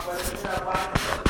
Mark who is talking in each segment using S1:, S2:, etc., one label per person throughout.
S1: So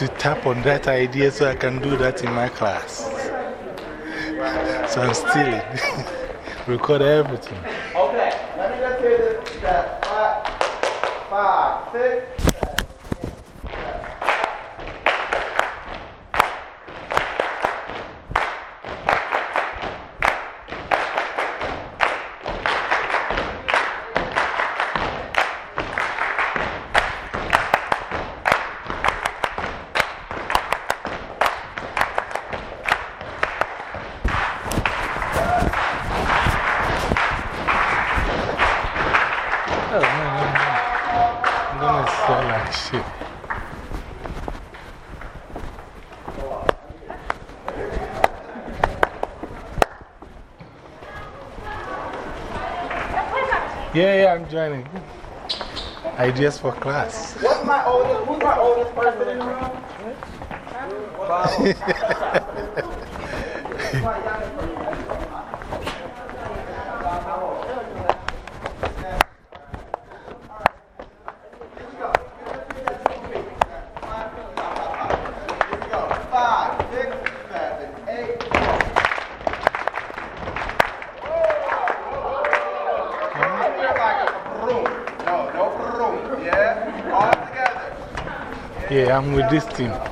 S1: to tap on that idea so I can do that in my class. so I'm stealing, record everything. I'm joining. Ideas for class.
S2: What's my oldest, who's my oldest person in the room?
S1: Bob. I'm with this team.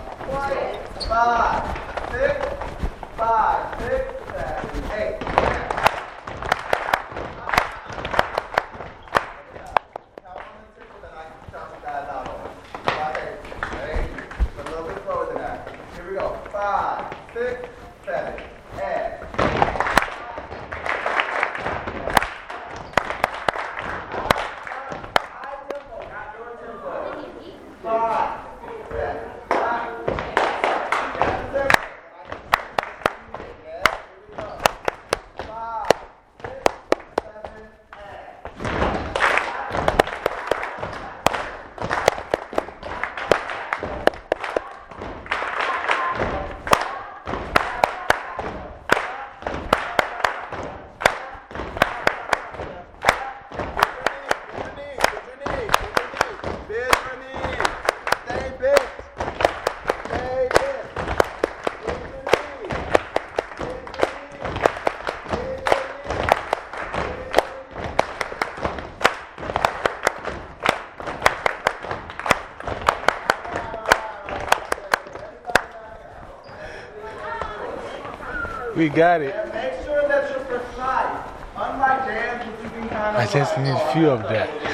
S2: We
S1: got it.
S2: Make sure that you're precise. Unlike jams, you can kind of.
S1: I just need a few of that.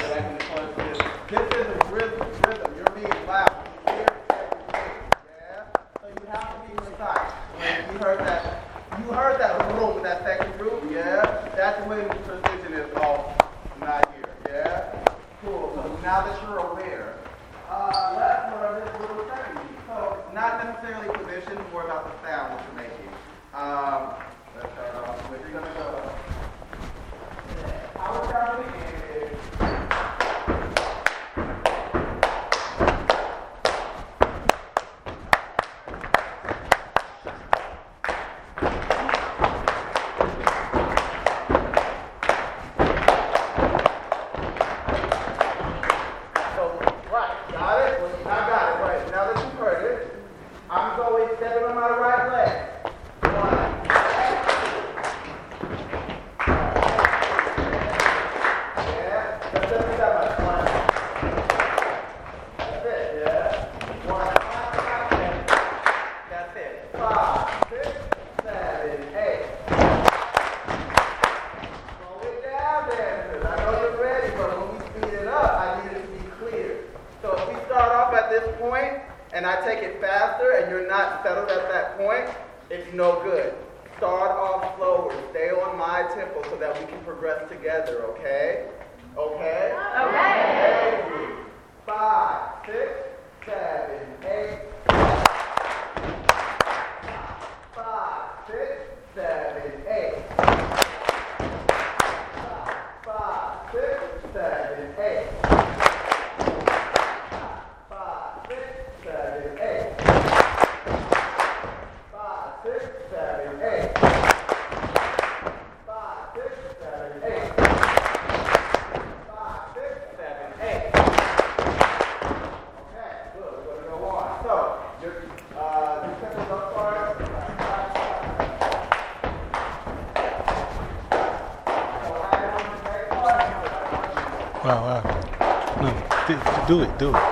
S1: Do it, do it.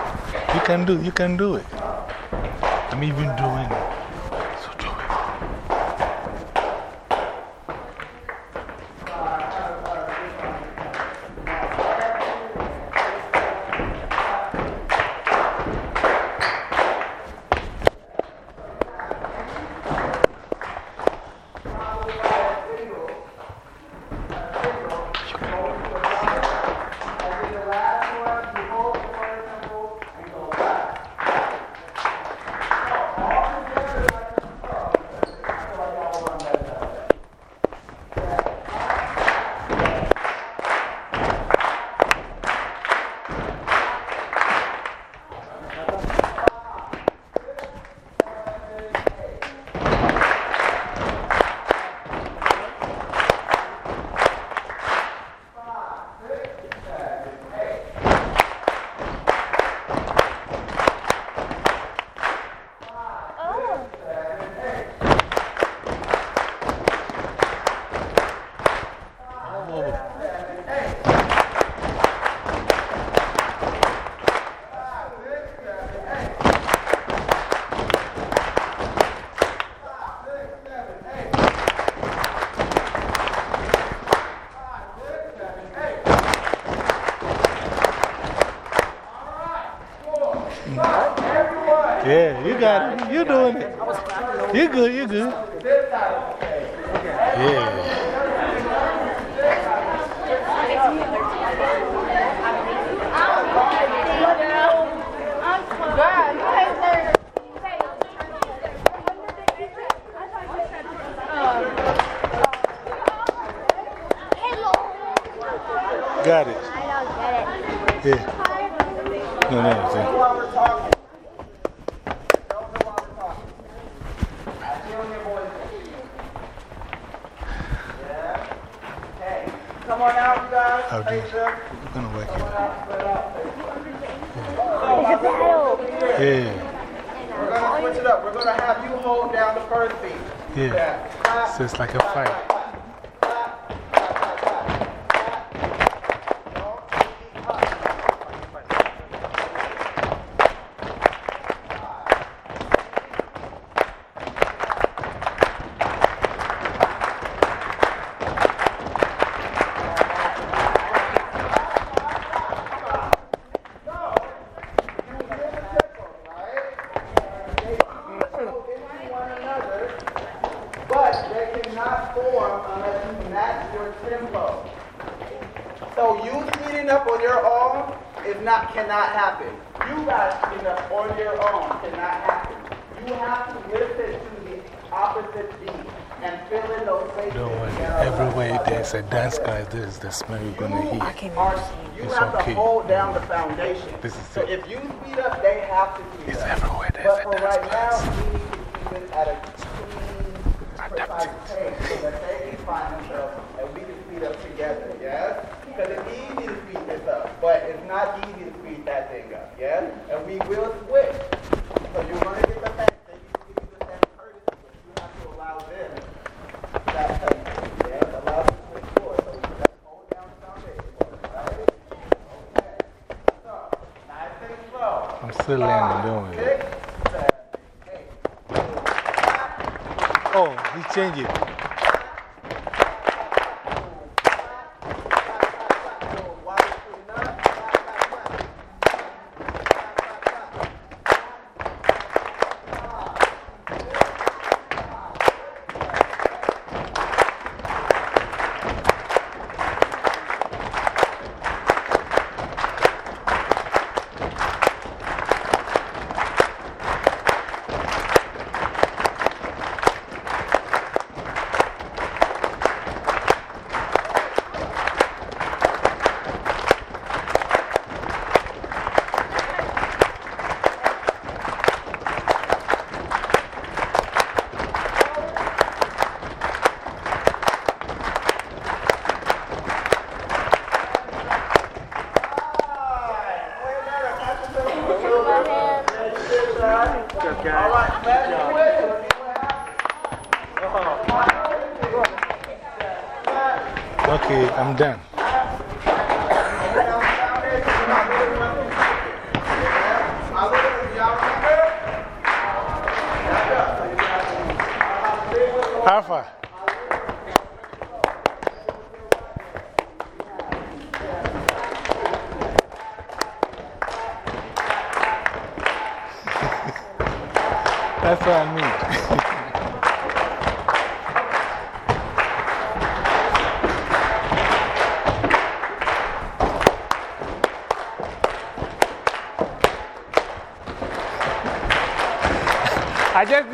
S1: You can do, you can do it. I'm even doing it.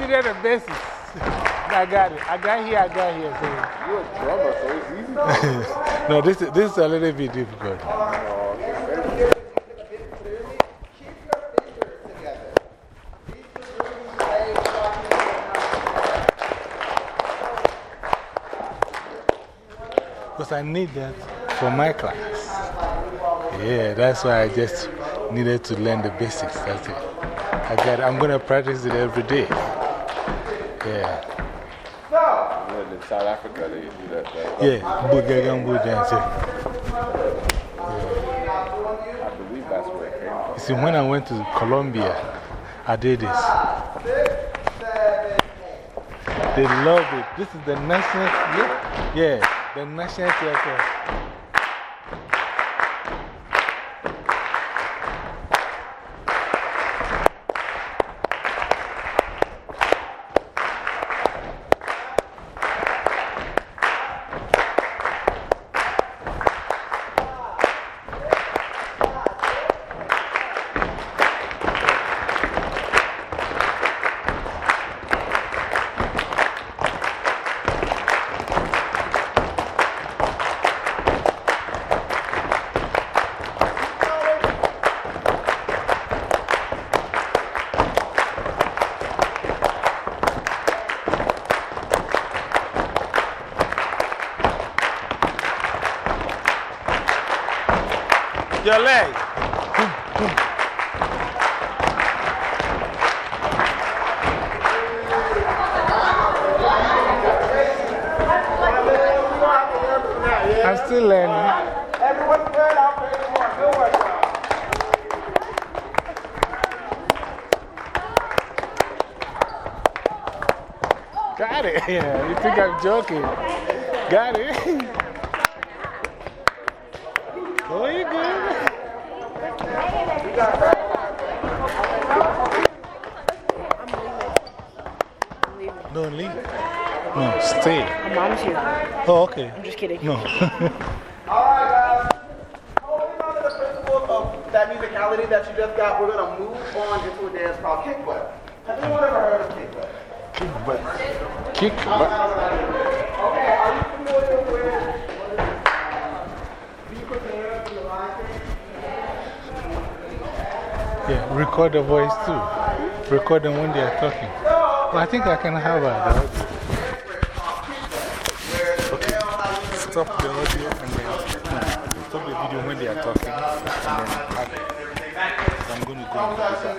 S3: I
S4: just
S2: needed basis. I got it. I got here, I got here. So.
S5: You're a drummer, so it's easy.
S2: no, this, is- this is a little bit difficult. Oh, because I need that for my class. Yeah, that's why I just needed to learn the basics. That's it. I got, I'm going to practice it every day. Yeah.
S5: Yeah, in South Africa, they do that. that
S2: Yeah, Bugagan dance.
S5: I believe that's where it came from.
S2: You see, when I went to Colombia, I did this. They love it. This is the national, yeah, yeah the national theater. You joking? Got it. Oh, you good? Don't leave. No, stay.
S6: My mom's here.
S2: Oh, okay.
S6: I'm just kidding.
S2: No. record the voice too. Record them when they are talking. Well, I think I can have a. Okay. Stop the audio and then. Stop the video when they are talking. And then I'm going to go.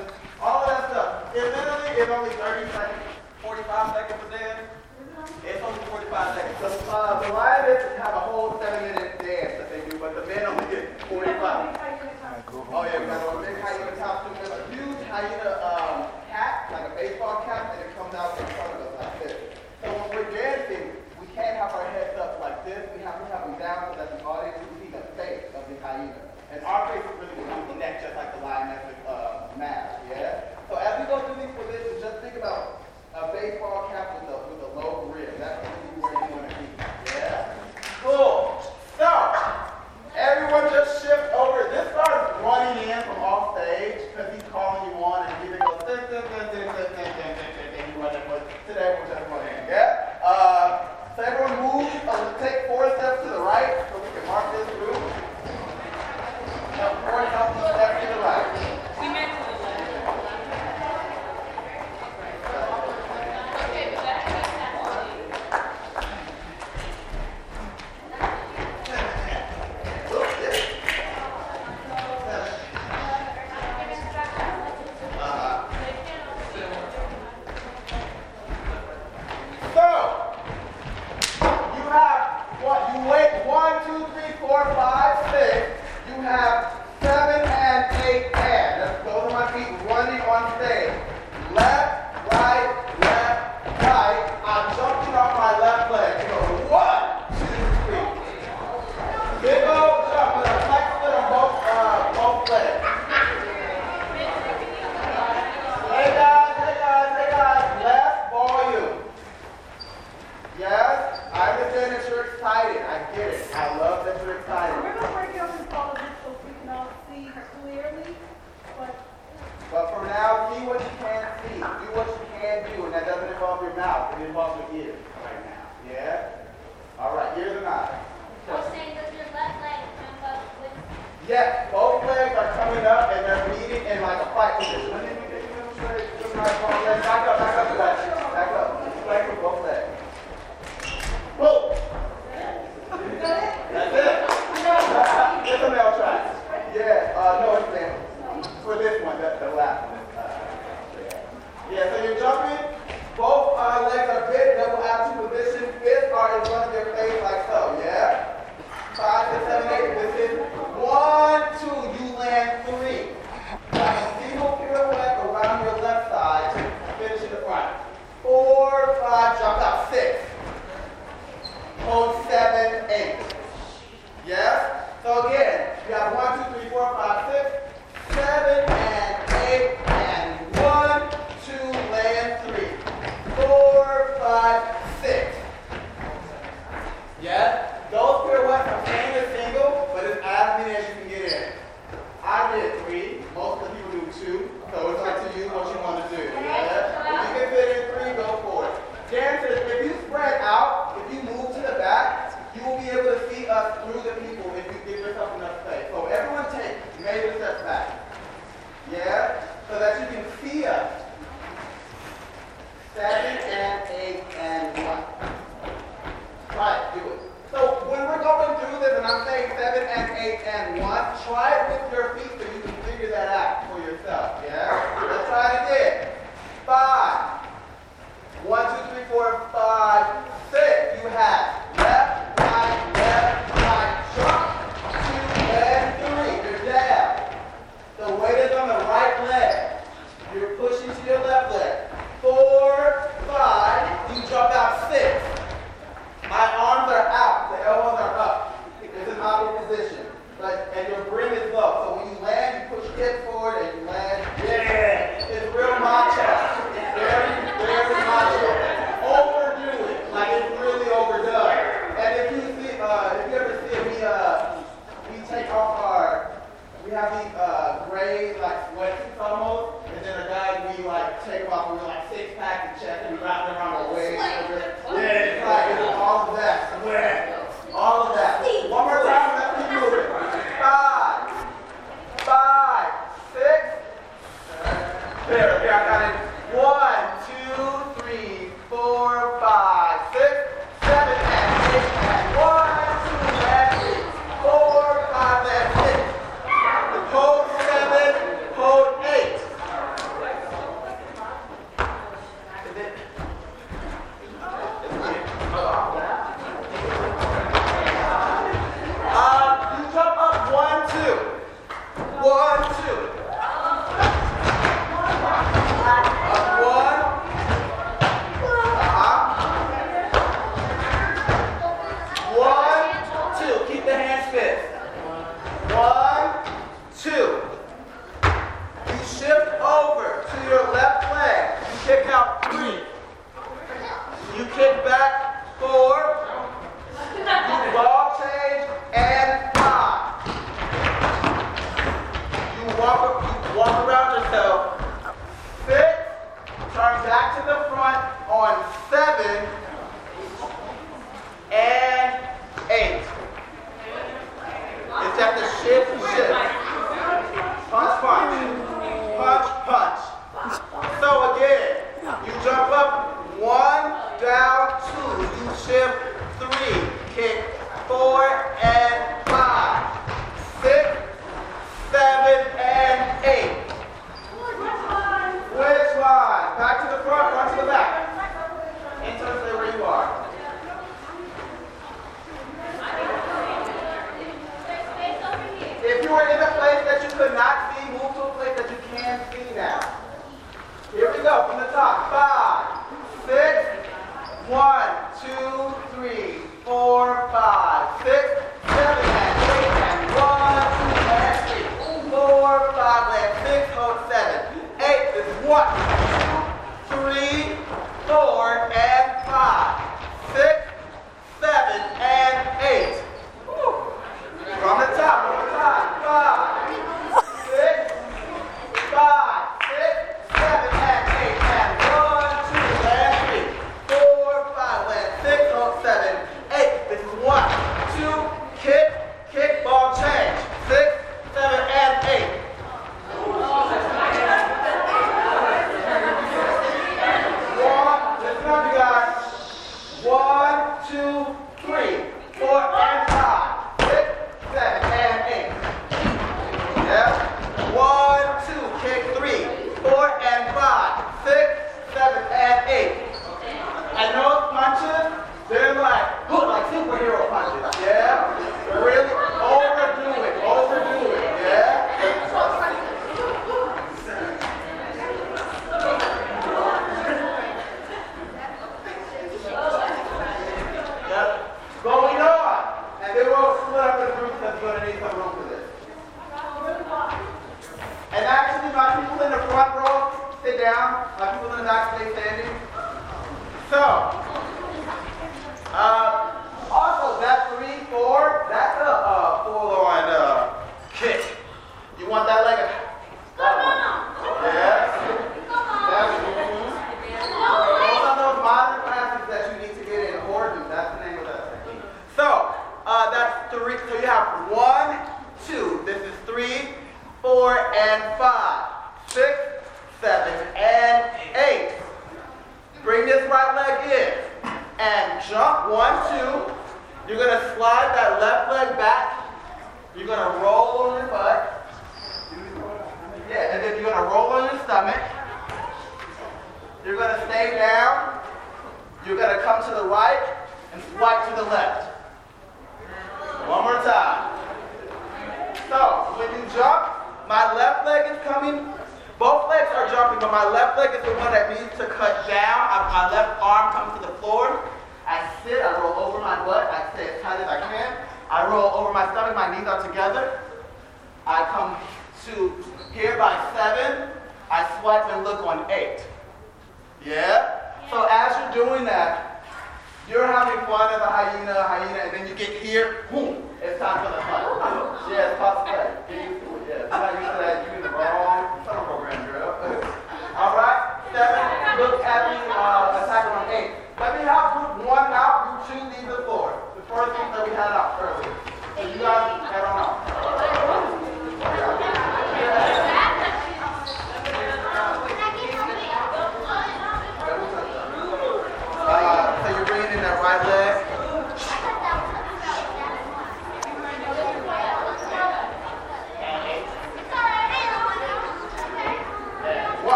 S1: This. We have to have them down so that the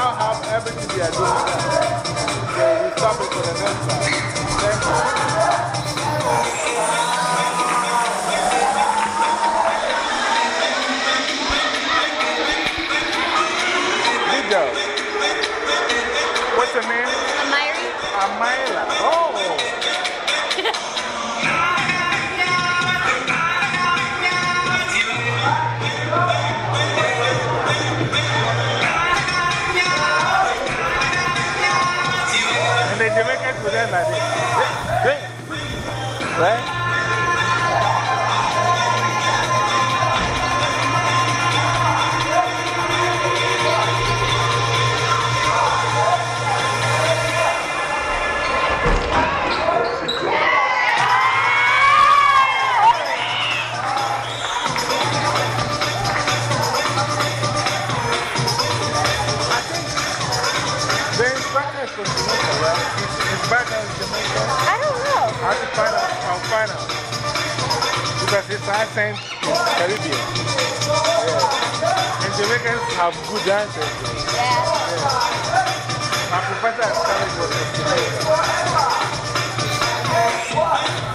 S2: now have everything we are doing now. So we stop it for the next one. Thank you. Good. What's your name?
S6: Amiri?
S2: Amaila. Oh. And the Jamaicans with them like this. Hey, hey. Because it's accent is Caribbean. Yeah. And Jamaicans have good dancers.
S6: Yeah.
S2: My professor at college was from Jamaica.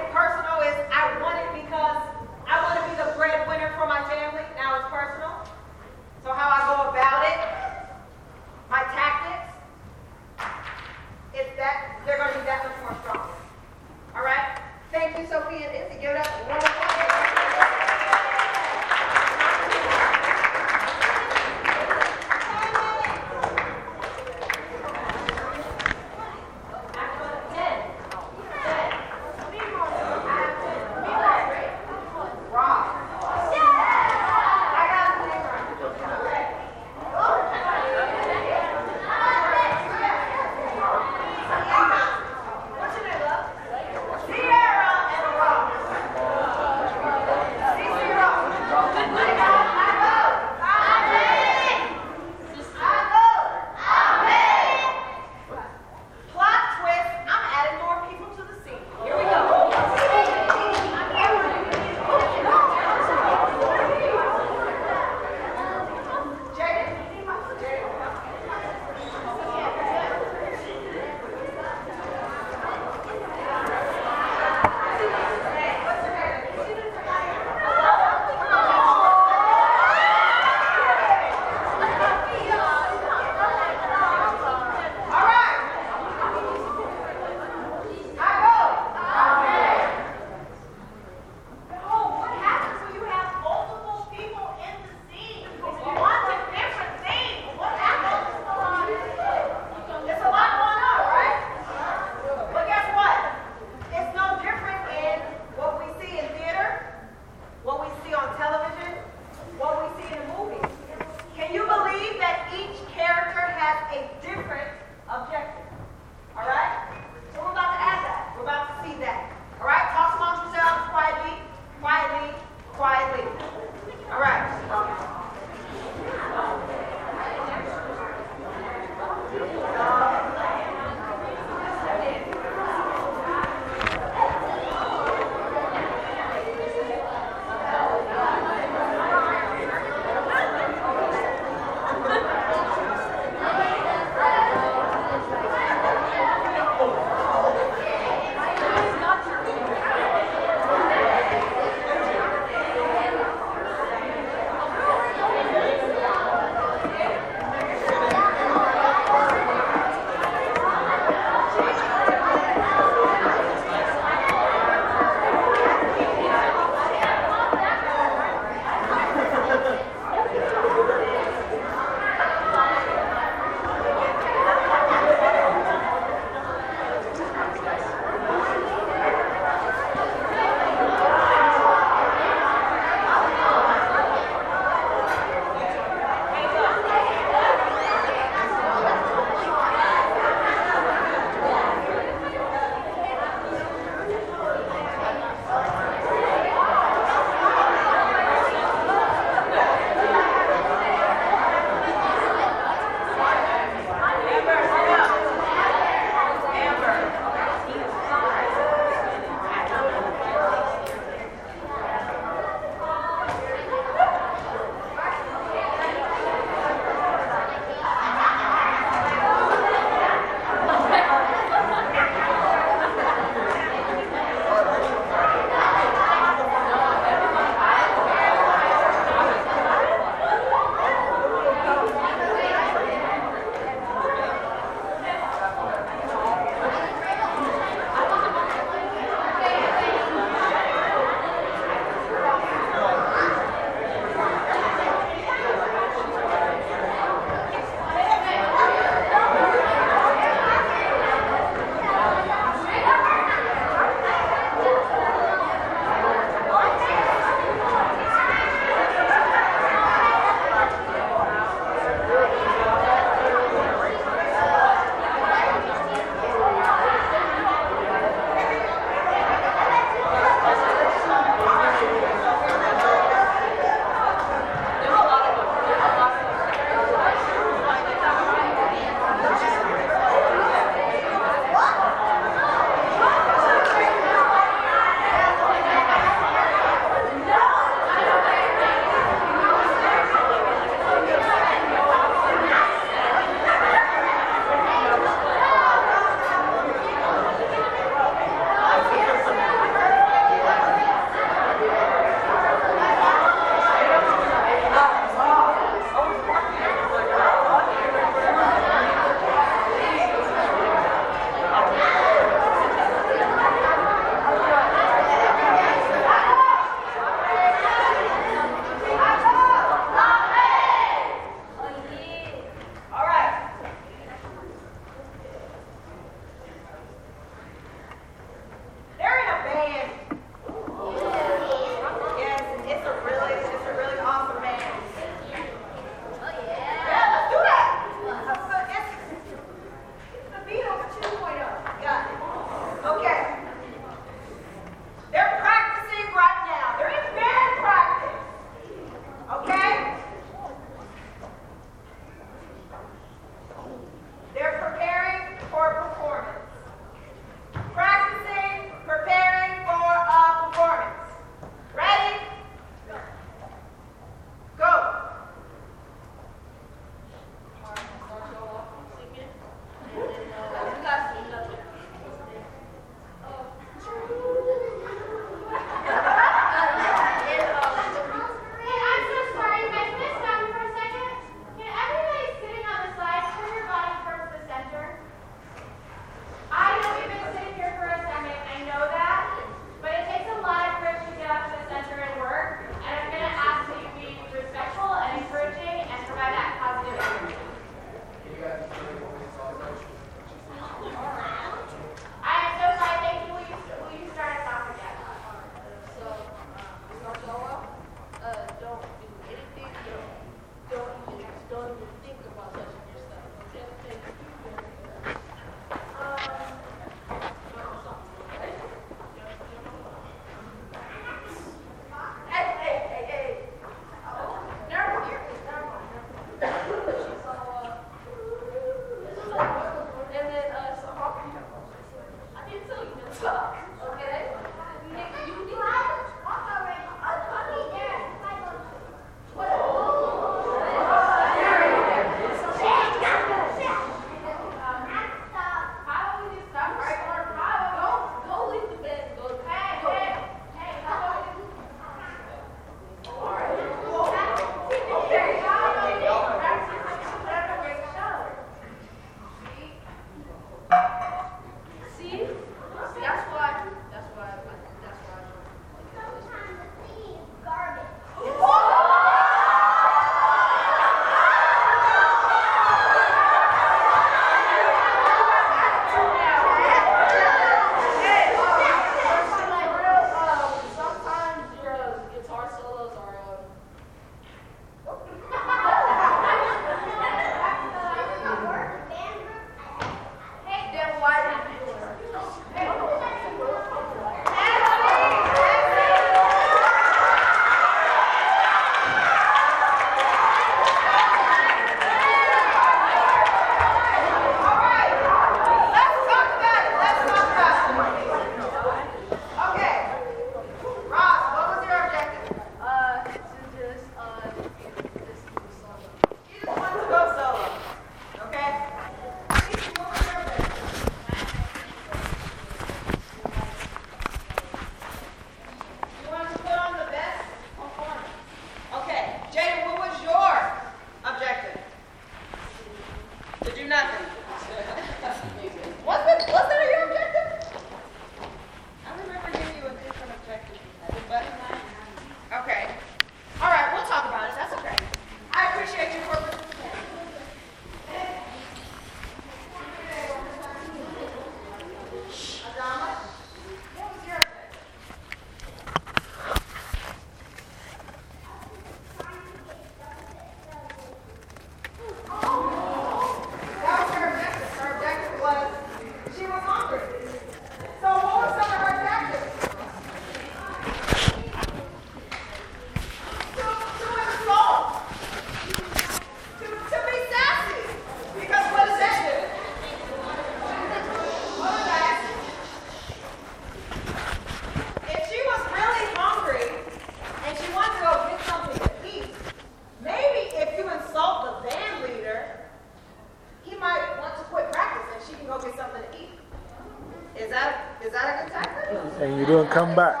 S7: Come back.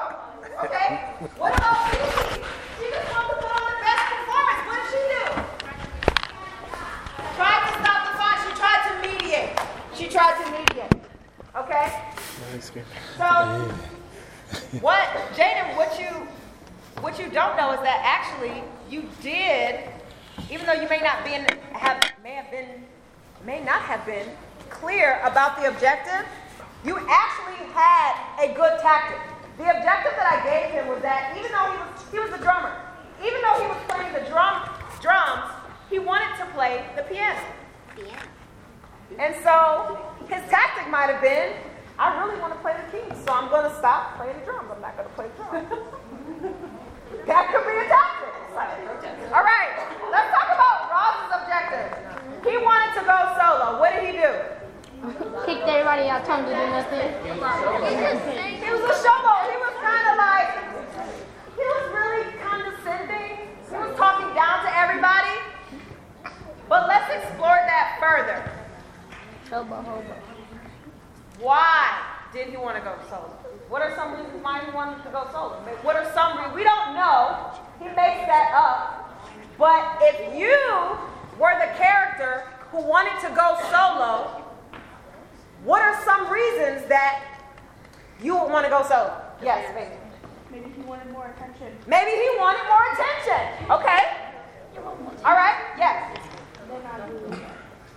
S8: Okay?
S7: What about Phoebe? She just wanted to put on the best performance. What did she do? Tried to stop the fight. She tried to mediate. She tried to mediate. Okay? So, what, Jaden, what you, what you don't know is that actually you did, even though you may not been, have, may have been, may not have been clear about the objective, you actually had a good tactic. The objective that I gave him was that even though he was, he was the drummer, even though he was playing the drum, drums, he wanted to play the piano. And so his tactic might have been, I really want to play the keys, so I'm going to stop playing the drums. I'm not going to play the drums. that could be a tactic. All right, let's talk about Ross's objective. He wanted to go solo. What did he do?
S9: Kicked everybody out, told them to do nothing.
S7: He was a showboat. He was kind of like, he was really condescending. He was talking down to everybody. But let's explore that further.
S9: Hobo, hobo.
S7: Why did he want to go solo? What are some reasons why he wanted to go solo? What are some reasons? We don't know. He makes that up. But if you were the character who wanted to go solo, what are some reasons that you would want to go solo? Yes, maybe.
S9: Maybe he wanted more attention.
S7: Maybe he wanted more attention. Okay. All right. Yes.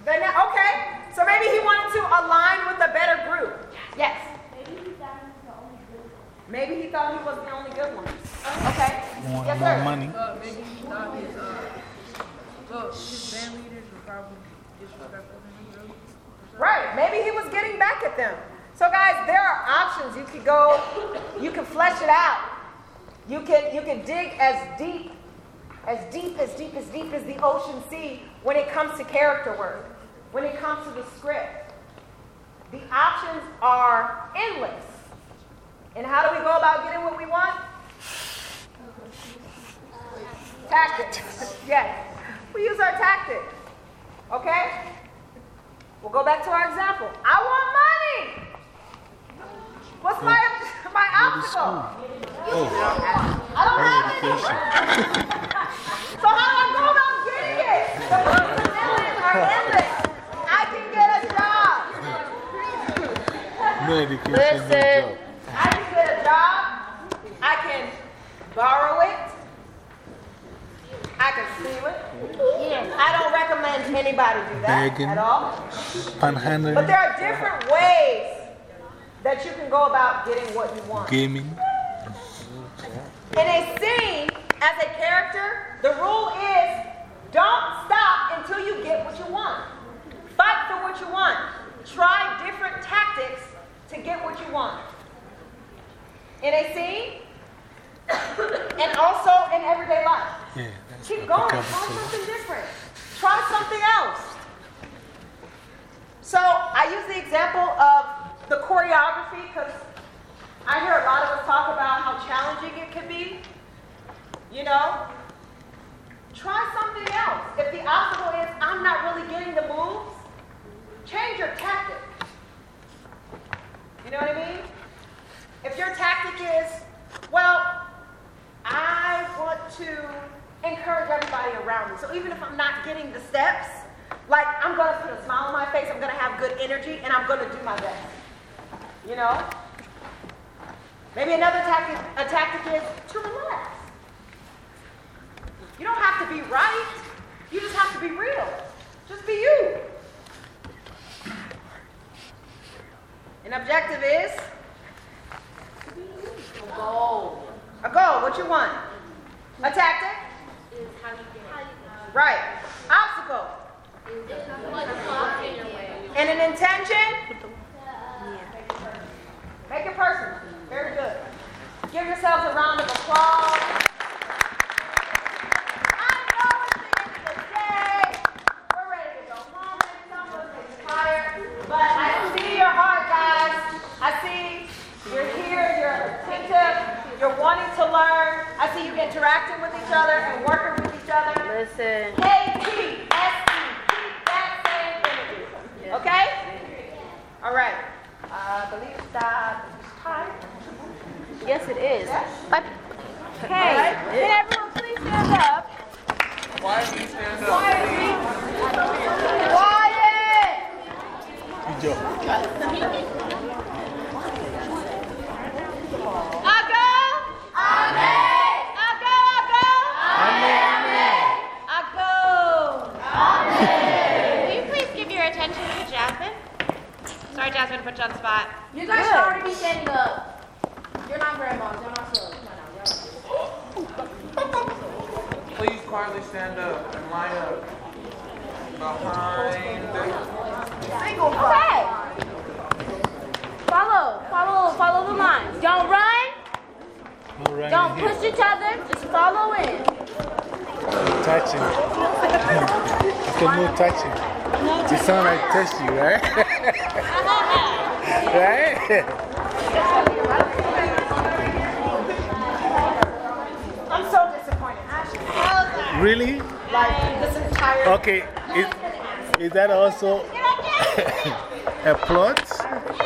S7: Then that- okay. So maybe he wanted to align with a better group. Yes. Maybe he thought he was the only good one. Okay.
S2: Want
S7: Yes,
S2: more
S7: sir.
S2: money?
S6: Uh, maybe he thought his, uh, well, his band leaders were probably disrespectful to him, really.
S7: Right. Maybe he was getting back at them. So guys, there are options. You could go, you can flesh it out. You can you can dig as deep, as deep, as deep, as deep as the ocean sea when it comes to character work, when it comes to the script. The options are endless. And how do we go about getting what we want? Tactics. yes. We use our tactics. Okay? We'll go back to our example. I want money. What's my my obstacle? Oh. I don't have any. so how do I go about getting it? The possibilities are endless. I can get a job.
S2: No education, no
S7: Listen,
S2: job.
S7: I can get a job. I can borrow it. I can steal it. I don't recommend anybody do that
S2: Begging.
S7: at all. But there are different ways that you can go about getting what you want.
S2: gaming.
S7: In a scene, as a character, the rule is don't stop until you get what you want. Fight for what you want. Try different tactics to get what you want. In a scene, and also in everyday life.
S2: Yeah,
S7: Keep going. Try something different. Try something else. So I use the example of the choreography because I hear a lot of us talk about how challenging it could be. You know? Try something else. If the obstacle is I'm not really getting the moves, change your tactic. You know what I mean? If your tactic is, well, I want to encourage everybody around me. So even if I'm not getting the steps, like I'm going to put a smile on my face, I'm going to have good energy, and I'm going to do my best. You know? Maybe another tactic, a tactic is to relax. You don't have to be right. You just have to be real. Just be you. An objective is To be you. a goal. A goal. What you want? A tactic? Right. Obstacle. And an intention? Make it personal. Very good. Give yourselves a round of applause. But I see your heart, guys. I see you're here, you're wanting to learn. I see you interacting with each other and working with each other.
S10: Listen.
S7: K-T-S-E. Keep that same energy. Okay? All right. I believe that is time.
S9: Yes, it is. But, hey, can everyone please stand up?
S11: Quietly stand up.
S9: Quiet!
S2: Good job.
S9: Aga!
S7: Sorry, Jasmine, put you on the spot.
S9: You guys should already be standing up. You're not grandmas, you're not so. Come on.
S11: Please quietly stand up and line up behind.
S9: Okay. Follow, follow, follow the line. Don't run.
S2: Running
S9: Don't
S2: here.
S9: push each other. Just follow in.
S2: Touching. okay, no touching. You sound like touchy, right? right?
S9: I'm so disappointed.
S2: Really?
S9: Like this entire.
S2: Okay, is, is that also a plot?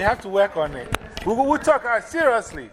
S9: We
S2: have to work on it. We will we'll talk uh, seriously.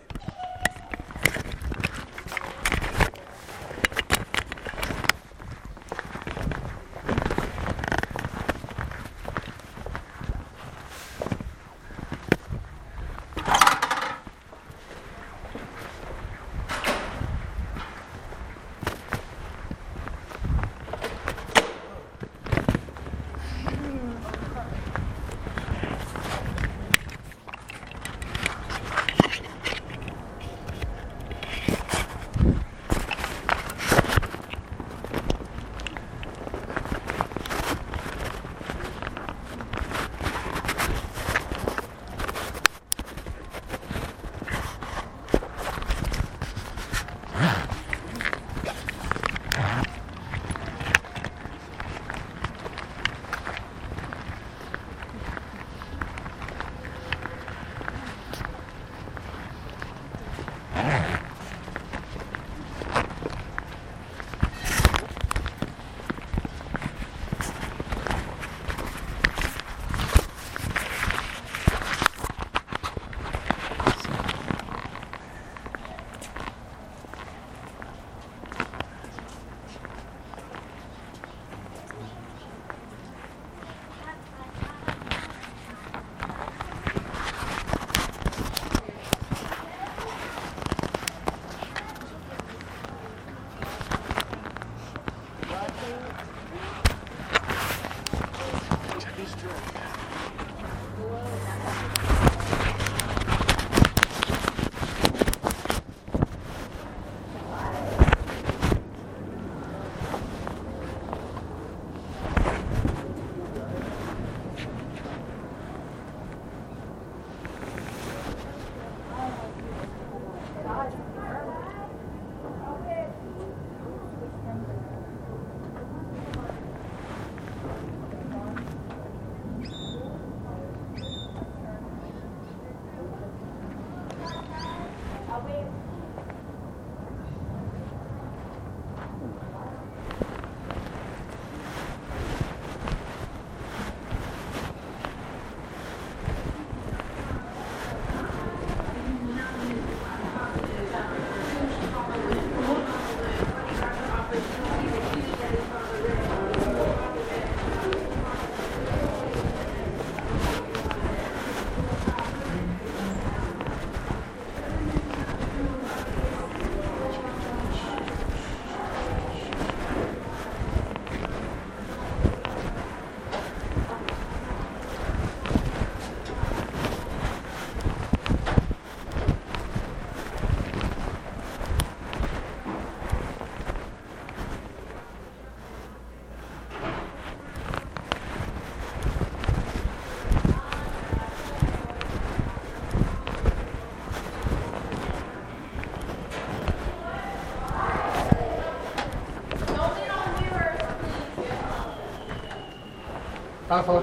S2: Alpha.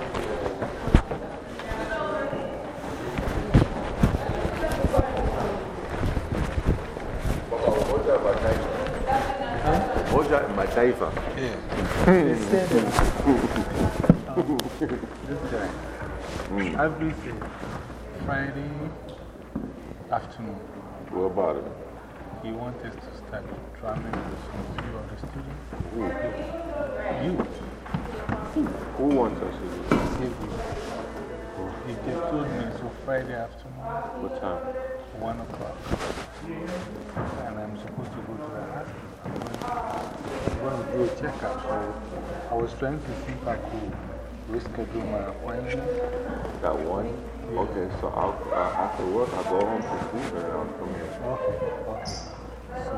S5: Hoja Mataifa.
S2: Yeah. they said that. um, this guy. Every day, Friday afternoon,
S5: What about it?
S2: he wants us to start drumming with some few of the students. O'clock. And I'm supposed to go to the hospital. I'm going to do a checkup. So I was trying to see if I could reschedule my appointment.
S5: Got one? Okay, so I'll, uh, after work, I'll go home to sleep and I'll come here.
S2: Okay, okay. So,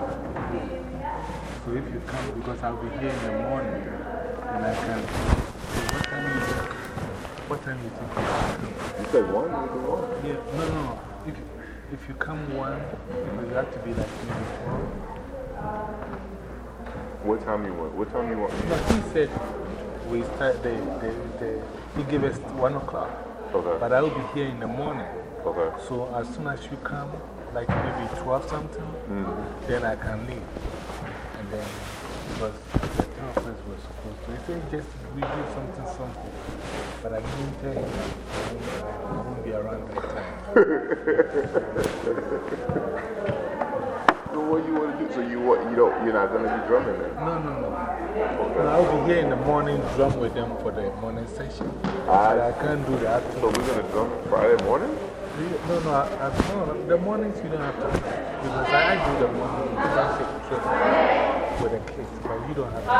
S2: so if you come, because I'll be here in the morning, and I can. What time it? What time you think you can come?
S5: You said one? You said one?
S2: Yeah, no, no. If, if you come one, because you have to be like maybe four.
S5: What time you want? What time you want?
S2: No, he said we start, the, the, the, he gave us 1 o'clock.
S5: Okay.
S2: But I will be here in the morning.
S5: Okay.
S2: So as soon as you come, like maybe 12 something,
S5: Mm.
S2: then I can leave. And then, because the three of us were supposed to, he said just review something, something. But I didn't tell him that I won't, I won't be around that time.
S5: So what you want to do? So you, want, you don't, you're not going to be drumming then?
S2: No, no, no. no. I'll be here in the morning, drum with them for the morning session.
S5: Ah.
S2: I can't do that.
S5: So we're going to drum Friday morning?
S2: No, no, I, I, no, the mornings you don't have to. Because I, I do the morning with the kids, but you don't have to.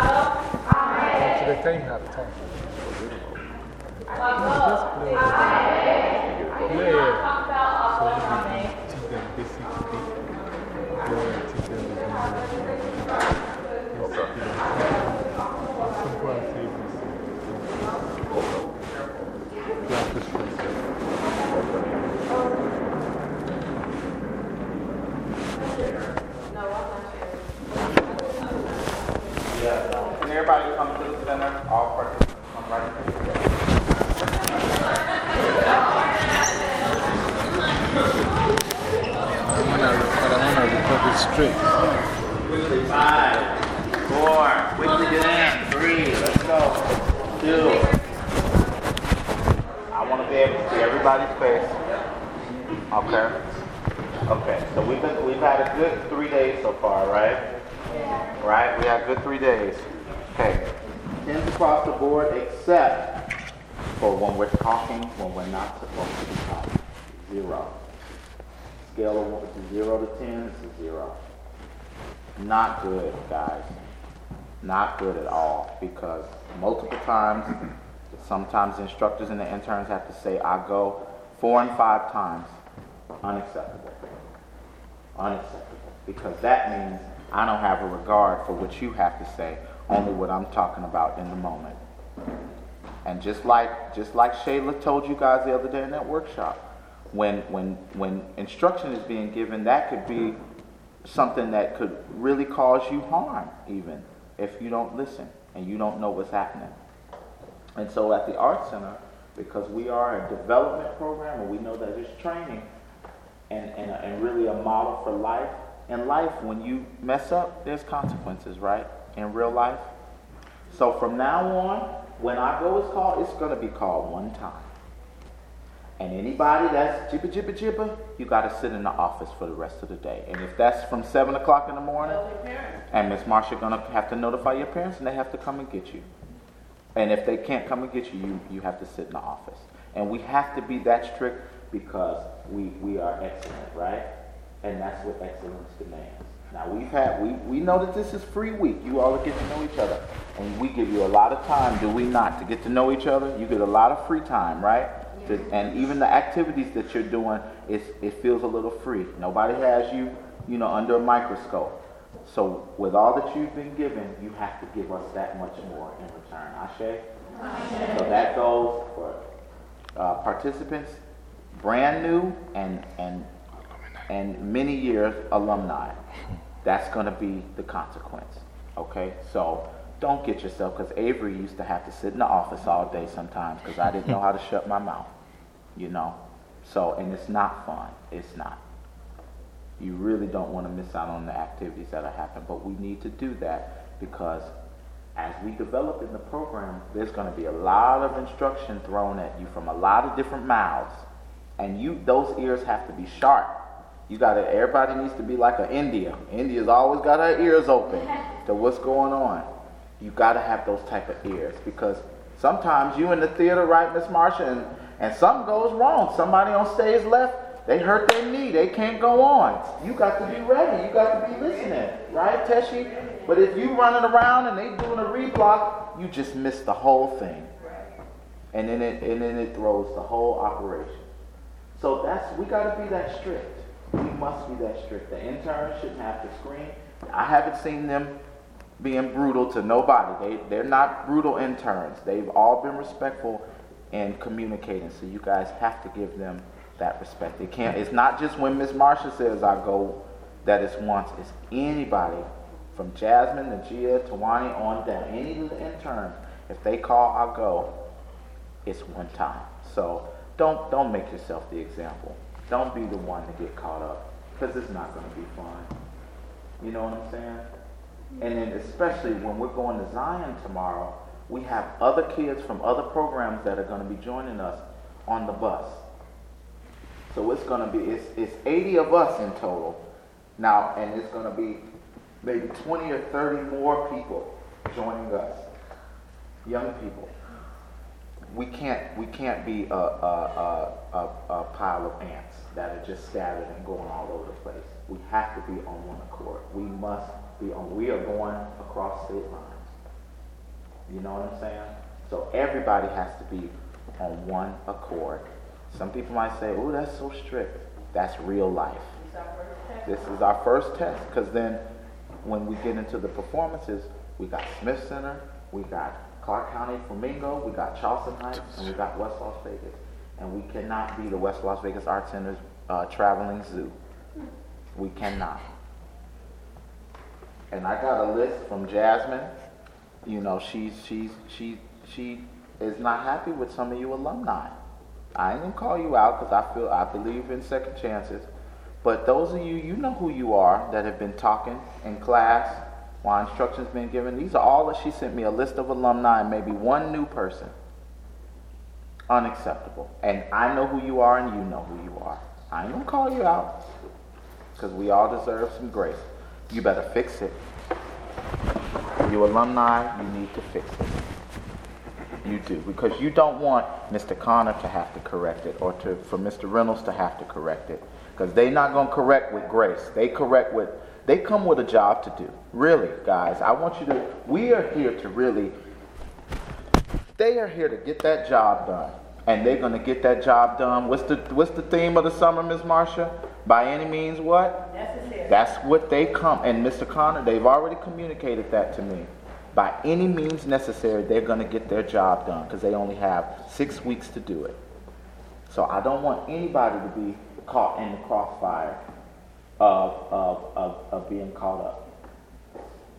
S2: Until the time you have time.
S12: Everybody come to the center? All participants come right here.
S2: I want to but I want to record it straight.
S12: Five, four, quickly get in. Three, let's go. Two. I want to be able to see everybody's face. Okay. Okay, so we've, been, we've had a good three days so far, right? Right? We had a good three days. Okay. Tens across the board except for when we're talking, when we're not supposed to be talking. Zero. Scale of one, to zero to ten, it's a zero. Not good, guys. Not good at all because multiple times, sometimes instructors and the interns have to say, I go four and five times. Unacceptable. Unacceptable. Because that means I don't have a regard for what you have to say, only what I'm talking about in the moment. And just like, just like Shayla told you guys the other day in that workshop, when, when, when instruction is being given, that could be something that could really cause you harm, even if you don't listen and you don't know what's happening. And so at the Art Center, because we are a development program and we know that it's training and, and, and really a model for life, in life, when you mess up, there's consequences, right? In real life. So from now on, when I go is called, it's going to be called one time. And anybody that's jibba jibba jibba, you got to sit in the office for the rest of the day. And if that's from 7 o'clock in the morning, and Miss Marsha going to have to notify your parents and they have to come and get you. And if they can't come and get you, you, you have to sit in the office. And we have to be that strict because we, we are excellent, right? And that's what excellence demands. Now we've had, we, we know that this is free week. You all get to know each other. And we give you a lot of time, do we not, to get to know each other? You get a lot of free time, right? To, and even the activities that you're doing, it feels a little free. Nobody has you, you know, under a microscope. So with all that you've been given, you have to give us that much more in return. Ashe? So that goes for uh, participants, brand new and, and, and many years alumni. That's going to be the consequence. Okay? So don't get yourself, because Avery used to have to sit in the office all day sometimes because I didn't know how to shut my mouth. You know? So, and it's not fun. It's not. You really don't want to miss out on the activities that are happening, but we need to do that because as we develop in the program, there's going to be a lot of instruction thrown at you from a lot of different mouths, and you those ears have to be sharp. You got to. Everybody needs to be like an India. India's always got her ears open to what's going on. You got to have those type of ears because sometimes you in the theater, right, Miss Marsha, and and something goes wrong. Somebody on stage left, they hurt their knee, they can't go on. You got to be ready. You got to be listening, right, Teshi? But if you running around and they doing a reblock, you just miss the whole thing. And then it and then it throws the whole operation. So that's we gotta be that strict. We must be that strict. The interns shouldn't have to scream. I haven't seen them being brutal to nobody. They they're not brutal interns. They've all been respectful in communicating. So you guys have to give them that respect. It can't it's not just when Miss Marsha says I go that it's once, it's anybody From Jasmine, Najia, Tawani on down, any of the interns, if they call, I'll go. It's one time. So don't, don't make yourself the example. Don't be the one to get caught up because it's not going to be fun. You know what I'm saying? And then, especially when we're going to Zion tomorrow, we have other kids from other programs that are going to be joining us on the bus. So it's going to be, it's, it's 80 of us in total now, and it's going to be maybe 20 or 30 more people joining us, young people. We can't, we can't be a, a, a, a, a pile of ants that are just scattered and going all over the place. We have to be on one accord. We must be on, we are going across state lines. You know what I'm saying? So everybody has to be on one accord. Some people might say, oh, that's so strict. That's real life. This is our first test because then when we get into the performances, we got Smith Center, we got Clark County Flamingo, we got Charleston Heights, and we got West Las Vegas. And we cannot be the West Las Vegas Art Center's uh, traveling zoo. We cannot. And I got a list from Jasmine. You know, she's, she's, she, she is not happy with some of you alumni. I ain't gonna call you out because I feel I believe in second chances. But those of you, you know who you are that have been talking in class while instruction's been given. These are all that she sent me a list of alumni and maybe one new person. Unacceptable. And I know who you are and you know who you are. I ain't gonna call you out because we all deserve some grace. You better fix it. You alumni, you need to fix it. You do. Because you don't want Mr. Connor to have to correct it or to, for Mr. Reynolds to have to correct it. Because they're not going to correct with grace. They correct with, they come with a job to do. Really, guys. I want you to, we are here to really, they are here to get that job done. And they're going to get that job done. What's the, what's the theme of the summer, Ms. Marcia? By any means, what?
S7: Necessary.
S12: That's what they come. And Mr. Connor, they've already communicated that to me. By any means necessary, they're going to get their job done because they only have six weeks to do it. So I don't want anybody to be caught in the crossfire of, of, of, of being caught up.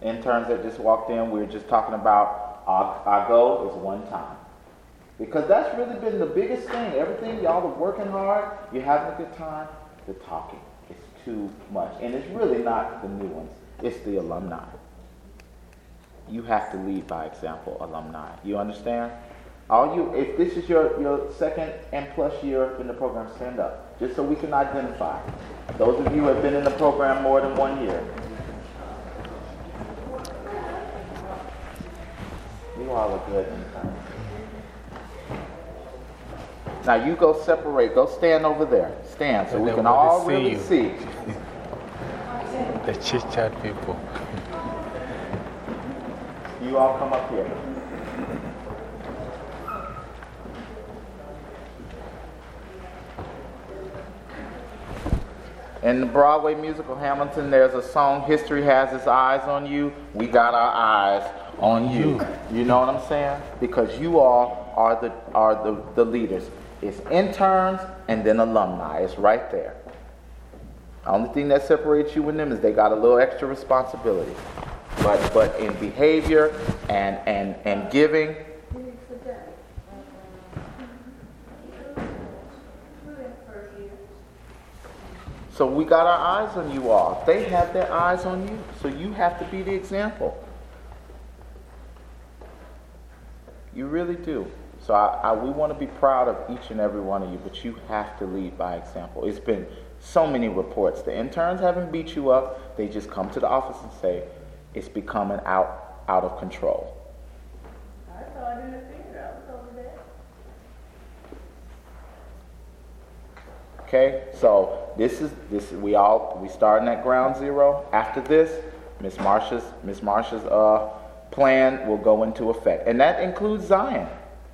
S12: Interns that just walked in, we were just talking about our, our goal is one time. Because that's really been the biggest thing. Everything, y'all are working hard, you're having a good time, the talking is too much. And it's really not the new ones, it's the alumni. You have to lead by example, alumni. You understand? All you, if this is your, your second and plus year in the program, stand up, just so we can identify. Those of you who have been in the program more than one year. You all are good. Now you go separate, go stand over there. Stand so
S2: And
S12: we can all
S2: see
S12: really
S2: you.
S12: see.
S2: The chit chat people.
S12: You all come up here. In the Broadway musical Hamilton, there's a song, History Has Its Eyes on You. We got our eyes on you. You know what I'm saying? Because you all are the, are the, the leaders. It's interns and then alumni. It's right there. The only thing that separates you and them is they got a little extra responsibility. But, but in behavior and, and, and giving, so we got our eyes on you all. They have their eyes on you. So you have to be the example. You really do. So I, I, we want to be proud of each and every one of you, but you have to lead by example. It's been so many reports. The interns haven't beat you up. They just come to the office and say, it's becoming out, out of control.
S7: I saw it in the theater, I was over there.
S12: Okay, so this is this we all we starting at ground zero. After this, Miss Marsha's, Miss Marcia's uh, plan will go into effect, and that includes Zion.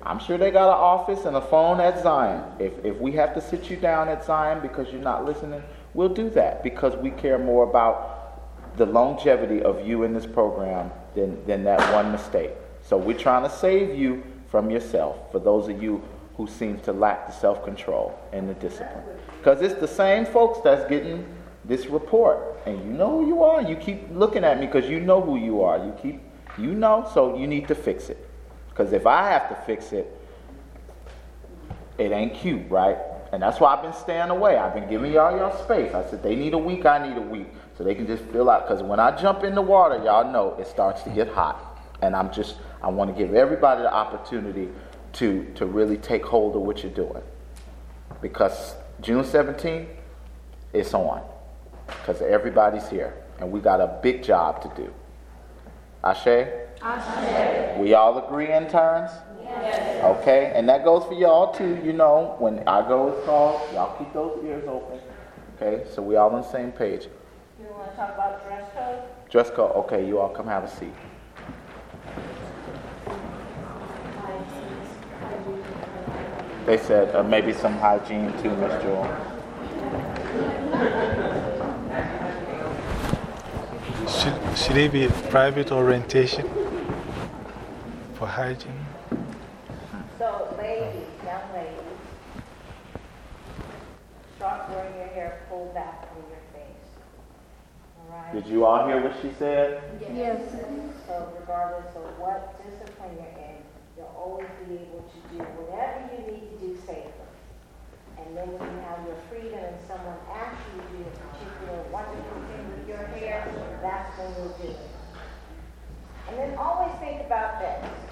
S12: I'm sure they got an office and a phone at Zion. If if we have to sit you down at Zion because you're not listening, we'll do that because we care more about the longevity of you in this program than than that one mistake. So we're trying to save you from yourself. For those of you who seem to lack the self control and the discipline. Because it's the same folks that's getting this report. and you know who you are. You keep looking at me because you know who you are. You keep, you know, so you need to fix it. Because if I have to fix it, it ain't cute, right? And that's why I've been staying away. I've been giving y'all your space. I said they need a week, I need a week. So they can just fill out. Because when I jump in the water, y'all know it starts to get hot. And I'm just, I want to give everybody the opportunity to, to really take hold of what you're doing. Because June 17th, it's on. Because everybody's here. And we got a big job to do. Ashe? Ashe. We all agree, interns? Yes. Okay, and that goes for y'all too. You know, when I go is called, y'all keep those ears open. Okay, so we all on the same page.
S13: You want to talk about dress code?
S12: Dress code. Okay, you all come have a seat. They said uh, maybe some hygiene too, Miss Jewel.
S2: Should, should it be private orientation for hygiene?
S13: So, ladies, young ladies, start wearing your hair pulled back from your face. All right?
S12: Did you all hear what she said?
S13: Yes. So regardless of what discipline you're in, you'll always be able to do whatever you need to do safely. And then when you have your freedom and someone asks you to do a particular wonderful thing with your hair, that's when you'll do it. And then always think about this.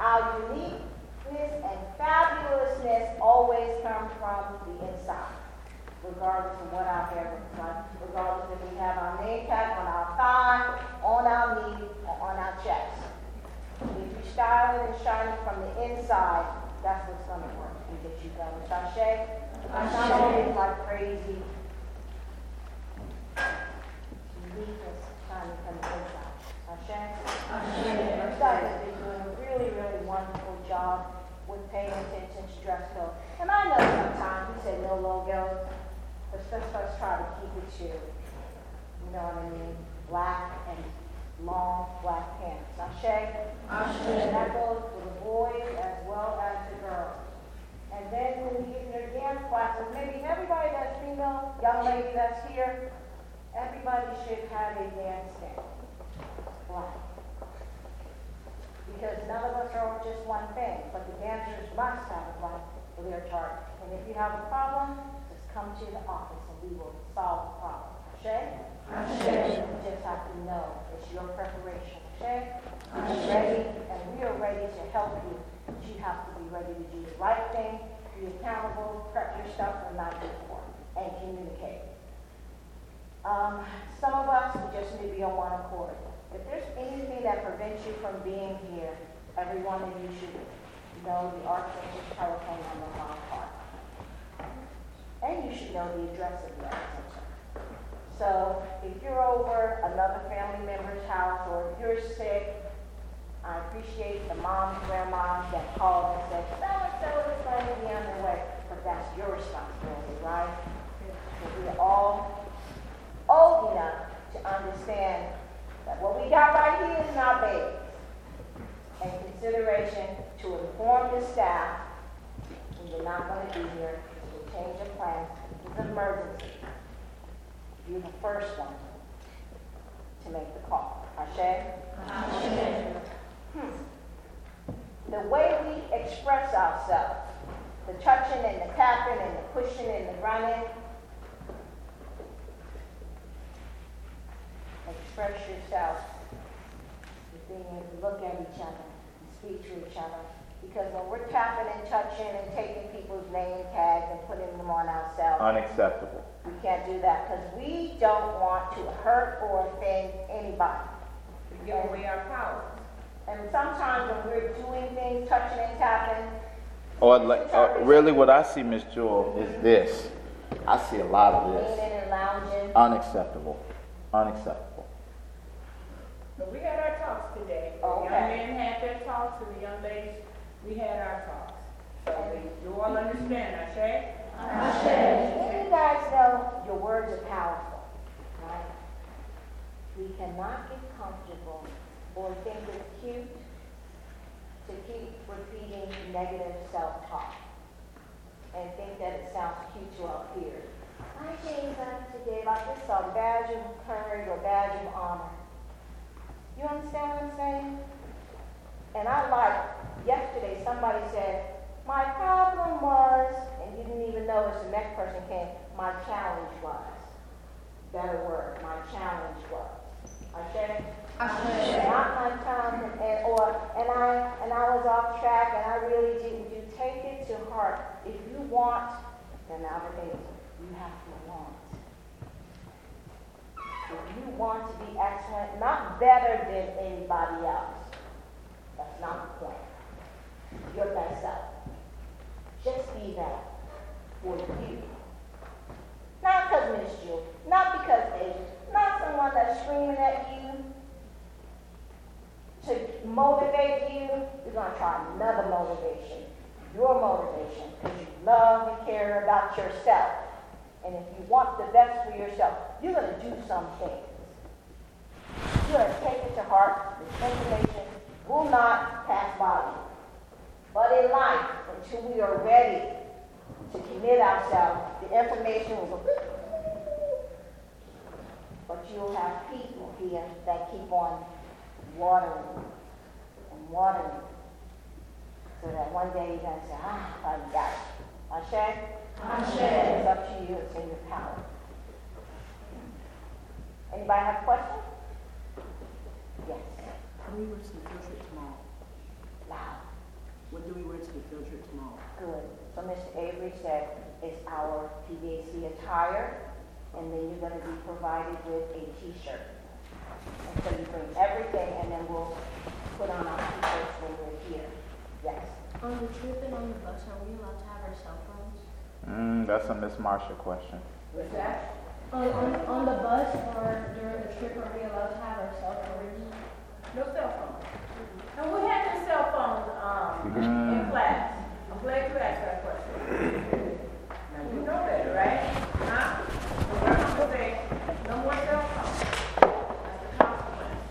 S13: Our uniqueness and fabulousness always come from the inside, regardless of what our hair looks like, regardless if we have our name tag on our thigh, on our knee, or on our chest. If you style it and shine it from the inside, that's what's going to work and get you going. Sashay? Not always like crazy. Uniqueness shining from the inside. Sashay? You really, really wonderful job with paying attention to dress code. And I know sometimes we say no logo, but let's, let's try to keep it to, you know what I mean, black and long black pants. Ashe? Ashe. And that goes for the boys as well as the girls. And then when you get in your dance classes, maybe everybody that's female, young lady that's here, everybody should have a dance stand. Black. Because none of us are just one thing, but the dancers must have a black leotard. And if you have a problem, just come to the office and we will solve the problem. Ashe? Ashe. You just have to know it's your preparation. Ashe? Ashe. Ready? And we are ready to help you. But you have to be ready to do the right thing, be accountable, prep your stuff, and not do more, and communicate. Um, some of us, we just need to be on one accord. If there's anything that prevents you from being here, every one of you should know the Archangel's telephone number on heart. And you should know the address of the Archangel. So if you're over another family member's house or if you're sick, I appreciate the moms, grandmoms that called and said, so and so is going to be on their way. But that's your responsibility, right? Because we're all old enough to understand that what we got right here is not bad. And consideration to inform the staff when you're not going to be here, to change of plans, it's an emergency. You're the first one to make the call. Ashe? Ashe. Hmm. The way we express ourselves, the touching and the tapping and the pushing and the running, express yourself with being able to look at each other and speak to each other. Because when we're tapping and touching and taking people's name tags and putting them on ourselves,
S12: Unacceptable.
S13: we can't do that because we don't want to hurt or offend anybody.
S14: We give away our power.
S13: And sometimes when we're doing things, touching and tapping,
S12: Or, like, or really, what I see, Miss Jewel, is this. I see a lot of this.
S13: leaning and lounging,
S12: Unacceptable. Unacceptable.
S14: But we had our talks today. Okay. The young men had their talks and the young ladies, we had our talks. So we, you all understand, Ashe?
S13: And you guys know your words are powerful, right? We cannot get comfortable or think it's cute to keep repeating negative self-talk and think that it sounds cute to our peers. I gave up today like this a badge of courage or badge of honor. You understand what I'm saying? And I like, yesterday somebody said, my problem was, and you didn't even know notice the next person came, my challenge was. Better word, my challenge was. Ashe? Not my problem, and, or, and I, and I was off track, and I really didn't. You take it to heart. If you want, then nowadays, you have to want. If you want to be excellent, not better than anybody else, that's not the point. Your best self. Just be that for you. Not because Miss Jill, not because Asia, not someone that's screaming at you to motivate you. You're going to try another motivation. Your motivation, because you love and care about yourself. And if you want the best for yourself, you're going to do some things. You're going to take it to heart. This information will not pass by you. But in life, until we are ready to commit ourselves, the information will go. But you'll have people here that keep on watering and watering so that one day you're going to say, ah, I got it. Ashe? Ashe. It's up to you. It's in your power. Anybody have a question? Yes.
S6: What do we wear to the field trip tomorrow?
S13: Loud.
S6: What do we wear to the field trip tomorrow?
S13: Good. So Mr. Avery said it's our PVAC attire, and then you're gonna be provided with a T-shirt. And so you bring everything, and then we'll put on our T-shirts when we're here. Yes.
S15: On the trip and on the bus, are we allowed to have our cell phones?
S12: Mm, that's a Miss Marsha question.
S13: What's that?
S15: On, on, on the bus or during the trip, are we allowed to have our cell phones?
S1: No cell phones. And we had your cell phones, um,
S12: Mm.
S1: in class. I'm glad you asked that question. Now, you know better, right? Huh? So we're gonna say, no more cell phones. That's the consequence.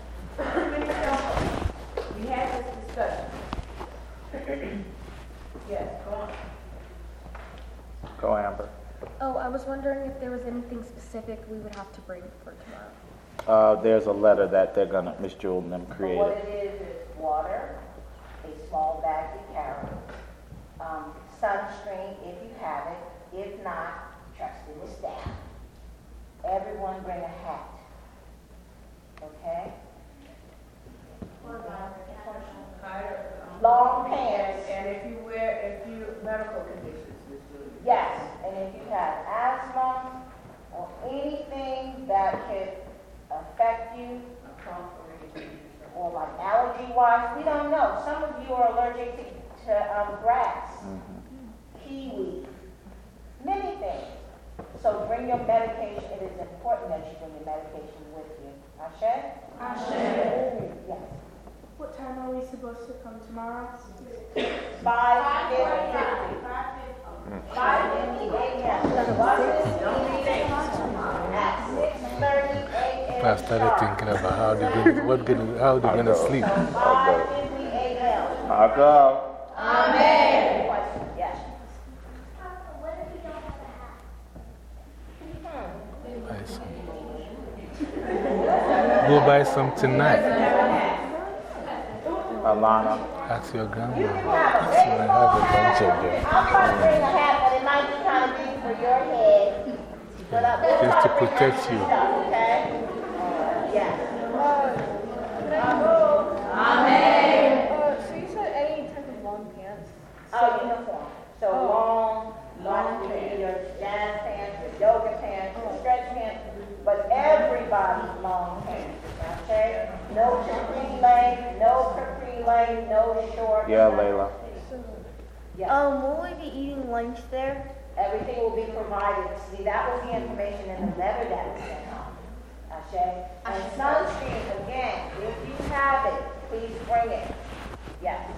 S1: Too many cell phones. We had this discussion. Yes, go on.
S12: Go, Amber.
S15: Oh, I was wondering if there was anything specific we would have to bring for tomorrow.
S12: Uh, there's a letter that they're gonna, Miss Jewel and them
S13: So what
S12: created.
S13: it is, is water, a small bag to carry, um, sunscreen if you have it, if not, trust in the staff. Everyone bring a hat. Okay? Long pants.
S1: And if you wear, if you, medical conditions, Ms. Julie.
S13: Yes, and if you have asthma or anything that could affect you,
S1: or
S13: like allergy wise, we don't know. Some of you are allergic to, to um, grass, -hmm. kiwi, many things. So bring your medication. It is important that you bring your medication with you. Ashe? Ashe. Yes.
S15: What time are we supposed to come tomorrow?
S13: 5 5 5
S2: I started thinking about how they're going, what gonna, how they're
S13: going to sleep.
S12: I go.
S13: Amen.
S2: Go buy some tonight.
S12: Alana.
S2: Ask your grandma.
S13: You can have a
S2: She might have a bunch of them.
S13: I'll try to bring a hat, but it might be kind of big for your head. But uh,
S2: Just to protect you.
S13: Okay? Yes.
S15: Uh, so you said any type of long pants?
S13: Oh, uniform. So long, long pants, your jazz pants, your yoga pants, your stretch pants, but everybody's long pants, okay? No capri leg, no capri leg, no short.
S12: Yeah, Layla.
S13: Yes.
S15: Um, will we be eating lunch there?
S13: Everything will be provided. See, that was the information in the letter that was sent out. Ashe? And sunscreen, again, if you have it, please bring it. Yes.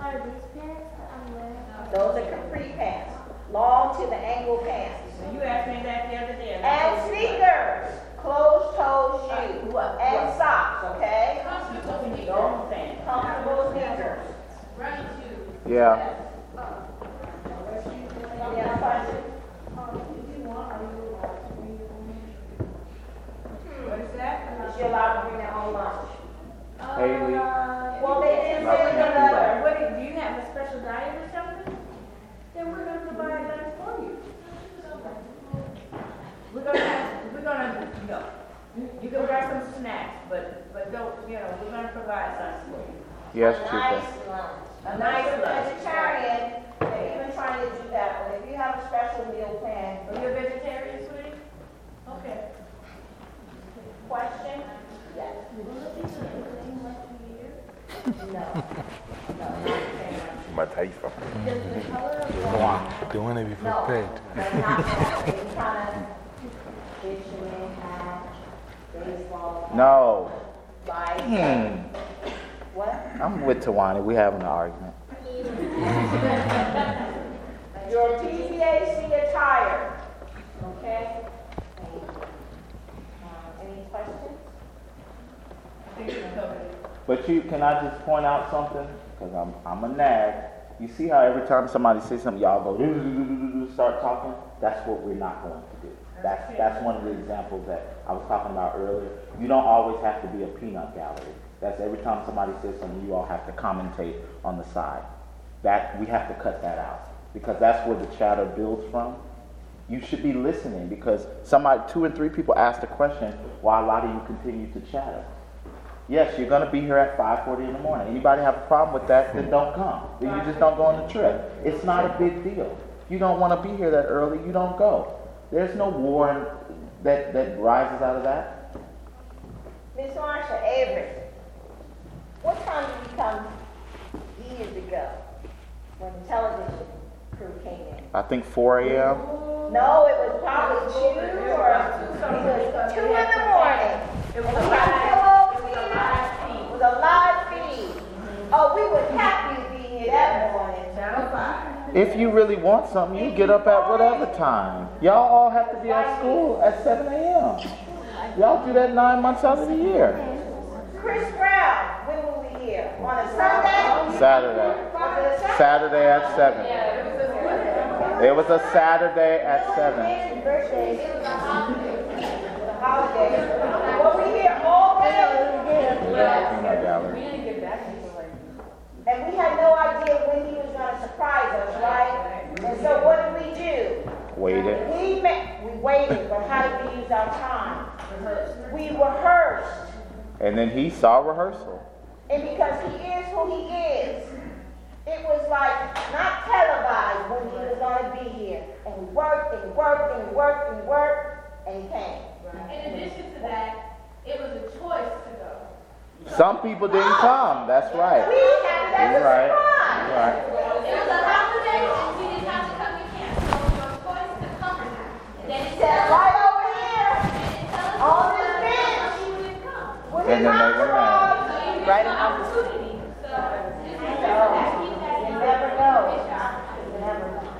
S15: Are these pants I'm wearing?
S13: Those are capri pants, long to the ankle pants.
S1: So you asked me that the other day. and
S13: And sneakers, Closed-toed shoes
S1: what-
S13: and socks, okay?
S1: Comfortable sneakers.
S13: Comfortable sneakers.
S12: Running
S13: shoes. Yeah. Yeah,
S15: She allowed to bring own lunch. Uh,
S9: well,
S12: they
S9: didn't
S12: say do
S9: you have a special diet or something? Then we're gonna for you gonna, you know, you can grab some snacks, but, but don't, you know, we're gonna provide lunch for you.
S12: Yes,
S13: A
S12: Chica.
S13: nice lunch.
S9: A nice
S13: If you're
S9: lunch.
S13: Vegetarian, they're even trying to do that, but if you have a special meal plan,
S9: Are you a vegetarian, sweetie? Okay.
S13: question? Yes. No. No, not the same one.
S12: My taste for
S2: They want to be
S13: No,
S2: prepared.
S13: but not that. They kind of fisherman hat, baseball,
S12: No. Hmm.
S13: What?
S12: I'm with Tawani. We're having an argument.
S13: Your PBAC attire, okay? Uh, Any questions?
S12: But you, can I just point out something? Because I'm, I'm a nag. You see how every time somebody says something, y'all go, start talking? That's what we're not going to do. That's, that's one of the examples that I was talking about earlier. You don't always have to be a peanut gallery. That's every time somebody says something, you all have to commentate on the side. That, we have to cut that out. Because that's where the chatter builds from. You should be listening because somebody, two and three people asked a question why a lot of you continue to chatter. Yes, you're going to be here at 5:40 in the morning. Anybody have a problem with that? Then don't come. Then you just don't go on the trip. It's not a big deal. You don't want to be here that early. You don't go. There's no war that that rises out of that.
S13: Miss Marsha Avery, what time did you come years ago when the television crew came in?
S12: I think 4 a.m.
S13: No, it was probably two or, it was two in the morning.
S9: It was a live,
S13: had
S9: it was a live feed.
S13: was a live feed. Oh, we were happy to be here that morning.
S9: Channel five.
S12: If you really want something, you get up at whatever time. Y'all all have to be at school at 7 a.m. Y'all do that nine months out of the year.
S13: Chris Brown, when were we here? On a Sunday?
S12: Saturday.
S13: Was it a Saturday?
S12: At 7. It was a Saturday at 7.
S13: Birthdays. It was a holiday. Were we here all day?
S12: Yeah, peanut gallery.
S13: And we had no idea when he was gonna surprise us, right? And so what did we do?
S12: Waited.
S13: We met, we waited, but how did we use our time? We rehearsed.
S12: And then he saw rehearsal.
S13: And because he is who he is, it was like not televised when he was gonna be here. And we worked and worked and worked and worked, and he came.
S6: In addition to that, it was a choice to go.
S12: Some people didn't come. That's right.
S13: We had that
S12: You're
S13: as a
S12: right.
S13: surprise.
S12: You're right.
S6: It was a holiday, and you didn't have to come to camp. So it was your choice to come or not. And then it
S13: Sat right over here
S6: didn't tell us
S13: on
S6: who
S13: this
S6: was
S13: bench
S6: who didn't come.
S13: with
S12: And
S13: his
S12: then they were mad.
S13: entourage.
S6: So you missed the opportunity. So just remember that. Keep that in
S13: You
S6: mind.
S13: never know.
S6: Miss your
S13: You never know.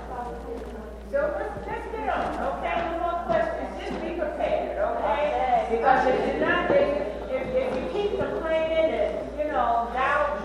S9: So let's, let's get on, okay? No more questions, just be prepared, okay? Because if you're not, know, doubt,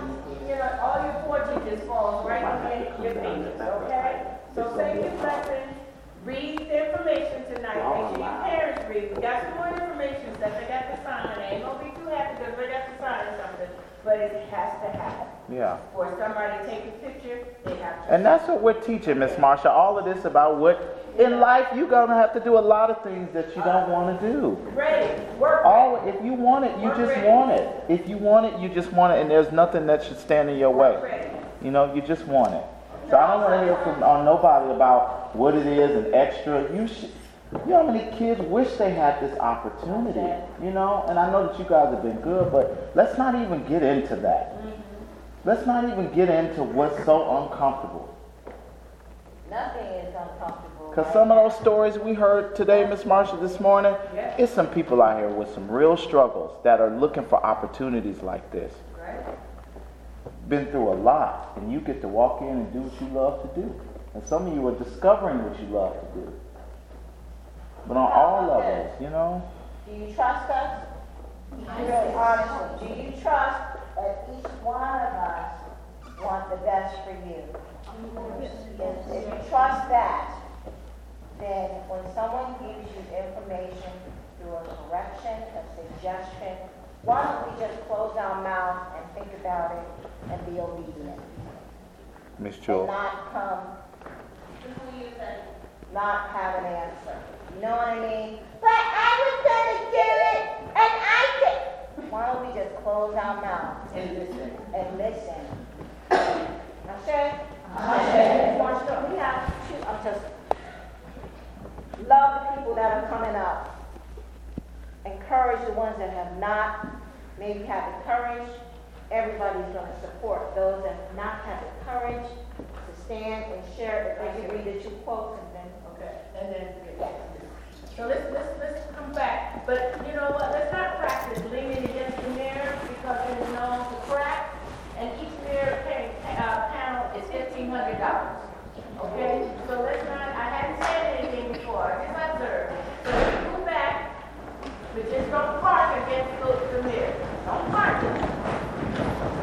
S9: you know, all your fortune just falls right in your fingers, okay? So say your lesson, read the information tonight, make sure your parents read. We got some more information stuff they got to sign, they ain't gonna be too happy because we got to sign or something, but it has to happen.
S12: Yeah.
S9: For somebody to take a picture, they have to.
S12: And that's what we're teaching, Miss Marsha. All of this about what in life you're gonna have to do a lot of things that you don't want to do.
S9: Ready, work
S12: All if you want it, you just want it. If you want it, you just want it, and there's nothing that should stand in your way. You know, you just want it. So I don't want to hear from on nobody about what it is and extra. You should. You know how many kids wish they had this opportunity, you know? And I know that you guys have been good, but let's not even get into that. Let's not even get into what's so uncomfortable.
S13: Nothing is uncomfortable.
S12: Because some of those stories we heard today, Miss Marsha, this morning, it's some people out here with some real struggles that are looking for opportunities like this. Been through a lot, and you get to walk in and do what you love to do. And some of you are discovering what you love to do. But on all levels, you know?
S13: Do you trust us? Really honestly, do you trust that each one of us want the best for you? If, if you trust that, then when someone gives you information through a correction, a suggestion, why don't we just close our mouth and think about it and be obedient.
S12: Miss
S13: And not come, not have an answer. You know what I mean? But I was gonna do it, and I did. Why don't we just close our mouths
S9: And listen.
S13: and listen? Ashe?
S9: Ashe.
S13: March, we have, shoot, I'm just, love the people that are coming up. Encourage the ones that have not, maybe have the courage. Everybody's gonna support those that have not had the courage to stand and share it. They can read the two quotes and then,
S9: Okay, and then, so let's, let's, let's come back, but you know what, let's not practice leaning against the mirror because it is known to crack, and each mirror pa- uh, panel is fifteen hundred dollars. Okay, so let's I hadn't said anything before, just observe. So you back, but just don't park against the, the mirror, don't park.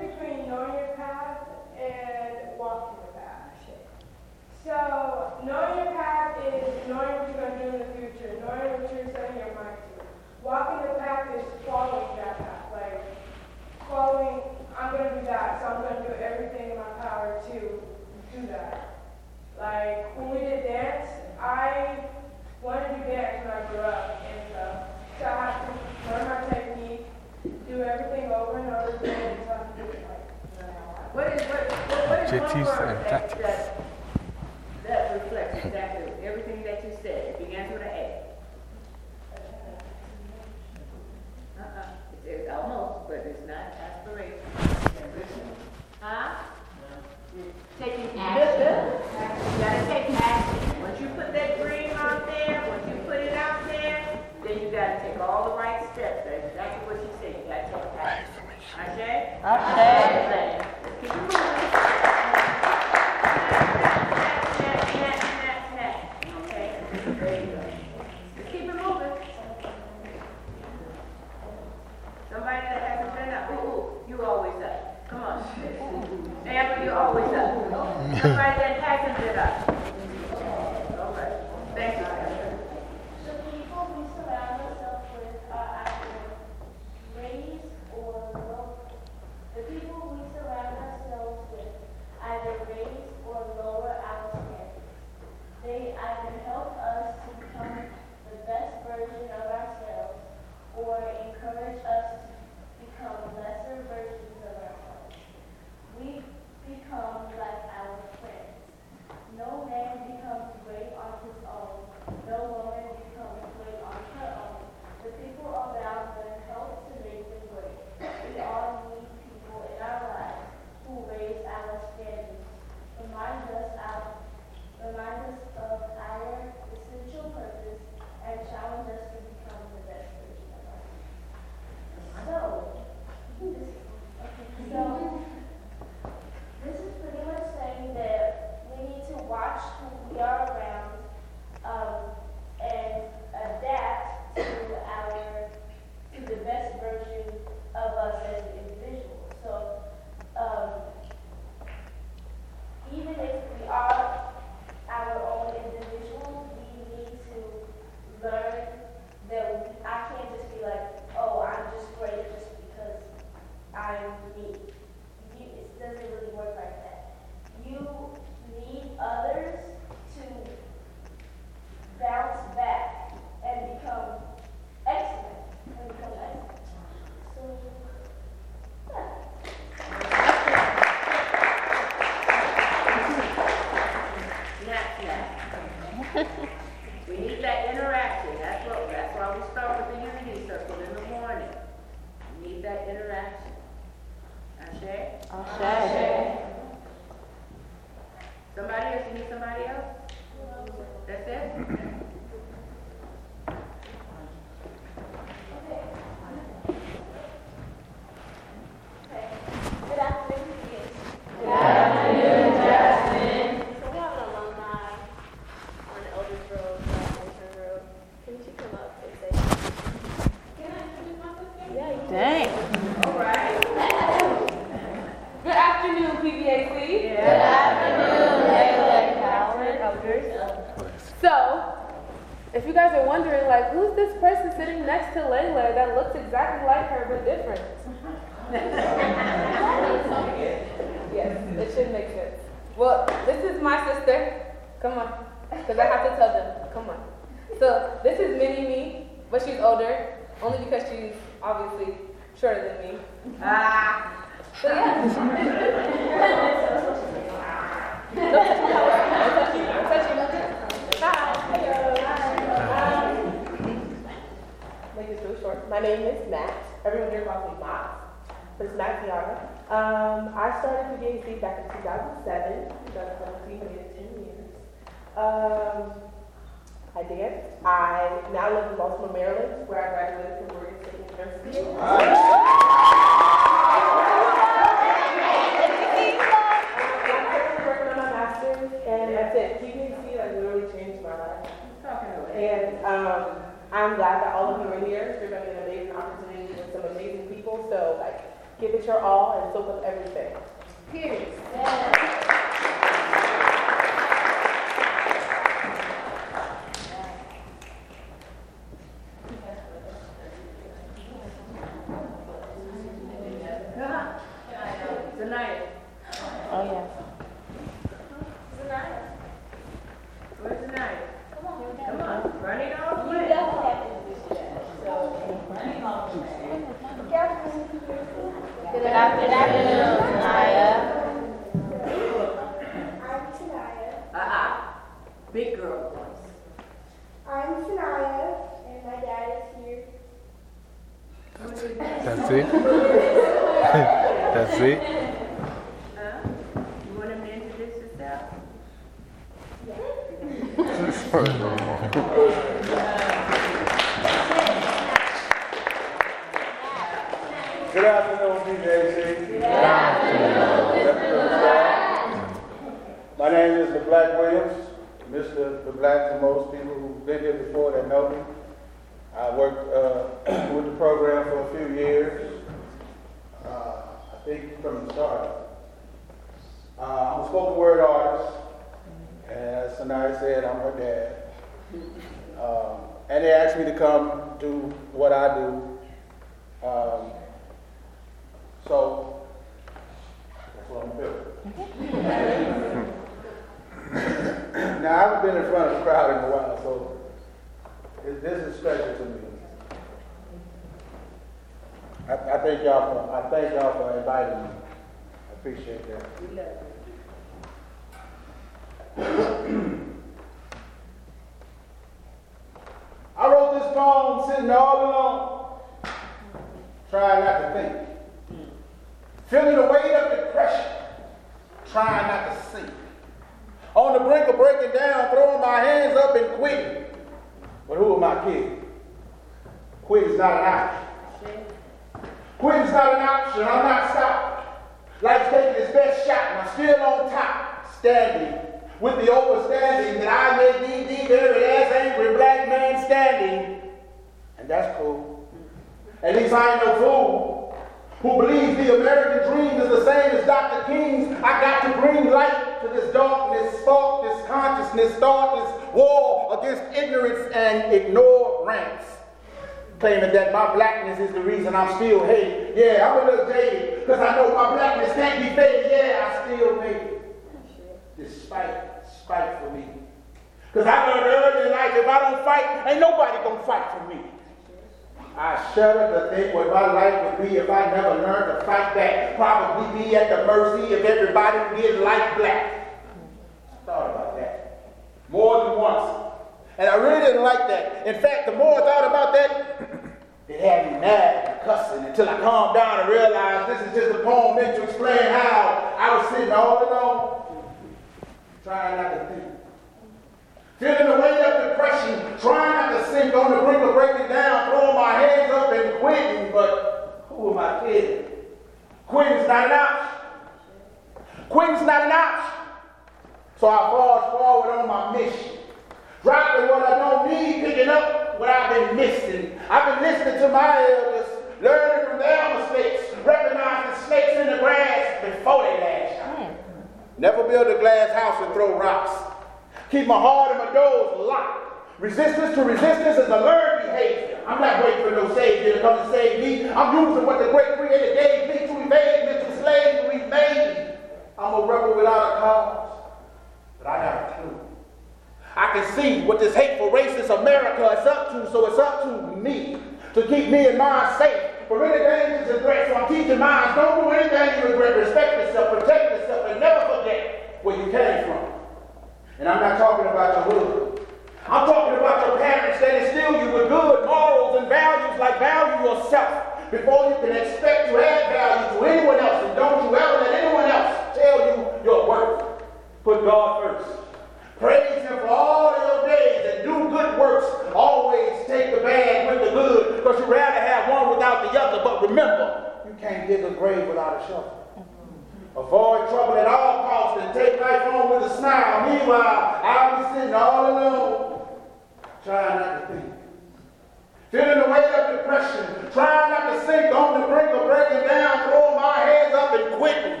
S16: Feeling the weight of depression, trying not to sink on the brink of breaking down, throwing my hands up and quitting.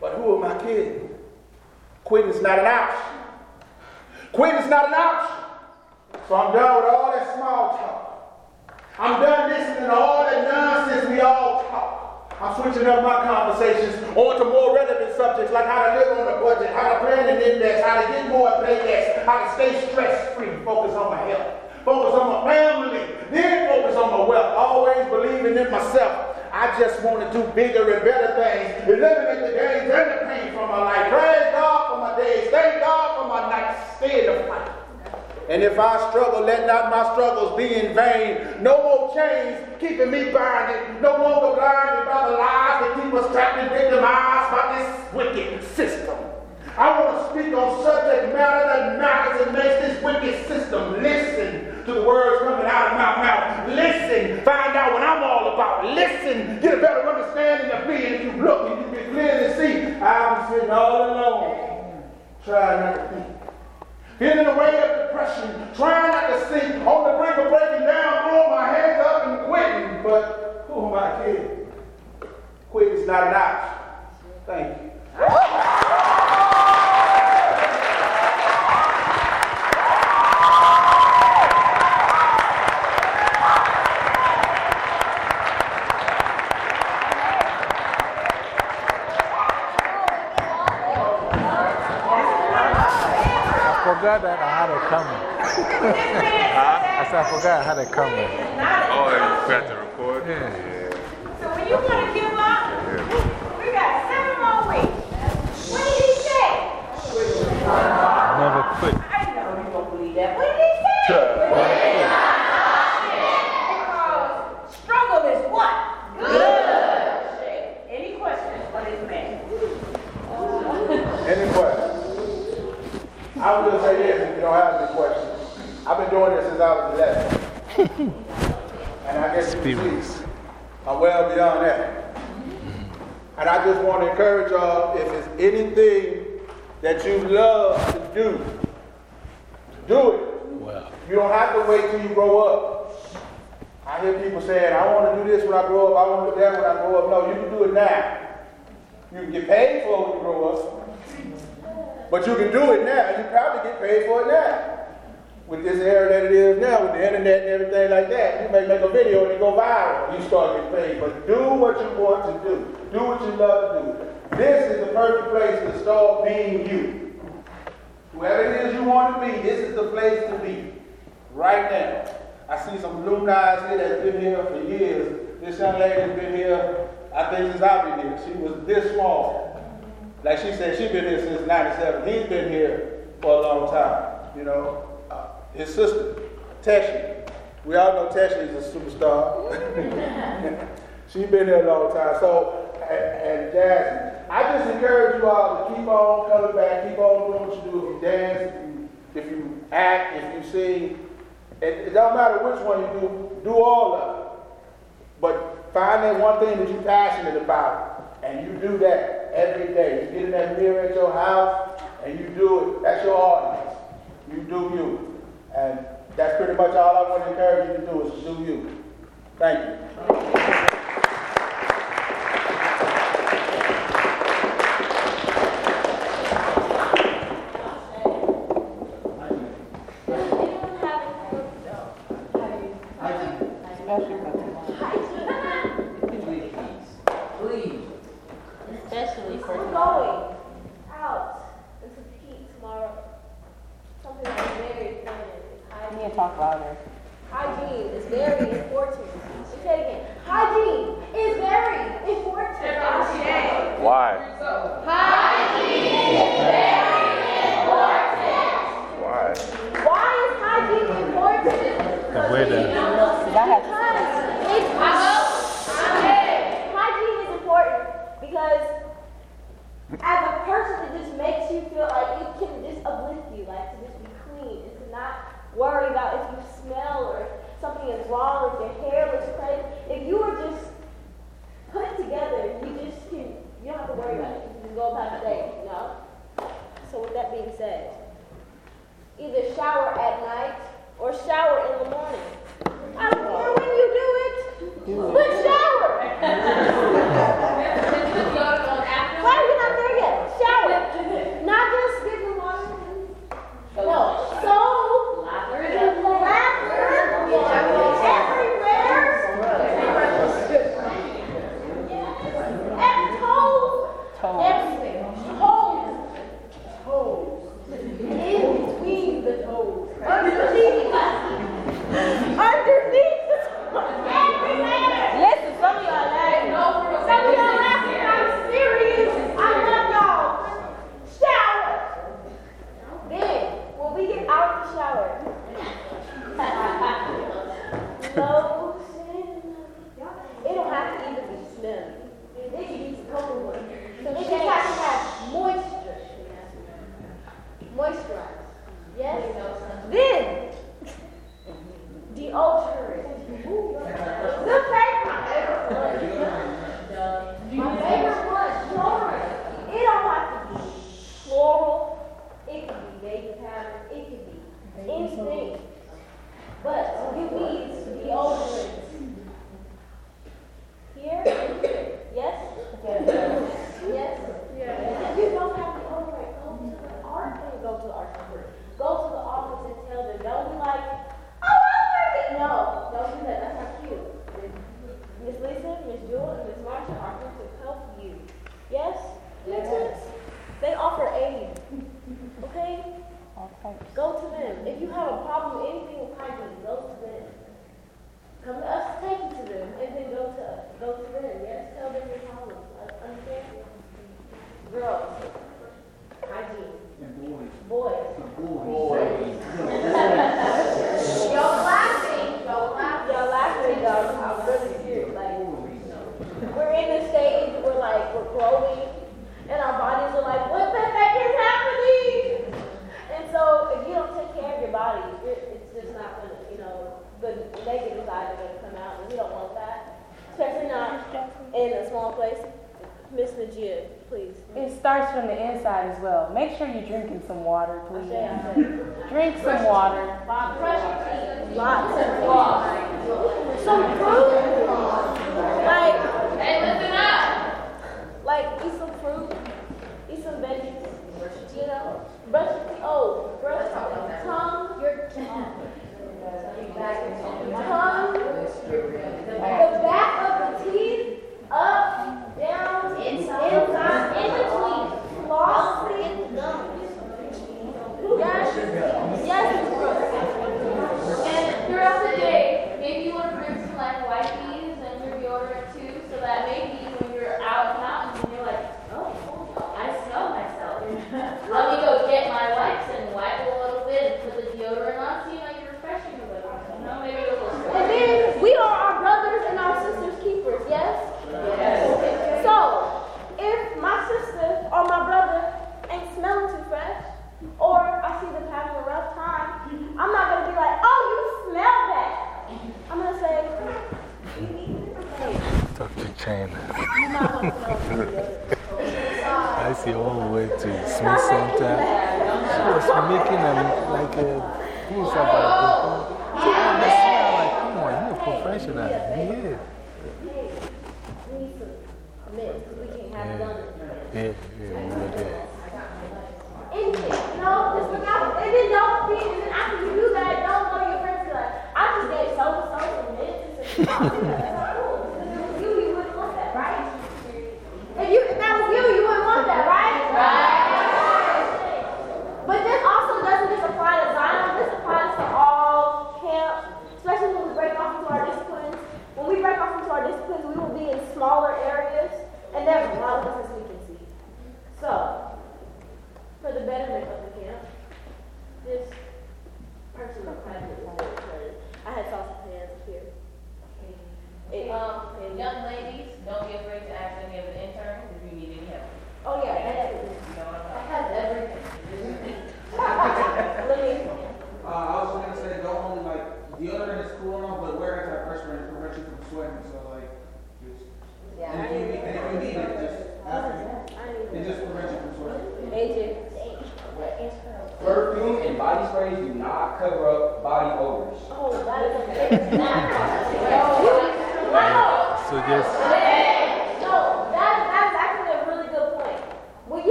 S16: But who am I kidding? Quitting is not an option. Quitting is not an option. So I'm done with all that small talk. I'm done listening to all that nonsense we all talk. I'm switching up my conversations onto more relevant subjects like how to live on a budget, how to plan an index, how to get more pay less, how to stay stress free, focus on my health, focus on my family, then focus on my wealth, always believing in myself. I just want to do bigger and better things, eliminate the gains and the pain from my life. Praise God for my days, thank God for my nights, stay in the fight. And if I struggle, let not my struggles be in vain. No more chains keeping me binded. No longer blinded by the lies that keep us trapped and victimized by this wicked system. I want to speak on subject matter that matters and makes this wicked system listen to the words coming out of my mouth. Listen, find out what I'm all about. Listen, get a better understanding of me. And if you look, and you can clearly see I'm sitting all alone, trying not to think. Feeling the weight of depression, trying not to sink, on the brink of breaking down, throwing my hands up and quitting. But who am I kidding? Quitting is not an option. Thank you.
S2: Forgot that I had it coming. I said, I forgot I had it coming.
S5: Oh, you forgot to record?
S2: Yeah.
S6: So when you want to give up, we got seven more weeks. What did he say?
S2: Never quit.
S6: I know you don't believe that. What did he say? Because struggle is what? Good. Any questions for this man?
S16: Any questions? I was going to say this if you don't have any questions. I've been doing this since I was 11. and I guess you see, I'm well beyond that. And I just want to encourage y'all if it's anything that you love to do, do it.
S2: Well,
S16: You don't have to wait till you grow up. I hear people saying, I want to do this when I grow up, I want to do that when I grow up. No, you can do it now. You can get paid for it when you grow up. But you can do it now. You probably get paid for it now. With this era that it is now, with the internet and everything like that, you may make a video and it go viral. You start getting paid. But do what you want to do. Do what you love to do. This is the perfect place to start being you. Whoever it is you want to be, this is the place to be. Right now. I see some blue eyes here that's been here for years. This young lady's been here, I think since I've been here. She was this small. Like she said, she's been here since 97. He's been here for a long time, you know. His sister, Teshi. We all know Teshi is a superstar. she's been here a long time. So, and, and Jasmine, I just encourage you all to keep on coming back, keep on doing what you do. If you dance, if you, if you act, if you sing, it, it don't matter which one you do, do all of it. But find that one thing that you're passionate about, and you do that every day. You get in that mirror at your house, and you do it. That's your audience. You do you. And that's pretty much all I want to encourage you to do is do
S6: you. Thank you.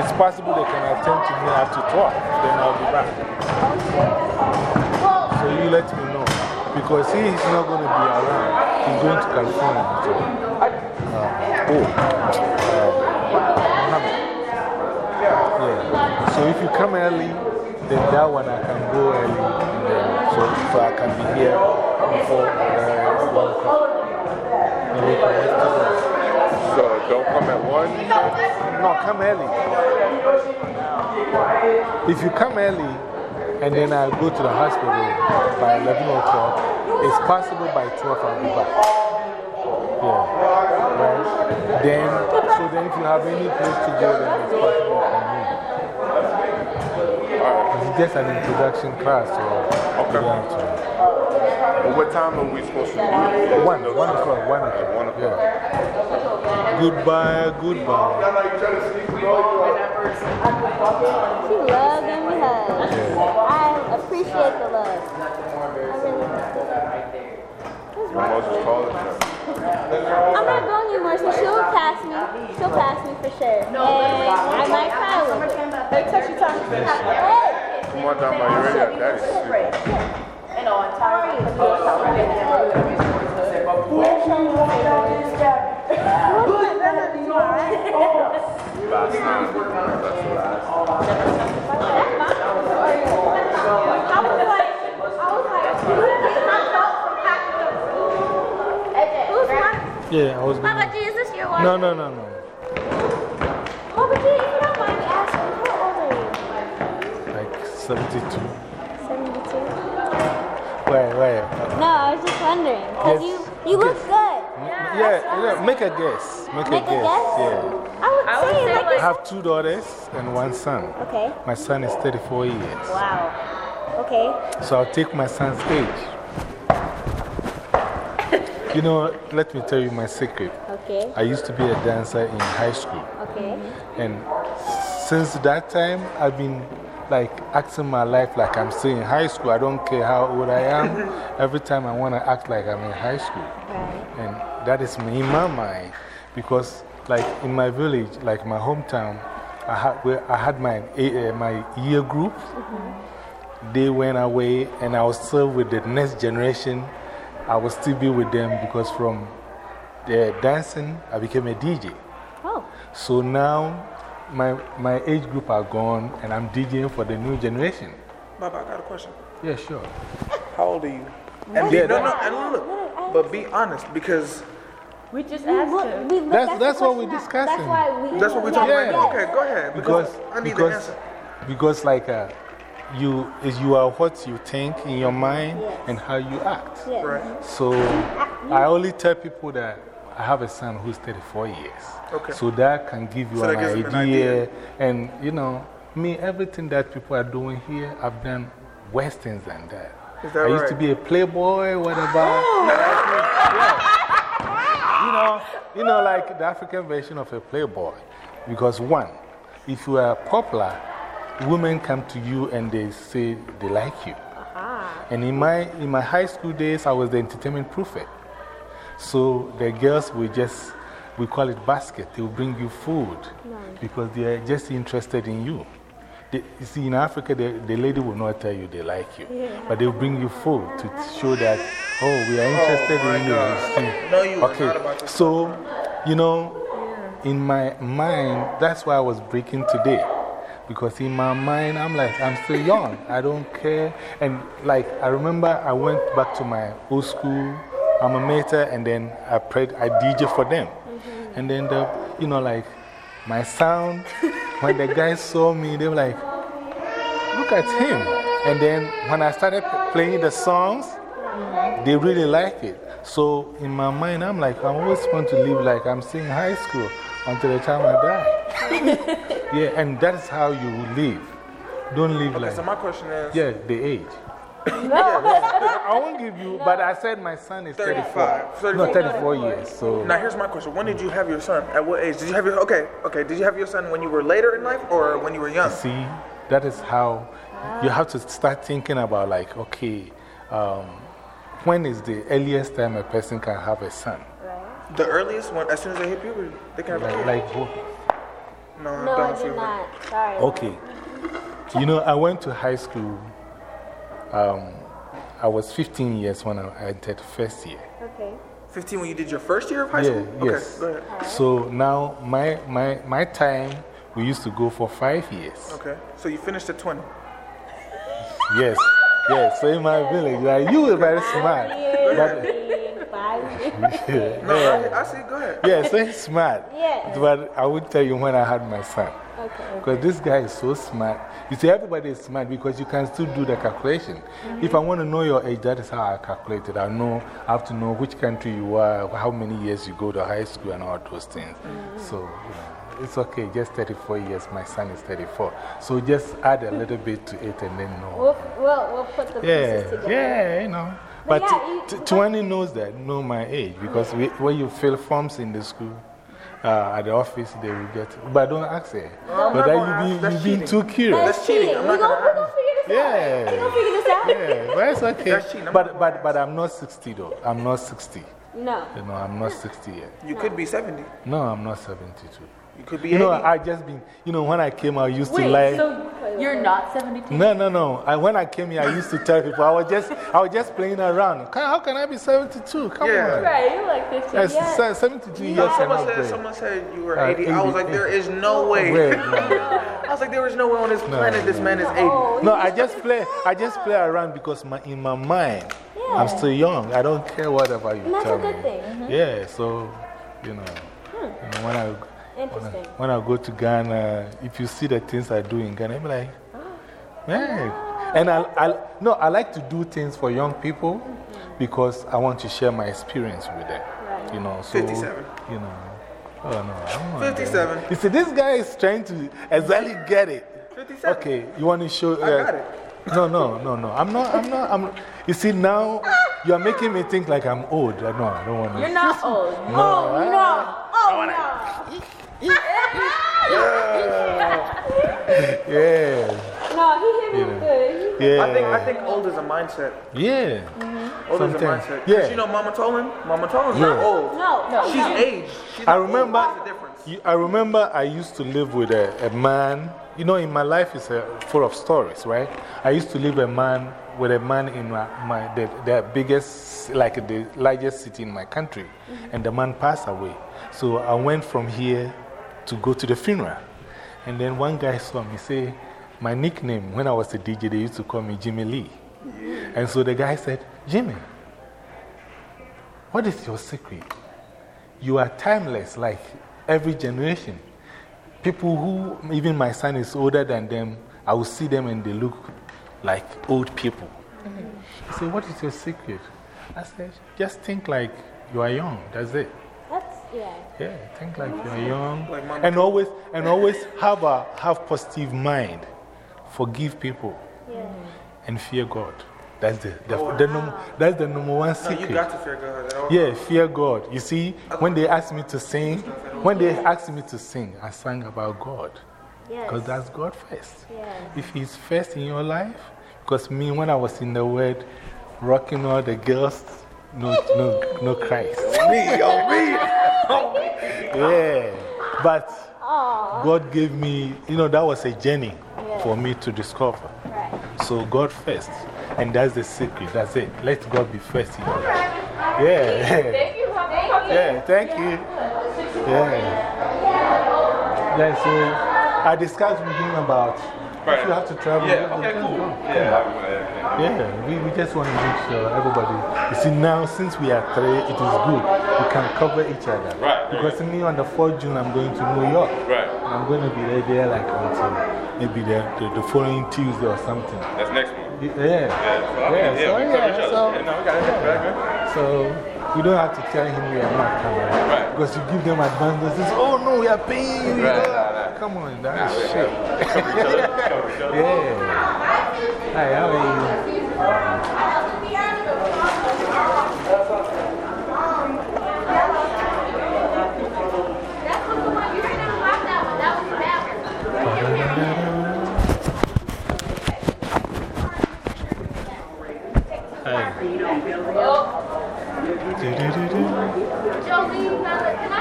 S2: It's possible they can attend to me up to 12. Then I'll be back. So you let me know. Because he is not going to be around. He's going to California. So, uh, oh. Uh, yeah. So if you come early, then that one I can go early. And then, so, so I can be here before uh, 1 o'clock. And we can wait till then.
S5: So don't come at 1?
S2: No, come early. If you come early and then I go to the hospital by 11 o'clock, it's possible by 12 I'll be back. Yeah. Right? Then, so then if you have any place to go, then it's possible for me. It's just an introduction class. So
S5: Okay.
S2: you have to.
S5: Well, what time are we supposed to do it?
S2: One, one o'clock, one o'clock.
S5: One o'clock.
S2: Goodbye, goodbye.
S17: She love and we hug. I appreciate the love. I really
S5: Moses College.
S17: I'm not going anymore, so she'll pass me. She'll pass me for sure. And I might cry a little bit.
S18: They touch your tongue.
S17: Hey!
S5: Come on down, my you ready? Daddy's sleeping.
S18: And on time.
S5: Last time. That's the last.
S17: I was like, I was like, this is my fault for packing up. Who's my?
S2: Yeah, I was
S17: Papa
S2: going
S17: G, is this your wife?
S2: No, no, no, no.
S17: Papa G, if you don't mind me asking, how old are you?
S2: Like 72.
S17: 72.
S2: Wait, wait. uh,
S17: No, I was just wondering. Because
S2: Yes.
S17: you,
S2: make a guess. Make,
S17: Make a guess?
S2: Yeah.
S17: I would say, like,
S2: I have two daughters and one son.
S17: Okay.
S2: My son is 34 years.
S17: Wow. Okay.
S2: So I'll take my son's age. You know, let me tell you my secret.
S17: Okay.
S2: I used to be a dancer in high school.
S17: Okay.
S2: And since that time, I've been like acting my life like I'm still in high school. I don't care how old I am. Every time I want to act like I'm in high school. And that is me in my mind. Because, like in my village, like my hometown, I had, where I had my, uh, my year group. Mm-hmm. They went away, and I was still with the next generation. I will still be with them because from the dancing, I became a DJ.
S17: Oh.
S2: So now my, my age group are gone, and I'm DJing for the new generation.
S11: Baba, I got a question.
S2: Yeah, sure.
S11: How old are you? And
S2: Yeah,
S11: be, no, no,
S2: that-
S11: and look, but be honest because.
S19: We just
S17: asked her. We looked
S2: That's,
S17: at
S2: that's what we're discussing.
S17: That's why we.
S11: That's what we're talking
S17: Yeah,
S11: about. Okay, go ahead.
S2: Because,
S11: Because, I need the
S2: because,
S11: answer.
S2: because like uh, you, is you are what you think in your mind and how you act.
S17: Yes. Right.
S2: So I only tell people that I have a son who's 34 years.
S11: Okay.
S2: So that can give you
S11: So
S2: an, idea.
S11: an idea.
S2: And, you know, me, everything that people are doing here, I've done worse things than that. I used to be a playboy, whatever. Yeah. You know, you know, like the African version of a playboy. Because, one, if you are popular, women come to you and they say they like you. Uh-huh. And in my, in my high school days, I was the entertainment prophet. So the girls will just, we call it basket, they will bring you food because they are just interested in you. They, you see, in Africa, the, the lady will not tell you they like you,
S11: Yeah.
S2: but they will bring you food to show that, oh, we are oh interested
S11: my
S2: in you. See?
S11: No, you
S2: okay.
S11: not about to
S2: So, you know, in my mind, that's why I was breaking today. Because in my mind, I'm like, I'm still young. I don't care. And like, I remember I went back to my old school alma mater and then I prayed, I DJ for them. Mm-hmm. And then, the, you know, like, my sound, when the guys saw me, they were like, look at him. And then when I started playing the songs, they really liked it. So in my mind, I'm like, I'm always going to live like I'm still in high school until the time I die. yeah, and that's how you will live. Don't live
S11: Okay,
S2: like.
S11: so my question is.
S2: Yeah, the age. I won't give you, but I said my son is 34.
S11: 35.
S2: No, 34 years. So.
S11: Now, here's my question. When did you have your son? At what age? Did you have your. Okay, okay. Did you have your son when you were later in life or when you were young?
S2: See, that is how you have to start thinking about, like, okay, um, when is the earliest time a person can have a son?
S11: The earliest one, as soon as they hit puberty, they can have a
S2: Like,
S11: kid.
S2: like who?
S11: No,
S17: No, I
S11: don't
S17: did
S11: feel
S17: not. Sorry.
S2: Okay. You know, I went to high school. Um, I was 15 years when I entered first year.
S17: Okay.
S11: 15 when you did your first year of high
S2: yeah,
S11: school?
S2: yes.
S11: Okay, go ahead.
S2: So now, my, my, my time, we used to go for five years.
S11: Okay, so you finished at 20.
S2: Yes, yes. So in my village, like, you were very smart. But, yeah,
S11: No, I, I see, go ahead.
S2: yeah, so he's smart.
S17: Yeah.
S2: But I would tell you when I had my son.
S17: Okay.
S2: Because this guy is so smart. You see, everybody is smart because you can still do the calculation.
S17: -hmm.
S2: If I want to know your age, that is how I calculate it. I know, I have to know which country you are, how many years you go to high school, and all those things.
S17: Mm-hmm.
S2: So, know, it's okay, just 34 years. My son is 34. So just add a little bit to it and then know.
S17: We'll, we'll, we'll put the
S2: Yeah,
S17: pieces together.
S2: yeah, you know.
S17: But
S2: But,
S17: yeah, you-
S2: t- 20 knows that, know my age. Because we, when you fill forms in the school, uh, at the office, they will get. But don't ask her.
S11: No,
S2: but
S11: not
S2: that you
S11: ask.
S2: be,
S11: That's
S2: you being too curious.
S11: That's cheating. I'm not
S17: gonna,
S11: gonna
S17: we gonna figure this out.
S2: Yeah.
S17: We gonna figure this out.
S2: Yeah, but it's okay.
S11: That's cheating.
S2: But, but, but I'm not 60 though. I'm not 60.
S17: No.
S2: You know, I'm not 60 yet.
S11: You could be 70.
S2: No, I'm not 72.
S11: You could be
S2: You know, I just been, you know, when I came, I used to
S20: Wait,
S2: lie.
S20: so you're not 72?
S2: No, no, no. I, when I came here, I used to tell people I was just, I was just playing around. Can- How can I be 72? Come
S11: Yeah.
S2: on.
S20: Right, you're like 15.
S2: That's
S20: yeah.
S2: se- 72 years
S11: someone,
S2: not
S11: said, someone said you were
S2: Uh,
S11: 80. I was
S2: 80,
S11: like, there is no way.
S2: Great, no.
S11: I was like, there is no way on this planet this man is 80.
S2: No, I just play, I just play around because my, in my mind, I'm still young. I don't care whatever you
S17: And that's
S2: tell
S17: a good
S2: me.
S17: thing. mhm.
S2: Yeah, so, you know,
S17: Hmm.
S2: you know when, I, when, I, when I go to Ghana, if you see the things I do in Ghana, I'm like, man. And I, I, no, I like to do things for young people
S17: Mm-hmm.
S2: because I want to share my experience with them. You know, so,
S11: 57.
S2: You know, oh no, I'm not
S11: 57.
S2: there. You see, this guy is trying to exactly get it.
S11: 57.
S2: Okay, you want to show?
S11: I
S2: uh,
S11: got it.
S2: No, no, no, no. I'm not, I'm not, I'm, you see, now you are making me think like I'm old. No, I don't want to.
S20: You're not old.
S2: No, I-
S17: No. Oh, no.
S2: Yeah. yeah.
S17: No, he hit me
S2: Yeah.
S17: good.
S2: Yeah.
S11: I think, I think old is a mindset.
S2: Yeah.
S11: Old is a mindset.
S2: Yeah.
S11: 'Cause You know Mama Tolan? Mama Tolan's
S2: Yeah.
S11: not old.
S17: No, no.
S11: She's
S17: no.
S11: aged. She's
S2: I
S11: not old.
S2: remember,
S11: There's a difference.
S2: I remember I used to live with a, a man. You know, in my life is uh, full of stories, right? I used to live a man with a man in my, my the, the biggest, like the largest city in my country. And the man passed away. So I went from here to go to the funeral. And then one guy saw me say, my nickname when I was a DJ, they used to call me Jimmy Lee. And so the guy said, Jimmy, what is your secret? You are timeless, like every generation. People who, even my son is older than them, I will see them and they look like old people. Mm-hmm. He said, What is your secret? I said, Just think like you are young. That's it.
S17: That's, yeah.
S2: Yeah, think like you are young.
S11: Like Mama
S2: and always, and always have a have positive mind. Forgive people
S17: Yeah.
S2: and fear God. That's the, the, oh, the num that's the number one
S11: No,
S2: secret.
S11: you got to fear God.
S2: Yeah, fear God. You see, when they asked me to sing, when they asked me to sing, I sang about God. Because
S17: Yes.
S2: that's God first.
S17: Yeah.
S2: If He's first in your life, because me, when I was in the Word, rocking all the girls, no, no, no Christ.
S11: Me, yo, me.
S2: Yeah. But
S17: Aw.
S2: God gave me, you know, that was a journey
S17: Yeah.
S2: for me to discover.
S17: Right.
S2: So God first. And that's the secret. That's it. Let God be first in your life. Yeah.
S17: Thank you. Thank you.
S2: Yeah, thank you. Yeah. Then so I discussed with him about if you have to travel.
S21: Yeah, okay, cool.
S2: go.
S21: Yeah,
S2: Yeah, we, we just want to make sure everybody. You see, now since we are three, it is good. We can cover each other.
S21: Right, right.
S2: Because me on the 4th June, I'm going to New York.
S21: Right.
S2: I'm going to be there, there like until maybe the, the, the following Tuesday or something.
S21: That's next month.
S2: Yeah.
S21: Yeah, so, I mean,
S2: Yeah,
S21: yeah,
S2: so,
S21: we cover
S2: yeah,
S21: other.
S2: so,
S21: Yeah, no, we got it. Right, right.
S2: so you don't have to tell him we are not coming.
S21: Right.
S2: Because you give them advance notice. Oh no, we are paying you.
S21: Right, right, right.
S2: Come on, that is
S21: Nah,
S2: shit.
S21: Cover each other. Cover each other.
S2: Yeah. Hi, how are you?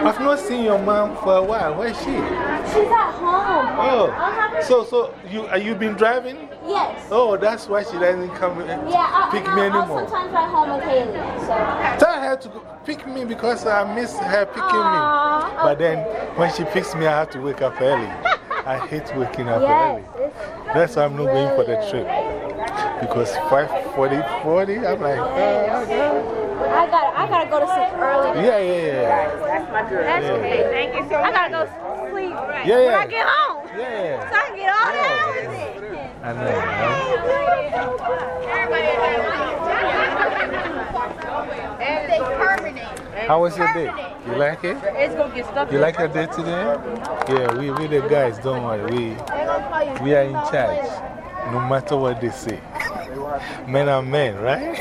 S2: I've not seen your mom for a while. Where is she?
S17: She's at home.
S2: Oh, so, so you, are you been driving?
S17: Yes.
S2: Oh, that's why she doesn't come and
S17: Yeah, I,
S2: pick me anymore.
S17: sometimes ride home with Haley. So.
S2: Tell her to pick me because I miss her picking
S17: Aw,
S2: me. But then when she picks me, I have to wake up early. I hate waking up
S17: Yes,
S2: early. That's why I'm not going for the trip. Because 5:40, 40, I'm like, oh,
S17: I gotta, I gotta go to sleep early.
S2: yeah, yeah, yeah.
S17: That's my girl.
S2: That's okay.
S17: Thank you so much. I gotta go to sleep
S2: Yeah, yeah. when.
S17: I get home.
S2: Yeah.
S17: So I can get all that hours in.
S2: I know.
S17: And they permanent.
S2: How was your day? You like it?
S17: It's going to get stuck.
S2: You like your day today? Yeah, we, we the guys, don't worry. We, we are in charge, no matter what they say. men are men, right?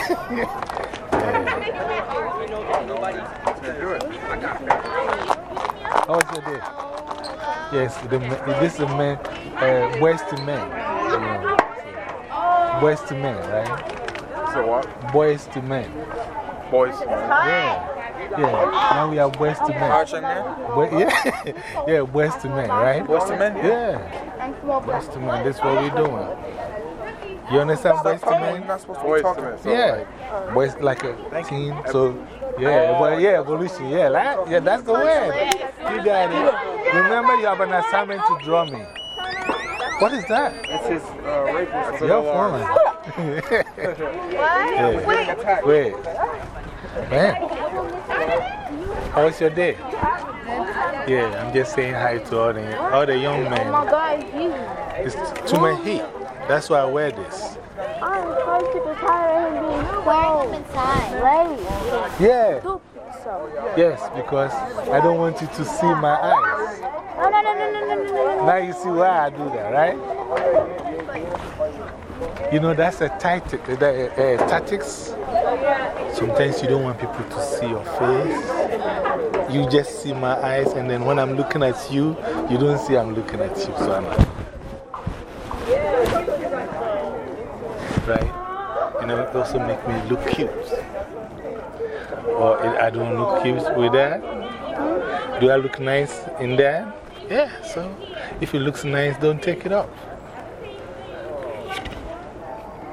S2: How was your day? Yes, the, this is a man, uh, boys to men. Yeah. Boys to men, right?
S11: So what?
S2: Boys to men.
S11: Boys.
S2: Yeah. Yeah, now we are boys to men.
S11: Arch and men?
S2: Boy, yeah, yeah, boys to men, right?
S11: Boys to men?
S2: Yeah. Boys to men, that's what we're doing. You understand boys to men?
S11: You're not supposed to be talking. So
S2: Yeah. Boys like a team, so yeah, well, yeah, evolution, yeah, like, yeah, that's the way. You got it. Remember, you have an assignment to draw me. What is that?
S11: It's his uh, rapist.
S2: Your phone. yeah. Wait. Man. How was your day? Yeah, I'm just saying hi to all the, all the young men.
S17: Oh my
S2: men.
S17: God, it's you.
S2: It's too much heat. That's why I wear this.
S17: I'm so sick and tired of being cold. inside.
S2: Yeah. Yes, because I don't want you to see my eyes.
S17: Oh, no, no, no, no, no, no, no, no.
S2: Now you see why I do that, right? You know, that's a tactic, uh, uh, tactics. Sometimes you don't want people to see your face. You just see my eyes, and then when I'm looking at you, you don't see I'm looking at you. So I'm like, right? You know, it also makes me look cute. Or I don't look cute with that. Do I look nice in that? Yeah, so if it looks nice, don't take it off.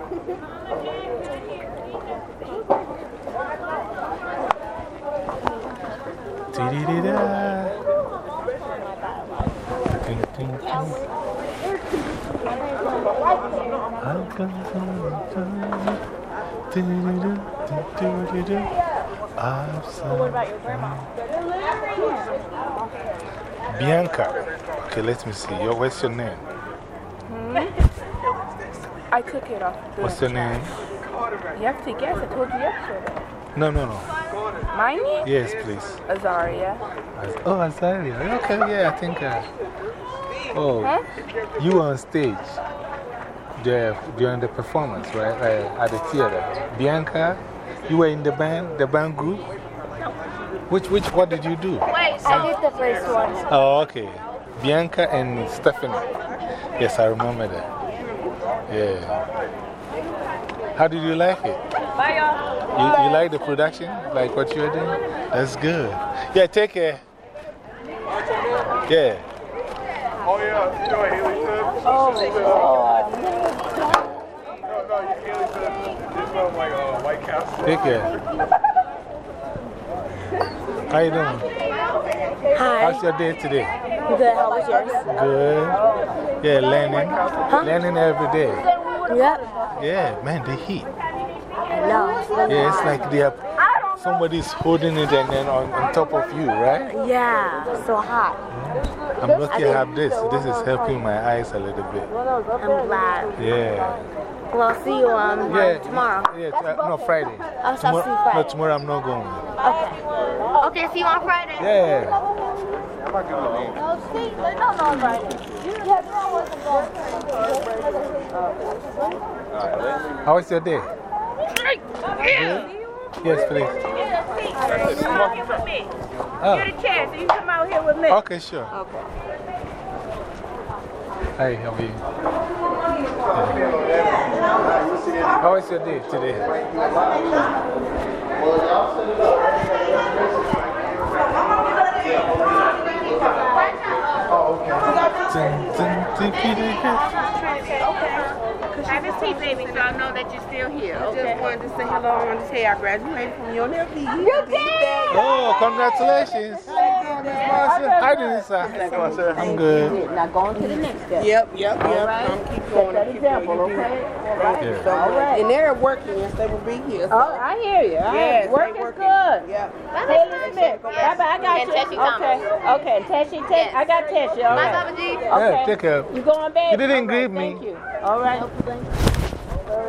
S2: Dee-dee-dee-da. Ding, ding, ding. I'll come sometime. Dee-dee-dee-doo, dee-dee-dee-doo. Outside. Bianca. Okay, let me see. Your, what's your name? Hmm?
S22: I took it off.
S2: What's your name?
S22: You have to guess. I told you yesterday.
S2: No, no, no.
S22: Mine?
S2: Yes, please.
S22: Azaria.
S2: Az- Oh, Azaria. Okay, yeah, I think. Uh, oh, you were on stage the, during the performance, right? Uh, at the theater. Bianca, you were in the band, the band group? Which, which, what did you do?
S17: Wait, I did the first one.
S2: Oh, okay. Bianca and Stephanie. Yes, I remember that. Yeah. How did you like it?
S22: Bye, y'all.
S2: You, you like the production? Like what you're doing? That's good. Yeah, take care. Yeah.
S11: Oh, yeah. You know what Haley said?
S22: Oh, uh, my God.
S11: No, no, Haley said this one like a White Castle.
S2: Take care. How you doing?
S17: Hi.
S2: How's your day today?
S17: Good, how was yours?
S2: Good. Yeah, learning. Learning every day.
S17: Yep.
S2: Yeah, man, the heat.
S17: No.
S2: Yeah, it's like they have, somebody's holding it and then on, on top of you, right?
S17: Yeah, so hot.
S2: I'm lucky I have this. This is helping my eyes a little bit.
S17: I'm glad.
S2: Yeah.
S17: Well, I'll see you um,
S2: Yeah.
S17: tomorrow.
S2: Yeah, uh, no, Friday.
S17: I'll see you
S2: Tomorrow,
S17: Friday.
S2: no, tomorrow I'm not going.
S17: Okay. Okay, see you on Friday.
S2: Yeah.
S17: No, see, no, no, on Friday.
S2: How was your day? Yes, please. Oh.
S6: You come out here with me.
S2: Oh.
S6: Get a chance, you come out here with me.
S2: Okay, sure.
S6: Okay.
S2: Hi, how are you? Yeah. How your day today?
S6: Have oh, a seat, baby, so I know that you're still here.
S22: I
S6: Okay.
S22: just wanted to say hello. I wanted to say I graduated from your nephew.
S6: You did?
S2: Oh, congratulations. Hi, Denisa. I'm good.
S22: Now go on to the next step. Yep, yep, yep. I'm keep going. Set that example, okay?
S2: Yeah.
S22: All right. And they're working, yes, they will be here.
S6: Oh, I hear you. I
S22: Yes,
S6: work is
S22: working.
S6: good.
S22: Yep.
S6: Haley Smith. Bye bye, I got
S17: And
S6: you.
S17: Tessie Thomas.
S6: Okay, okay. Tessie, Tessie. I got Tessie. All
S17: Bye,
S6: right.
S17: Papa G.
S2: Yeah,
S6: Okay.
S2: take care.
S6: You going, babe?
S2: You didn't
S6: All right,
S2: greet me.
S6: Thank you. All right.
S17: Thank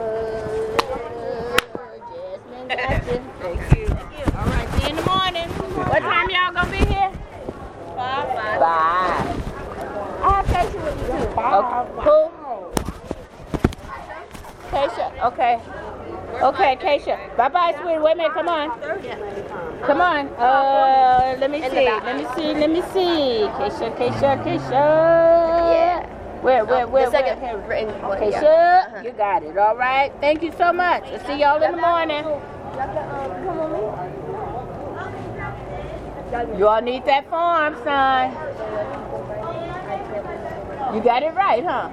S17: you. All right, see you in the morning.
S9: What time y'all gonna be here? Five. Five. I have. Who? Keisha, okay. Okay, Keisha. Bye bye, sweetie. Wait a minute, come on. Come on. Uh, let me see. Let me see. Let me see. Keisha, Keisha, Keisha. Yeah. Where, where, where?
S17: The second
S9: where?
S17: written one,
S9: Keisha,
S17: yeah. Uh-huh.
S9: you got it. All right. Thank you so much. I'll see y'all in the morning. You all need that form, son. You got it right, huh?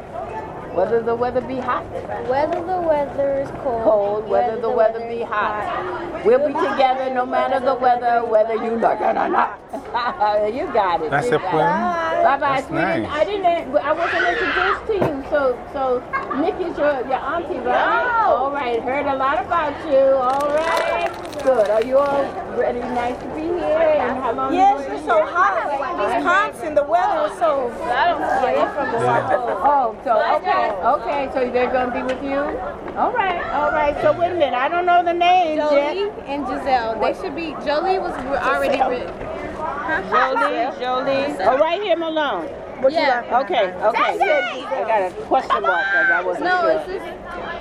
S9: Whether the weather be hot.
S17: Whether the weather is cold.
S9: Cold, whether the weather be hot. We'll be together no matter the weather, whether you like it or not. you got it.
S2: That's
S9: you
S2: a poem?
S9: Bye bye,
S2: That's
S9: sweetie.
S2: nice.
S9: I didn't, I wasn't introduced to you, so, so Nikki's your, your auntie, right? All right, heard a lot about you. All right. Good. Are you all ready? Nice to be here. And how long
S22: Yes,
S9: you
S22: it's so hot. Wisconsin, the weather was so. I don't get it from the
S9: Oh, so, okay, okay, so they're gonna be with you? All right, all right, so wait a minute, I don't know the names yet.
S23: Jolie and Giselle. They should be. Jolie was already written.
S9: Jolie, Jolie, oh, right here, Malone.
S23: Yeah.
S9: Okay, okay. I got a question mark because I wasn't
S23: No,
S9: sure.
S23: it's just.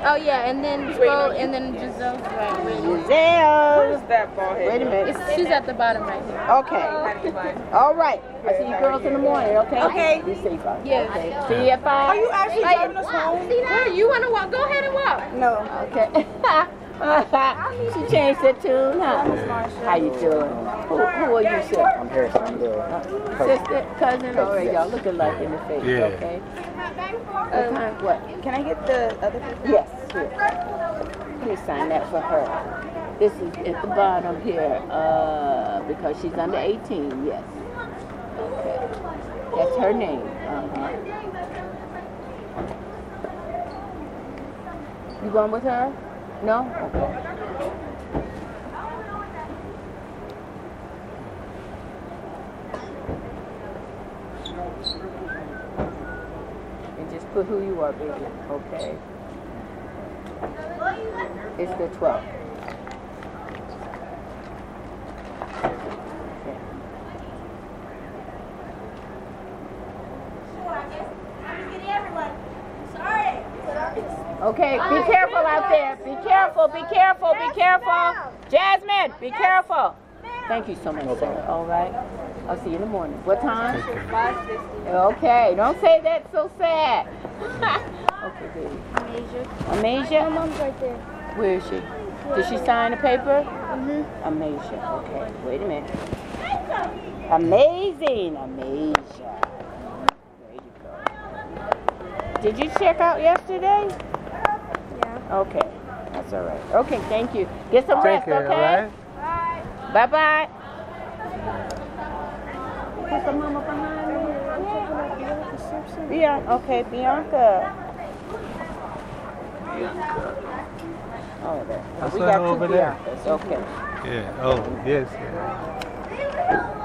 S23: Oh yeah, and then scroll, and then Giselle's right. written.
S9: Giselle.
S22: Where's that ball head?
S9: Wait a minute.
S23: It's, she's at the bottom right here.
S9: Okay. All right. I see you girls in the morning, okay?
S23: Okay.
S9: Be safe out
S23: Yeah.
S9: there. See you at five.
S22: Are you actually
S23: Like,
S22: driving us home?
S23: Where you want to walk? Go ahead and walk.
S22: No.
S9: Okay. she changed her tune, huh? How you doing? Who, who are you, sir?
S24: I'm Harrison. I'm the cousin.
S9: Sister, cousin, all right, y'all look alike in the face,
S24: Yeah.
S9: okay? What kind- what?
S22: Can I get the other people?
S9: Yes, here. Please sign that for her. This is at the bottom here, uh, because she's under 18, yes. Okay. That's her name. Uh-huh. You going with her? No? Okay. And just put who you are, baby. Okay. It's the 12th. Okay, be careful out there. Be careful, be careful, be careful. Jasmine, be careful. Thank you so much, sir. All right. I'll see you in the morning. What time? Okay, don't say that so sad. okay, baby.
S17: Amasia.
S9: Amasia?
S17: My mom's right there.
S9: Where is she? Did she sign the paper? Mm-hmm. Amasia. Okay, wait a minute. Amazing, Amasia. There you go. Did you check out yesterday?
S17: Yeah.
S9: Okay, that's all right. Okay, thank you. Get some
S2: Take
S9: rest,
S2: care,
S9: okay?
S2: all
S9: Bye bye. Mama behind me. Bianca, okay, Bianca. Oh, there. We got two
S2: over there.
S9: Biancas. Okay.
S2: Yeah, oh, yes. yeah.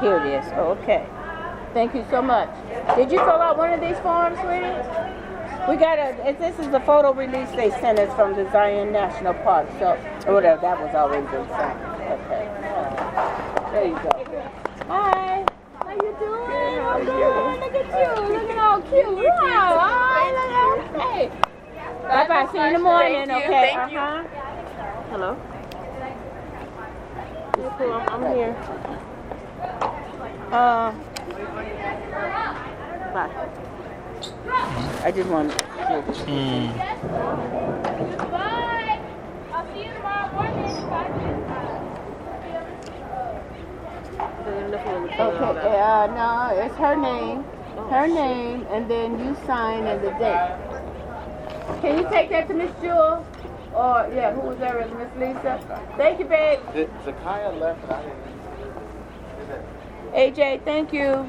S9: Here it is. Okay. Thank you so much. Did you fill out one of these forms, sweetie? We got a, this is the photo release they sent us from the Zion National Park, so, or whatever, that was already been signed. Okay. There you go. Hi. How you doing? I'm good. Look at you. Looking all cute. Wow. Hi, look at Hey. Bye bye. See you in the morning,
S22: Thank you.
S9: okay?
S22: Thank you.
S9: Uh-huh.
S22: Hello.
S9: Cool. I'm here. Uh, bye. I just want to share this. with you.
S25: I'll see you tomorrow morning.
S9: Okay, uh, no, it's her name, her name, and then you sign and the date. Can you take that to Miss Jewel? Or, yeah, who was there? Miss Lisa? Thank you, babe.
S24: Zakiah left, but I didn't.
S9: AJ, thank you.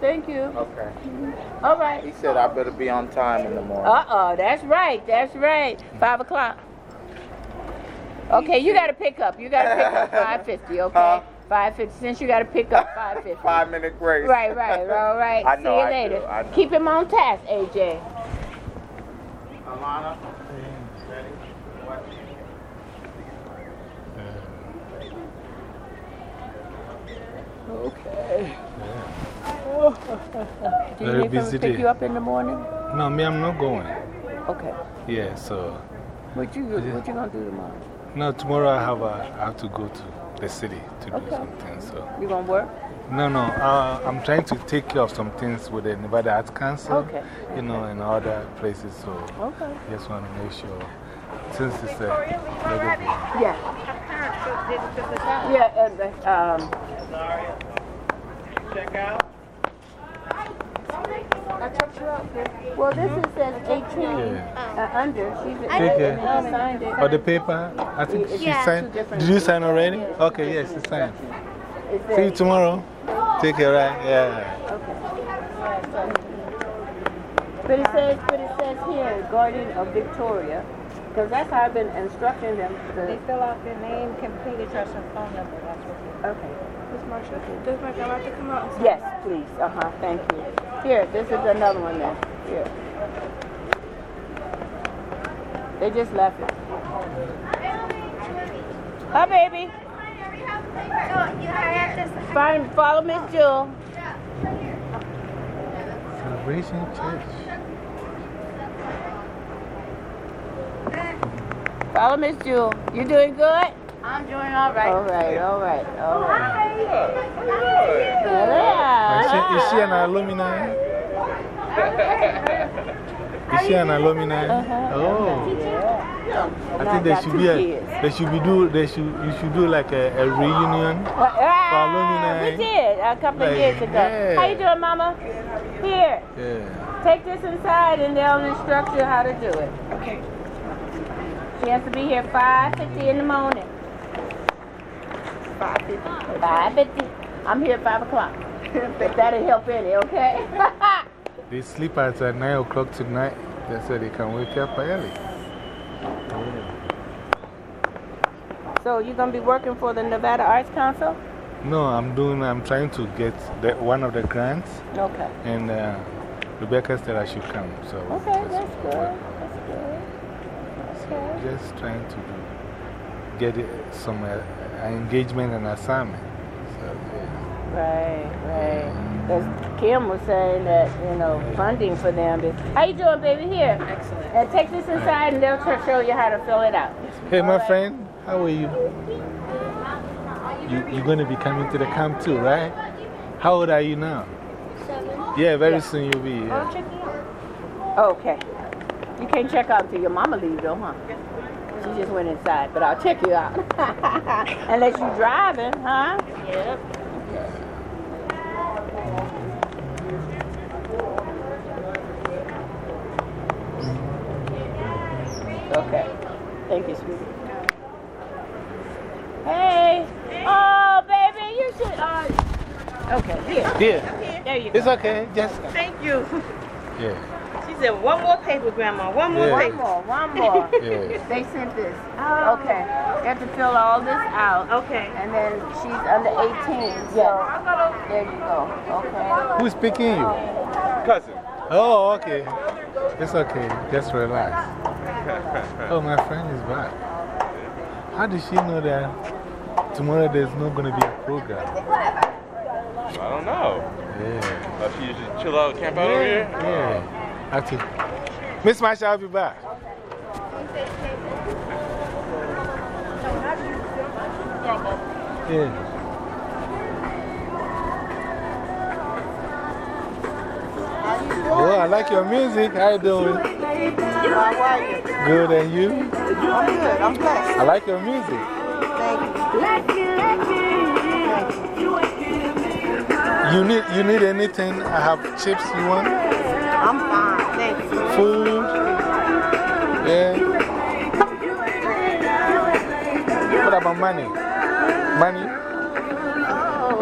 S9: Thank you.
S24: Okay.
S9: All right.
S24: He said I better be on time in the morning.
S9: Uh oh, that's right, that's right. Five o'clock. Okay, you got to pick up. You got to pick up 550, okay? 550. Since you got to pick up 550.
S24: Five minute grace.
S9: Right, right, all right.
S24: I know,
S9: See you
S24: I
S9: later.
S24: do, I know.
S9: Keep him on task, AJ.
S24: Alana,
S9: Okay. Do you
S2: Very
S9: need
S2: busy
S9: to pick
S2: day.
S9: you up in the morning?
S2: No, me, I'm not going.
S9: Okay.
S2: Yeah, so.
S9: What you, what you gonna do tomorrow?
S2: No, tomorrow I have, a, I have to go to the city to do something. So.
S9: You gonna work?
S2: No, no. Uh, I'm trying to take care of some things with the Nevada Arts Council.
S9: Okay.
S2: You know, and other places. So.
S9: Okay.
S2: Just want to make sure. Since it's a. little
S9: Yeah. Yeah, and, um.
S11: Check out.
S9: Well, this is says 18 uh, under. She's
S2: bit- Take
S9: and she signed it.
S2: Or the paper? I think she signed. Did you sign already? Okay, yes, she signed. See you tomorrow. Take care, right? Yeah.
S9: But it says, but it says here, guardian of Victoria, because that's how I've been instructing them to.
S13: They fill out their name, complete address, and phone number. That's what
S9: Okay.
S13: Miss Marshall, does my grandma have to come out?
S9: Yes, please. Uh huh. Thank you. Here, this is another one then. Here. They just left it. Hi, baby. Fine. Follow Miss Jewel.
S2: Celebration Church.
S9: Follow Miss Jewel. You doing good?
S23: I'm doing all right.
S9: All right. All right. All right.
S2: Is she, is she an alumni? Is she an alumni?
S9: Uh-huh.
S2: Oh. I
S9: I
S2: think there
S9: got
S2: should be a,
S9: kids.
S2: there should be do, there should, you should do like a, a reunion for
S9: Ah,
S2: alumni.
S9: we did a couple of years ago.
S2: yeah.
S9: How you doing, Mama? Here.
S2: Yeah.
S9: Take this inside and they'll instruct you how to do it. Okay. She has to be here 5.50 in the morning. 5.50. 5.50. I'm here at 5 o'clock. That'll help any, okay?
S2: They sleep at uh, 9 o'clock tonight. They said they can wake up early.
S9: so you're going to be working for the Nevada Arts Council?
S2: No, I'm doing, I'm trying to get the, one of the grants.
S9: Okay.
S2: And uh, Rebecca said I should come. So
S9: Okay, that's. That's good.
S2: So just trying to do, get it, some uh, engagement and assignment. So, yeah.
S9: Right, right. Because Kim was saying that, you know, funding for them is. How you doing, baby? Here. Excellent. And take this inside and they'll show you how to fill it out.
S2: Hey, my friend, how are you? you you're going to be coming to the camp too, right? How old are you now?
S15: Seven.
S2: Yeah, very soon you'll be here.
S9: Okay. You can't check out until your mama leaves, though, huh? She just went inside, but I'll check you out. Unless you're driving, huh? Yep. Okay. Thank you, sweetie. Hey. Oh, baby, you should. Uh, okay, here.
S2: Here.
S9: There you go.
S2: It's okay. Just,
S22: Thank you.
S2: yeah.
S22: She said, one more paper, Grandma. One more
S2: Yeah.
S22: paper.
S9: One more, one more.
S2: Yeah.
S9: They sent this. Okay. You have to fill all this out.
S22: Okay.
S9: And then she's under 18. So there you go. Okay.
S2: Who's picking you?
S21: Cousin.
S2: Oh, okay. It's okay. Just relax. Oh, my friend is back. How did she know that tomorrow there's not going to be a program?
S21: I don't know.
S2: Yeah.
S21: Uh, she just chill out, camp out over here?
S2: Yeah. Actually, Miss Marsha, I'll be back. Yeah. Oh, I like your music. How you doing?
S22: How are you?
S2: Good, and you?
S22: I'm good. I'm blessed.
S2: I like your music. You need, you need anything? I have chips you want?
S22: I'm fine.
S2: Food? Yeah. What about money? Money?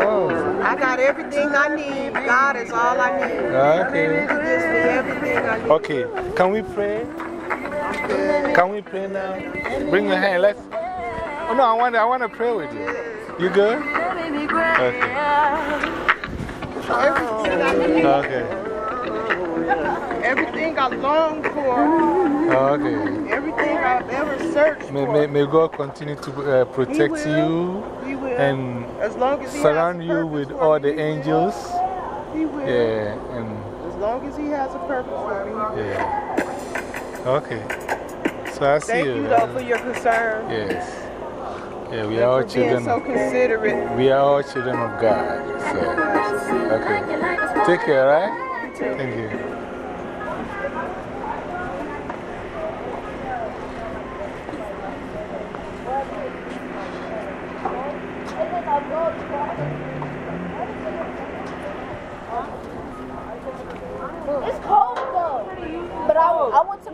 S2: Oh.
S22: I got everything I need. God is all I need.
S2: Okay.
S22: He gives me everything I need.
S2: Okay. Can we pray? Can we pray now? Bring your hand. Let's. Oh, no, I want, I want to pray with you. You good? Okay.
S22: Everything I need.
S2: Okay.
S22: Everything I long for.
S2: Oh, okay.
S22: Everything I've ever searched
S2: May,
S22: for.
S2: may, may God continue to uh, protect
S22: will.
S2: you
S22: He will.
S2: and
S22: As long as
S2: surround you with all
S22: me,
S2: the angels.
S22: He will.
S2: Yeah, and
S22: As long as He has a purpose for me.
S2: yeah. Okay. So I see
S22: Thank
S2: you.
S22: you, though, for your concern.
S2: Yes. Yeah, we
S22: and
S2: are all children.
S22: so considerate.
S2: We are all children of God. So, okay. Take care, right? Thank you.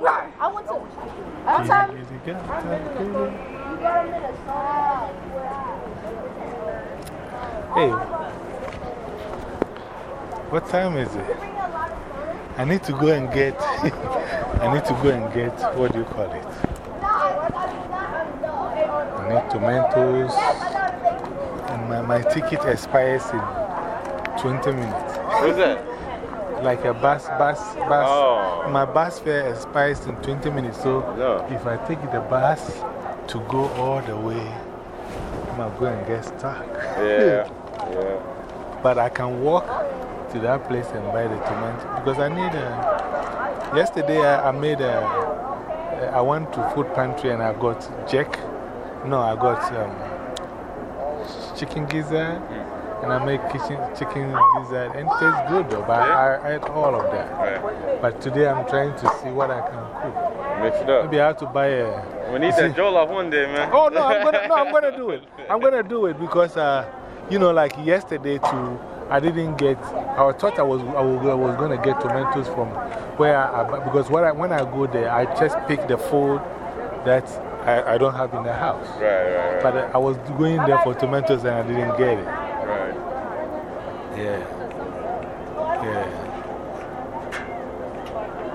S17: I went to, I went to, one time, you got them in a song.
S2: Hey, what time is it? I need to go and get, I need to go and get, what do you call it? I need tomatoes. And my, my ticket expires in 20 minutes.
S21: What's that?
S2: Like a bus, bus, bus.
S21: Oh.
S2: My bus fare expires in 20 minutes. So if I take the bus to go all the way, I'm going to get stuck.
S21: Yeah. Yeah.
S2: But I can walk to that place and buy the tomato because I need a. Yesterday I, I made a. I went to food pantry and I got jack. No, I got um, chicken gizzard hmm. And I make kitchen, chicken dessert, and it tastes good though. But I, I ate all of that. But today I'm trying to see what I can cook.
S21: Mix it up.
S2: Maybe I have to buy a.
S21: We need that Jollof one day, man.
S2: Oh, no, I'm gonna, no, I'm gonna do it. I'm gonna do it because, uh, you know, like yesterday, too, I didn't get, I thought I was, I was, I was gonna get tomatoes from where I, because when I, when I go there, I just pick the food that I, I don't have in the house.
S21: Right, right, right.
S2: But I was going there for tomatoes and I didn't get it.
S21: Right.
S2: Yeah. Yeah.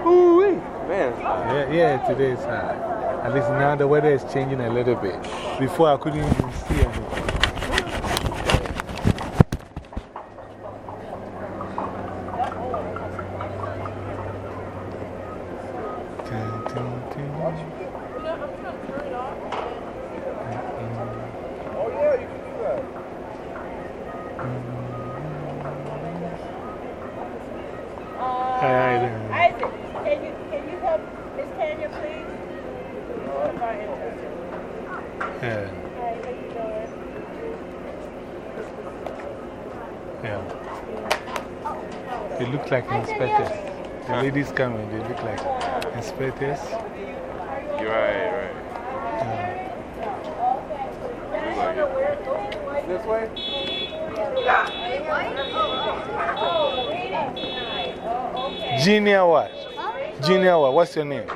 S2: Ooh,
S21: Man.
S2: yeah, yeah, today is hot. At least now the weather is changing a little bit. Before I couldn't even see ladies coming, they look like inspectors.
S21: You're right, right.
S11: This way?
S2: Junior what? Junior what? What's your name?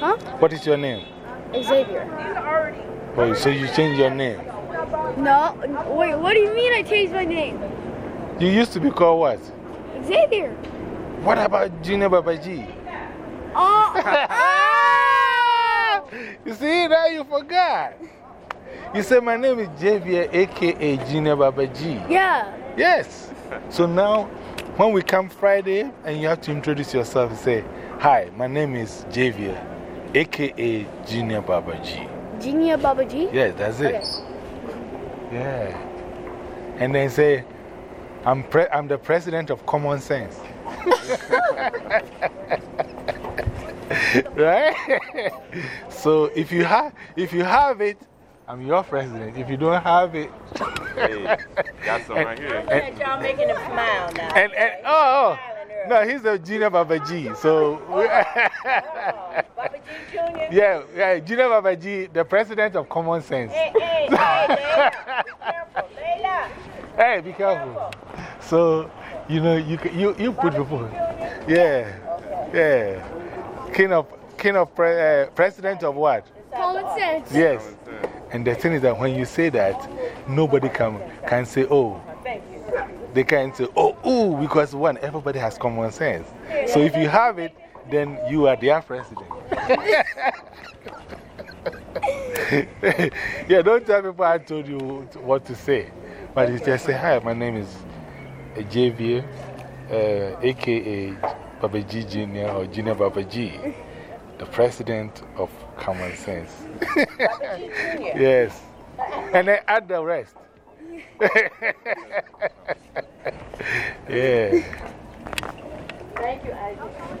S17: Huh?
S2: What is your name?
S17: Xavier.
S2: Oh, so you changed your name.
S17: No, wait, what do you mean I changed my name?
S2: You used to be called what?
S17: Xavier.
S2: What about Junior Babaji?
S17: Oh,
S2: You see, now you forgot. You said my name is Javier, aka Junior Babaji.
S17: yeah.
S2: Yes. So now, when we come Friday and you have to introduce yourself, and say, Hi, my name is Javier, aka Junior Babaji.
S17: Genia Babaji?
S2: Yes, that's it.
S17: Okay.
S2: Yeah. And then say, I'm, pre I'm the president of common sense. right? so if you, have if you have it, I'm your president. If you don't have it,
S21: Hey, got some right here.
S2: and,
S22: Y'all making him smile now.
S2: and, and, oh, oh, no, he's a junior Baba G. So, oh, yeah, yeah, junior Baba G, the president of common sense.
S22: Hey, hey, hey, Layla. Careful, Layla.
S2: Hey, be careful. So, you know, you, you, you put people. Yeah, yeah. King of, king of pre, uh, president of what?
S17: Common sense.
S2: Yes. And the thing is that when you say that, nobody can, can say, oh. They can't say, oh, ooh, because one, everybody has common sense. So if you have it, then you are their president. yeah, don't tell people I told you what to say. But you just say, hi, my name is Javier, uh, aka Babaji Jr. or Junior Babaji, the president of Common Sense. yes. And then add the rest. yeah.
S17: Thank you, Isaac.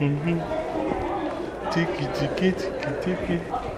S2: Mm-hmm. Tiki, tiki, tiki, tiki.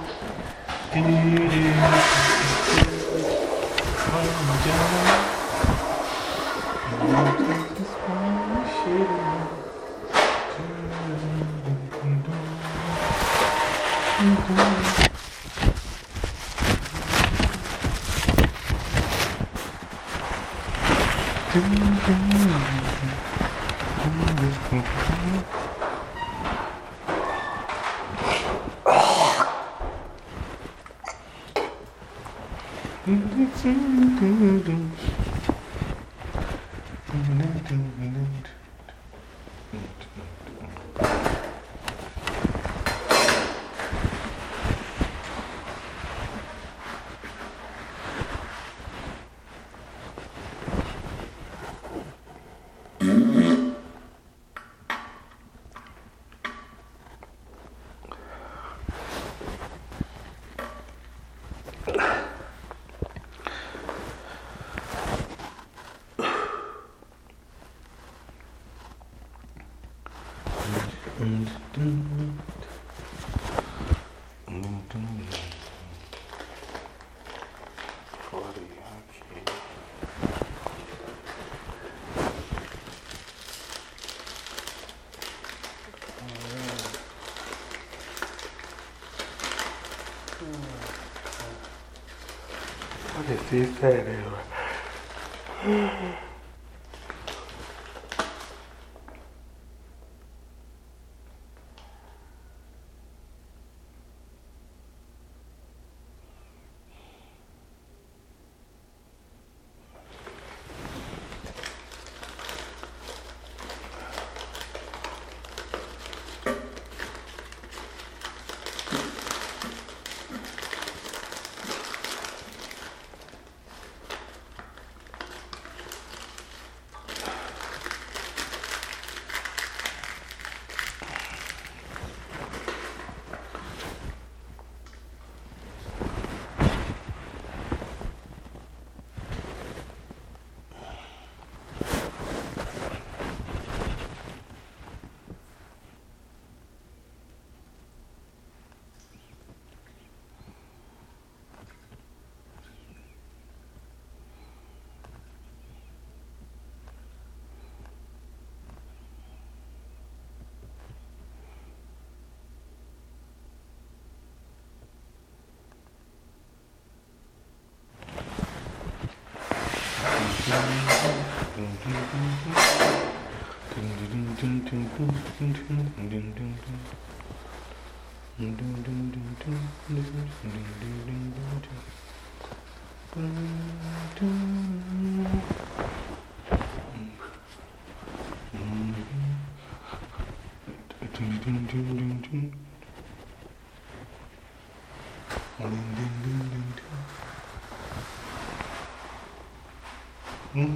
S2: diferente. Mm-hmm. Let's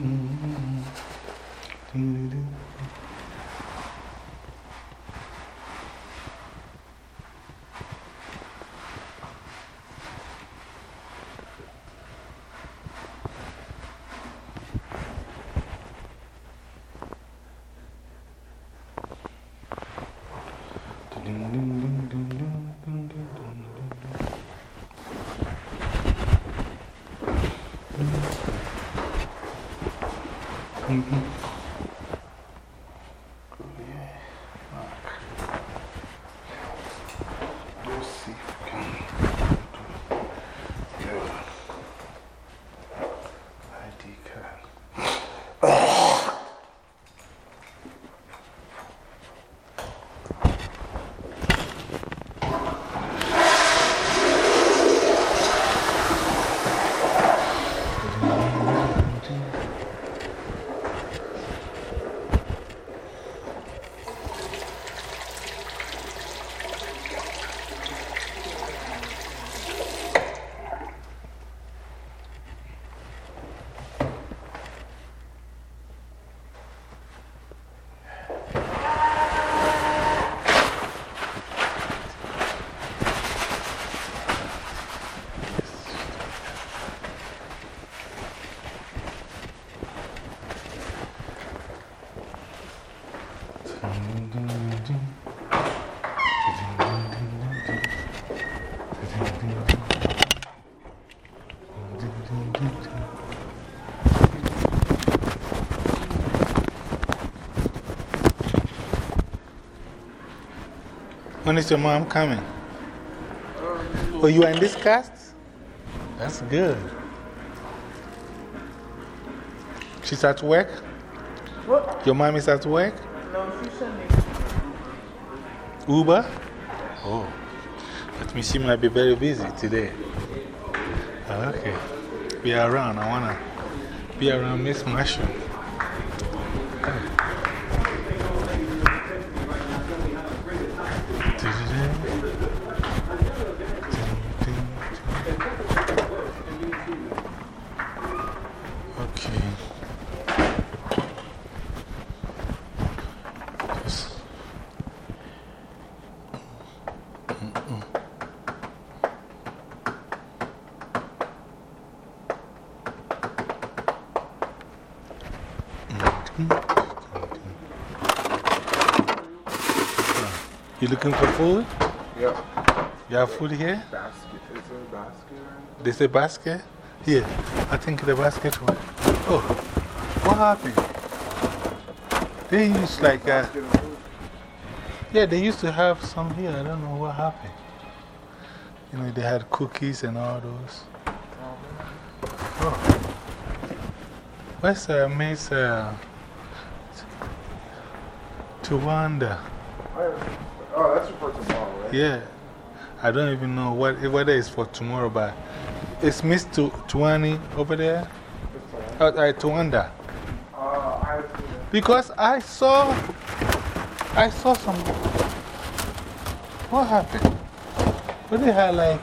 S2: see if we can do Good. ID card. When is your mom coming? Oh, you are in this cast? That's good. She's at work?
S11: What?
S2: Your mom is at work?
S11: No, she sent me.
S2: Uber? Oh, that means she might be very busy today. Ah, Okay. Be around. I want to be around Miss Mushroom. Okay. Just- Mm-mm. You looking for food?
S5: Yeah.
S2: You have food here?
S5: Basket. Is there a basket?
S2: There's a basket? Here. I think the basket was. Oh, what happened? They used like a. Yeah, they used to have some here. I don't know what happened. You know, they had cookies and all those. Oh. Where's uh, Miss uh, Tawanda?
S5: Oh, that's for tomorrow, right?
S2: Yeah. I don't even know what, whether it's for tomorrow, but it's Miss Tu- Tuani over there? Uh, uh, Tuanda. Because I saw, I saw some. What happened? What they had like.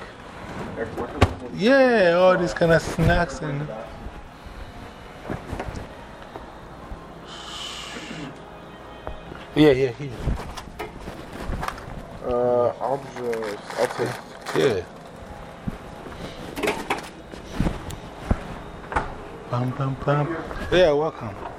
S2: Yeah, all these kind of snacks and. Yeah, yeah, here.
S5: Uh, I'll just, I'll take.
S2: Yeah. Pam, pam, pam. Yeah, welcome.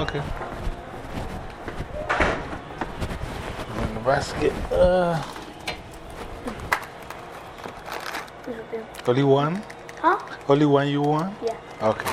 S2: Okay. In the basket. Uh, only one?
S17: Huh?
S2: Only one you want?
S17: Yeah.
S2: Okay.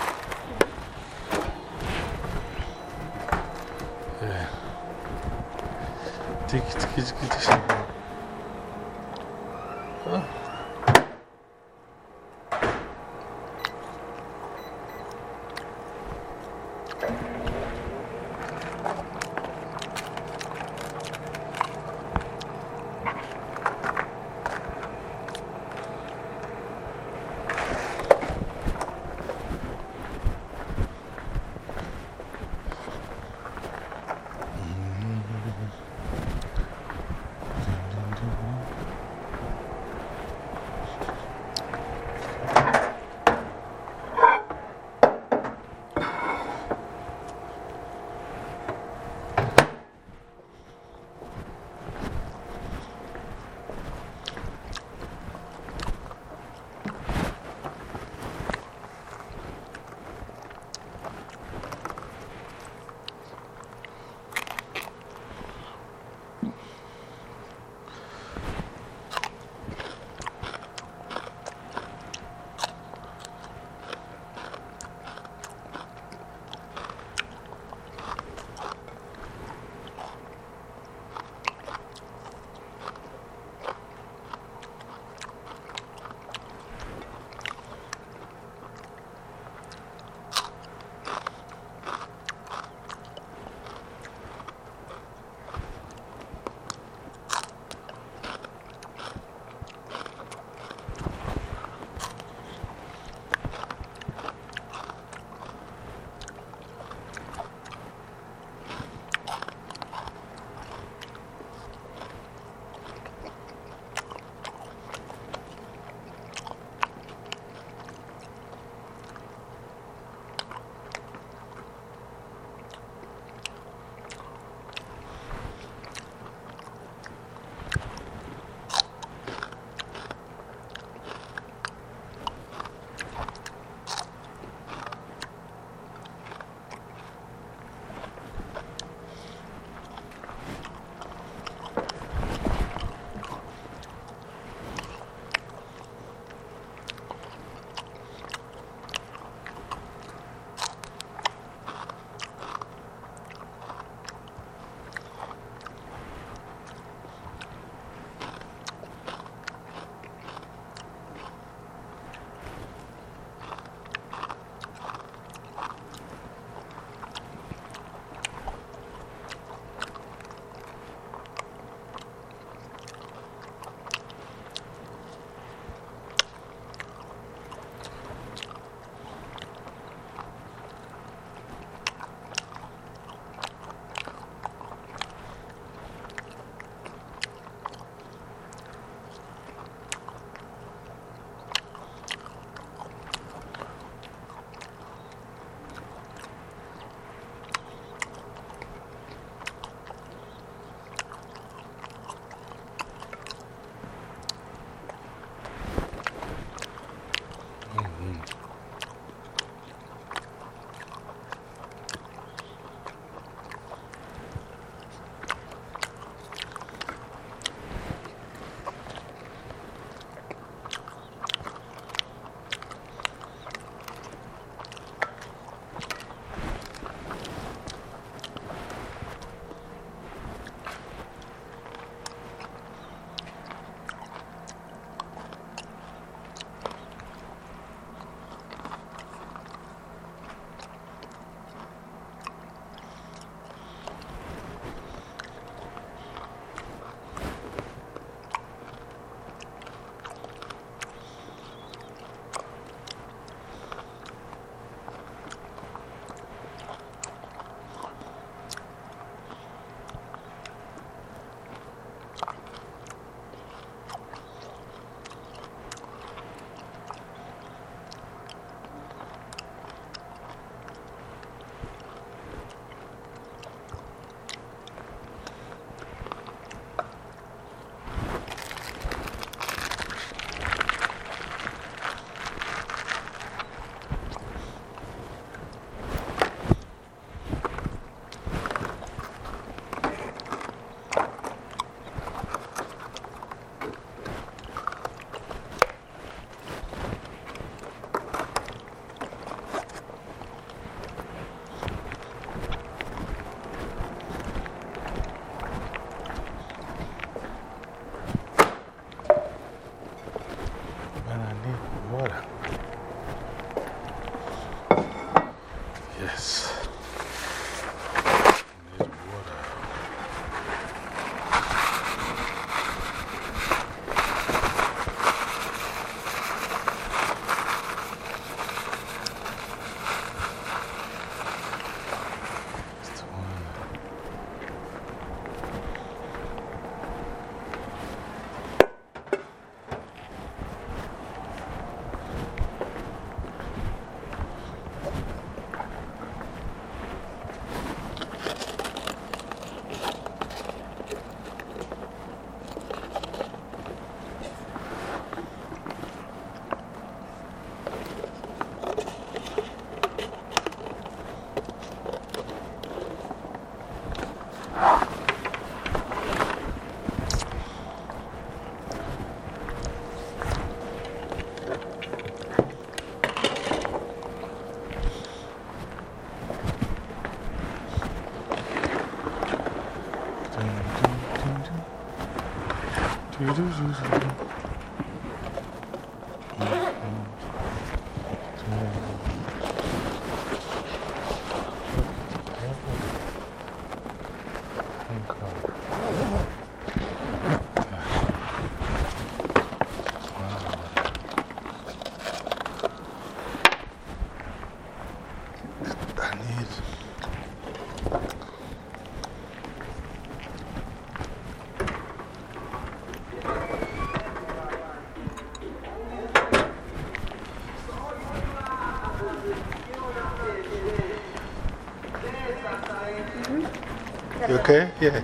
S2: Okay? Yeah.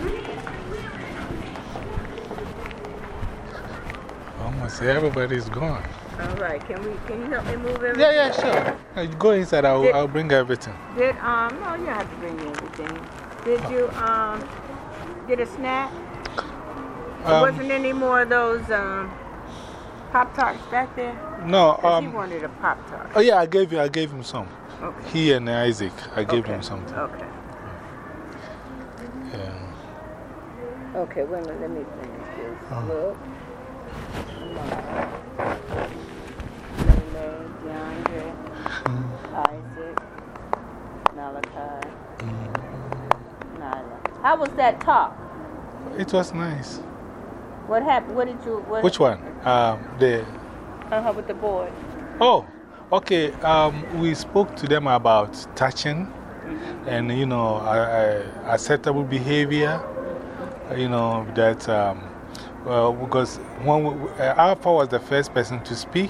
S2: Almost everybody's gone.
S9: All right, can we, can you help me move everything?
S2: Yeah, yeah, sure. Uh, Go inside, I'll,
S9: Did-
S2: I'll bring everything.
S9: Did, um, no, you don't have to bring everything. Did you, um, get a snack? There
S2: Um,
S9: wasn't any more of those, um, Pop Tarts back there?
S2: No,
S9: 'Cause he
S2: um,
S9: wanted a Pop Tart.
S2: Oh, yeah, I gave, you, I gave him some.
S9: Okay.
S2: He and Isaac, I gave
S9: Okay.
S2: him something.
S9: Okay. Okay, wait a minute, let me finish this.
S2: Oh.
S9: Look. DeAndre, Isaac, Malachi, Nyla. How was that talk?
S2: It was nice.
S9: What happened? What did you. What
S2: Which one? Um, the,
S9: Uh huh, with the boy.
S2: oh, okay. Um, we spoke to them about touching and, you know, uh, uh, acceptable behavior. You know, that, um, well, because when we, uh, Alpha was the first person to speak,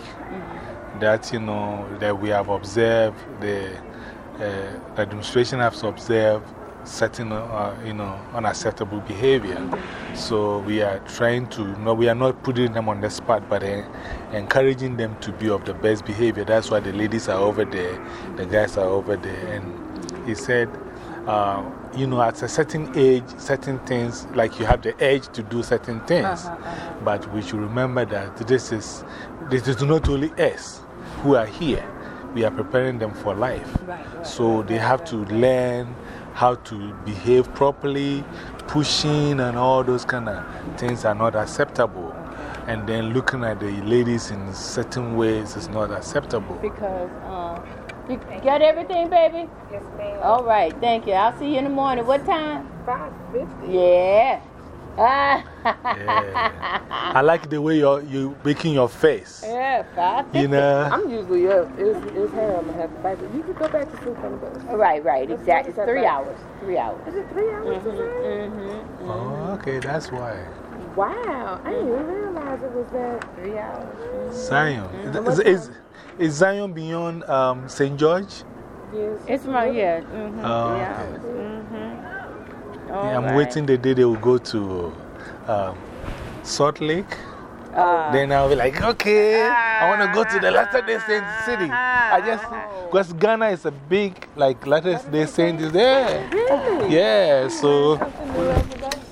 S2: that, you know, that we have observed, the, uh, administration has observed certain, uh, you know, unacceptable behavior. So we are trying to, no, we are not putting them on the spot, but uh, encouraging them to be of the best behavior. That's why the ladies are over there, the guys are over there. And he said, uh, you know, at a certain age, certain things, like you have the edge to do certain things. But we should remember that this is, this is not only us who are here, we are preparing them for life. so they have to learn how to behave properly, pushing and all those kind of things are not acceptable. And then looking at the ladies in certain ways is not acceptable.
S9: Because, uh, you got everything, baby? Yes, ma'am. All right, thank you. I'll see you in the morning. What time? 5.50. Yeah. Ah.
S2: I like the way you're you making your face.
S9: Yeah, 5.50.
S2: You know?
S22: I'm usually up. It's, it's hair I'm going to have to fight. But you can go back to sleep on the bus.
S9: Right, right,
S22: Let's
S9: exactly. It's three
S22: that.
S9: hours. Three hours.
S22: Is it three hours?
S9: Mm-hmm.
S2: Oh, okay, that's why.
S22: Wow. I didn't even realize it was that.
S9: Three hours.
S2: Zion.
S22: Mhm.
S2: Is, is, is Zion beyond um, St. George?
S22: Yes.
S9: It's right, yeah. Mm -hmm.
S2: Oh,
S9: three
S2: okay.
S9: Mm-hmm.
S2: Yeah, I'm waiting the day they will go to um, Salt Lake.
S9: Uh,
S2: then I'll be like, okay, I want to go to the Latter day Saint city. I just, because Ghana is a big, like, Latter day Saint is there. Really? Yeah, so,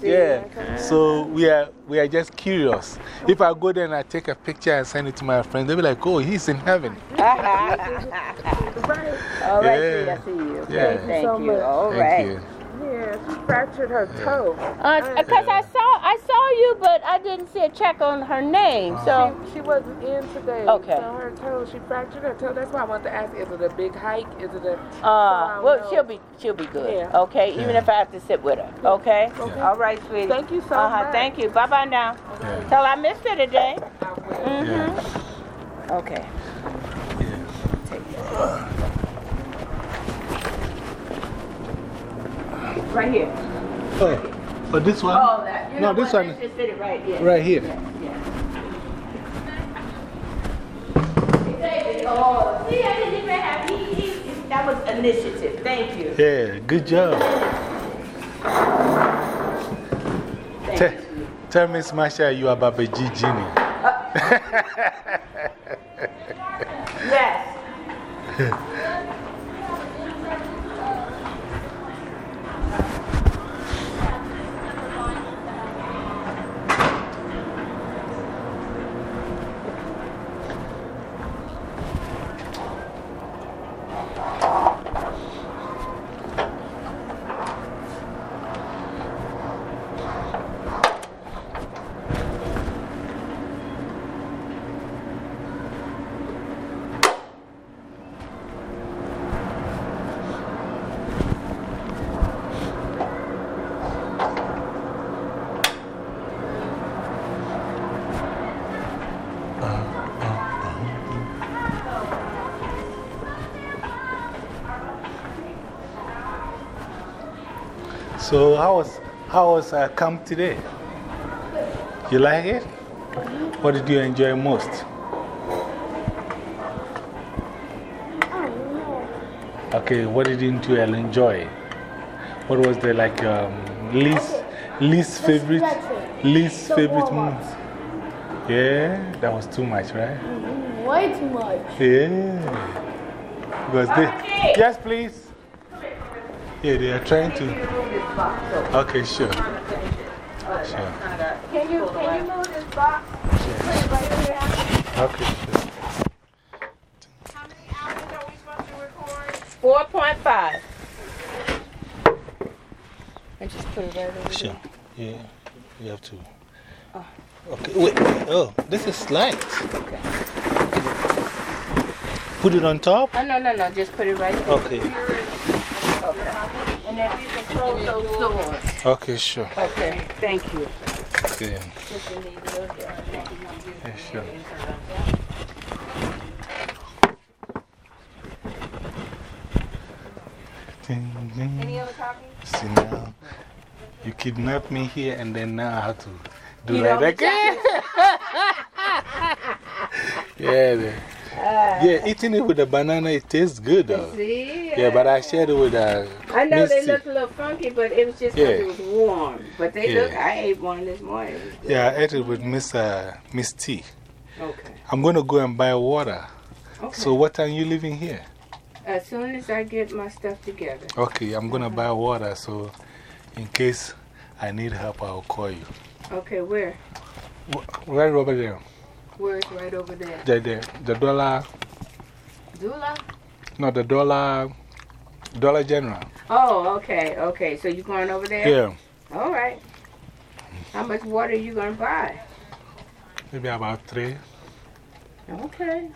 S2: yeah, so we are, we are just curious. If I go there and I take a picture and send it to my friends, they'll be like, oh, he's in heaven.
S9: All right,
S2: Yeah.
S9: I see you. Okay,
S2: Yeah.
S9: thank
S22: so
S9: you.
S22: much.
S9: All
S2: Thank
S9: right.
S2: You.
S18: Yeah, she fractured her toe.
S9: Because Uh, I saw I saw you, but I didn't see a check on her name. So
S18: She, she wasn't in today.
S9: Okay.
S18: So her toe, she fractured her toe. That's why I wanted to ask, is it a big hike? Is it a.
S9: Uh, well, she'll be she'll be good.
S18: Yeah.
S9: Okay, even if I have to sit with her. Okay.
S18: Okay.
S9: All right, sweetie.
S18: Thank you so
S9: uh -huh.
S18: much.
S9: Thank you. Bye bye now. Tell her I missed her today. Mm -hmm. Okay. Right here.
S2: Oh, oh this one?
S9: Oh, that. You
S2: no,
S9: know
S2: this
S9: what?
S2: one.
S9: Just fit it right here.
S2: Right here.
S9: Oh, see, I didn't even have. He, he, that was initiative. Thank you.
S2: Yeah, good job. Tell, tell Miss Masha you are Baba G Genie.
S9: Uh, yes.
S2: So, how was, how was uh, camp today? You like it? What did you enjoy most? Okay, what didn't you enjoy? What was the like um, least, least favorite, least favorite moment? Yeah, that was too much, right?
S17: Way too much.
S2: Yeah. Because they, yes, please. Yeah, they are trying to. Okay, sure. Sure.
S17: Can you, can you move this box? Put it right here.
S2: Okay, sure.
S9: Four point five. I just put it right over
S2: Sure.
S9: there.
S2: Yeah, you have to. Okay, wait. Oh, this is light. Put it on top?
S9: Oh, no, no, no. Just put it right there.
S2: Okay.
S9: Okay. And then you can close those doors.
S2: Okay, sure.
S9: Okay. Thank you.
S2: Okay.
S9: Just leave it over there.
S2: Yeah, sure. Ding, ding.
S9: Any other copies?
S2: See now, you kidnapped me here and then now I have to do
S9: You
S2: like
S9: know,
S2: that. Yeah, the- yeah, eating it with the banana, it tastes good though.
S9: See?
S2: Yeah, but I shared it with uh,
S9: I know they look a little funky, but it was just
S2: Yeah.
S9: it was warm. But they
S2: Yeah.
S9: look, I ate one this morning. It was good.
S2: Yeah, I ate it with Miss, uh, Miss T.
S9: Okay.
S2: I'm going to go and buy water.
S9: Okay.
S2: So, what time you leaving here?
S9: As soon as I get my stuff together.
S2: Okay, I'm going to buy water. So, in case I need help, I'll call you.
S9: Okay, where?
S2: Right over there.
S9: Where is right over there?
S2: The, the, the dollar,
S9: Dula?
S2: no, the dollar, dollar general.
S9: Oh, okay, okay. So you're going over there?
S2: Yeah.
S9: All right. How much water you going to buy?
S2: Maybe about three.
S9: Okay.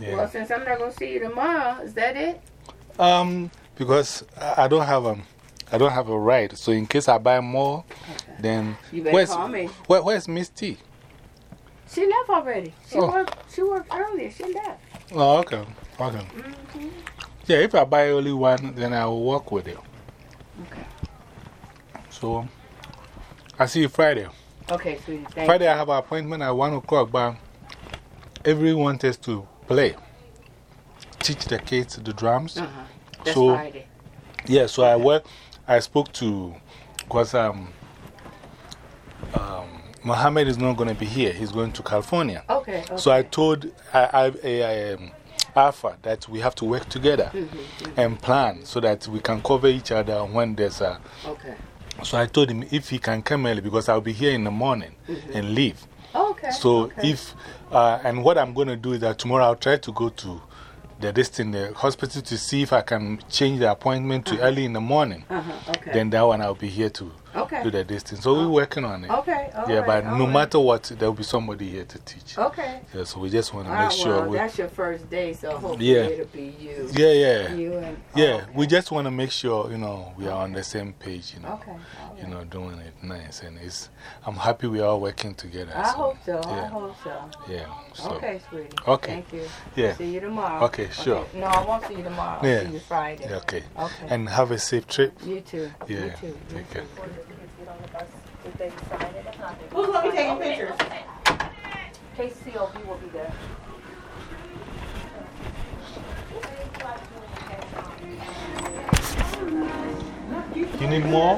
S2: Yeah.
S9: Well, since I'm not going to see you tomorrow, is that it?
S2: Um, because I don't have a, I don't have a right. So in case I buy more, then
S9: You better
S2: where's,
S9: call me.
S2: Where, where's Miss T?
S9: She left already. She,
S2: Oh.
S9: worked, she worked earlier. She left.
S2: Oh, okay. Okay. Yeah, if I buy only one, then I will work with you.
S9: Okay.
S2: So I see you Friday.
S9: Okay, sweetie. Thank
S2: Friday,
S9: you.
S2: I have an appointment at 1 o'clock, but everyone has to play, teach the kids the drums.
S9: Uh-huh. That's
S2: so,
S9: Friday.
S2: Yeah, so I, work, I spoke to, because um, um, Mohammed is not going to be here, he's going to California.
S9: Okay,
S2: So I told I, I, I, um, Alpha that we have to work together
S9: Mm-hmm,
S2: and plan so that we can cover each other when there's a.
S9: Okay.
S2: So I told him if he can come early because I'll be here in the morning
S9: -hmm.
S2: and leave.
S9: Okay.
S2: So
S9: okay.
S2: if, uh, and what I'm going to do is that tomorrow I'll try to go to the, thing, the hospital to see if I can change the appointment to
S9: -huh.
S2: early in the morning.
S9: Uh -huh. Okay.
S2: Then that one I'll be here to
S9: Okay.
S2: do the distance. So we're working on it.
S9: Okay, all
S2: Yeah,
S9: right,
S2: but
S9: all
S2: no
S9: right.
S2: matter what, there'll be somebody here to teach.
S9: Okay.
S2: Yeah, so we just want to
S9: Ah,
S2: make sure.
S9: well,
S2: we,
S9: that's your first day, so hopefully
S2: Yeah.
S9: it'll be you.
S2: Yeah, yeah.
S9: You and,
S2: yeah,
S9: oh,
S2: we just want to make sure, you know, we are on the same page, you know.
S9: Okay,
S2: You know, doing it nice. And it's, I'm happy we are all working together.
S9: I hope so. I hope so.
S2: Yeah. So.
S9: Okay, sweetie.
S2: Okay.
S9: Thank you.
S2: Yeah.
S9: See you tomorrow.
S2: Okay, sure.
S9: Okay. No, I won't see you tomorrow. I'll
S2: Yeah.
S9: see you Friday.
S2: Okay.
S9: Okay.
S2: And have a safe trip.
S9: You too.
S2: Yeah.
S9: You too. You
S2: Take care.
S18: Who's gonna be taking pictures?
S13: KCOB will be there.
S2: You need more?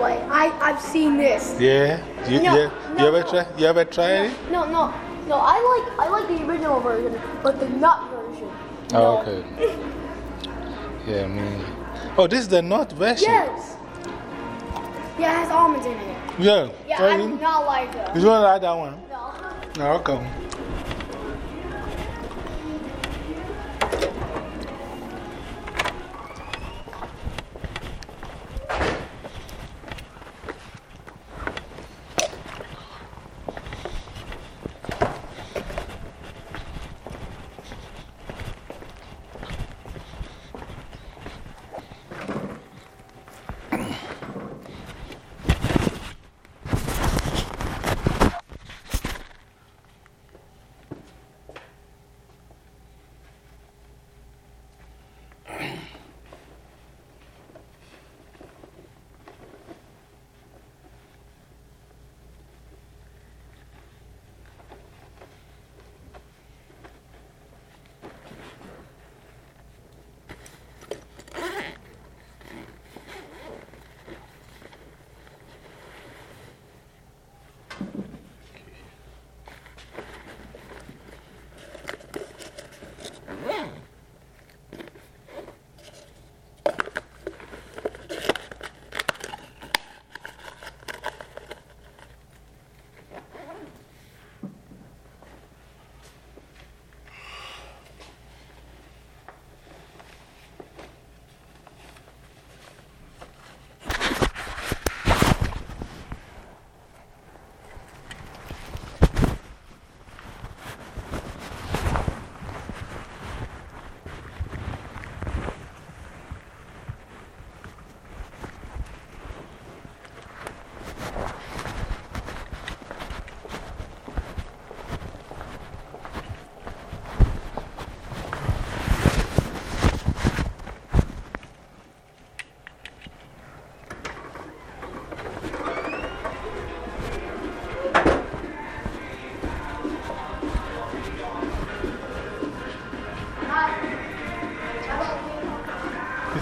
S17: Wait, I, I've seen this.
S2: Yeah? You,
S17: No,
S2: yeah? you, ever try, you ever tried it?
S17: No, no, no, I like, I like the original version, but the nut version.
S2: Oh, okay. Yeah, I mean. Oh, this is the North version?
S17: Yes. Yeah, it has almonds in it.
S2: Yeah.
S17: Yeah, I do not like it.
S2: You don't like that one?
S17: No.
S2: No, okay.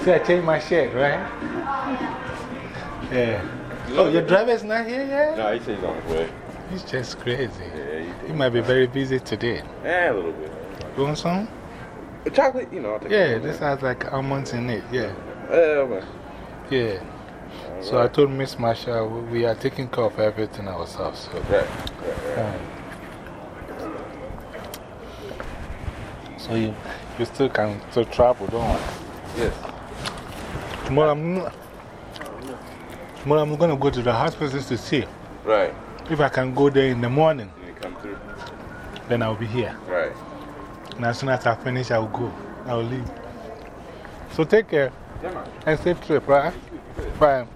S2: See, I changed my shirt, right? Yeah. Oh, your driver's not here yet?
S21: No, he he's on his way.
S2: He's just crazy.
S21: Yeah,
S2: He might be very busy today.
S21: Yeah, a little bit.
S2: You want some?
S21: The chocolate, you know,
S2: Yeah, this has like almonds in it. Yeah.
S21: Yeah.
S2: So I told Miss Marsha we- are taking care of everything ourselves. So.
S21: Right.
S2: Um, so you, you still can still travel, don't you?
S21: Yes.
S2: Tomorrow I'm, tomorrow I'm going to go to the hospital to see.
S21: Right.
S2: If I can go there in the morning,
S21: You come through.
S2: then I'll be here.
S21: Right.
S2: And as soon as I finish, I'll go. I'll leave. So take care.
S21: Yeah.
S2: And safe trip, right? Bye.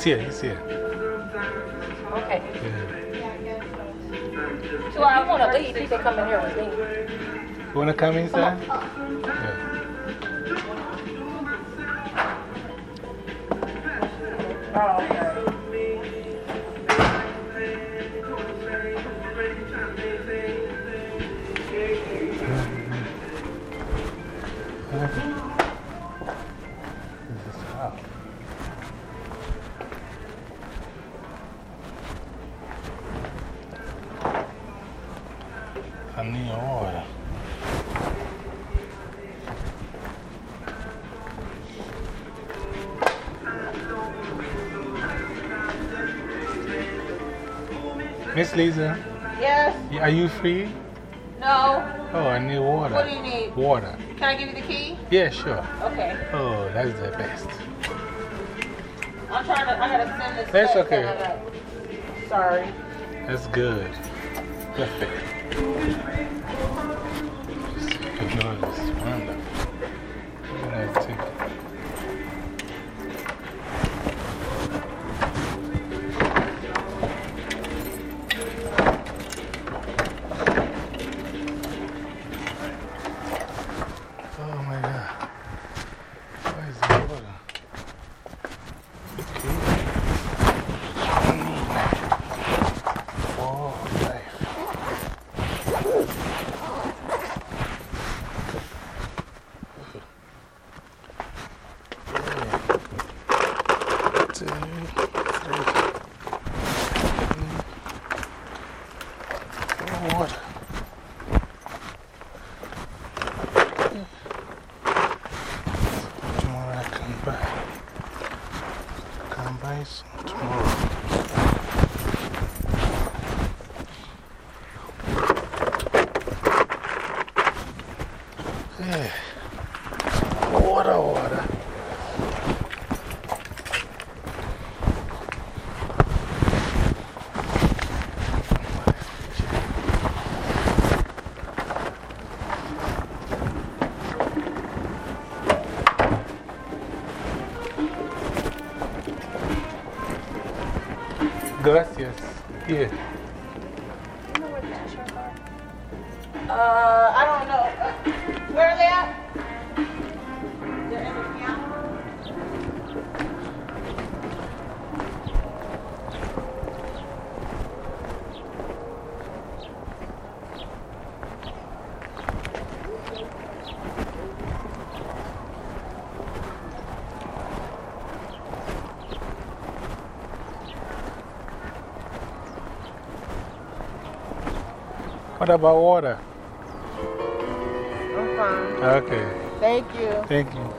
S2: He's here, he's here.
S9: Okay.
S2: Yeah.
S9: So I want to leave. You can come in here with me.
S2: You want to come inside? Miss Lisa,
S9: Yes?
S2: are you free?
S9: No?
S2: Oh, I need water.
S9: What do you need?
S2: Water.
S9: Can I give you the key?
S2: Yeah, sure.
S9: Okay.
S2: Oh, that's the best.
S9: I'm trying to, I gotta send this.
S2: That's okay.
S9: that I got. Sorry.
S2: That's good. Perfect. About water?
S9: I'm fine.
S2: Okay.
S9: Thank you.
S2: Thank you.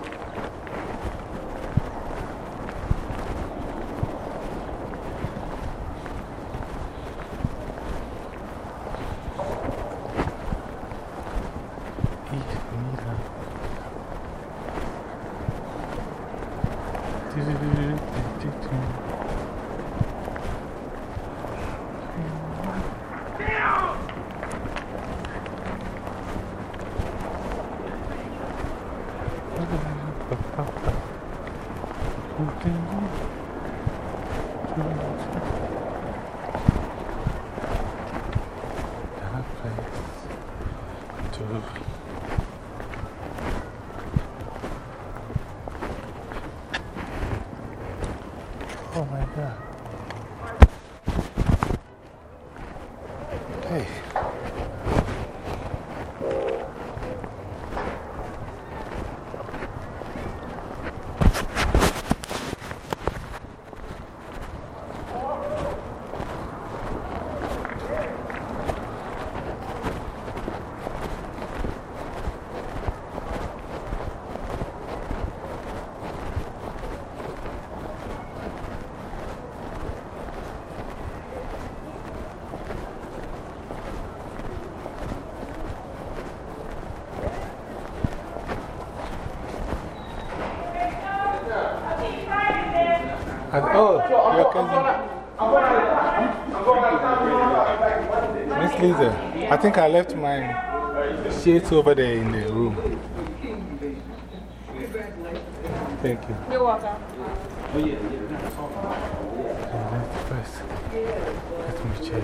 S2: Oh my God. Hey. I, oh,
S16: So I'm,
S2: your
S16: go- I'm,
S2: cousin.
S16: going out, I'm going out of town. I'm, I'm going out of town tomorrow. I'll be back Monday.
S2: Miss Lisa, I think I left my shades over there in the room. Thank you.
S9: You're welcome.
S2: Oh, yeah, First, let me check.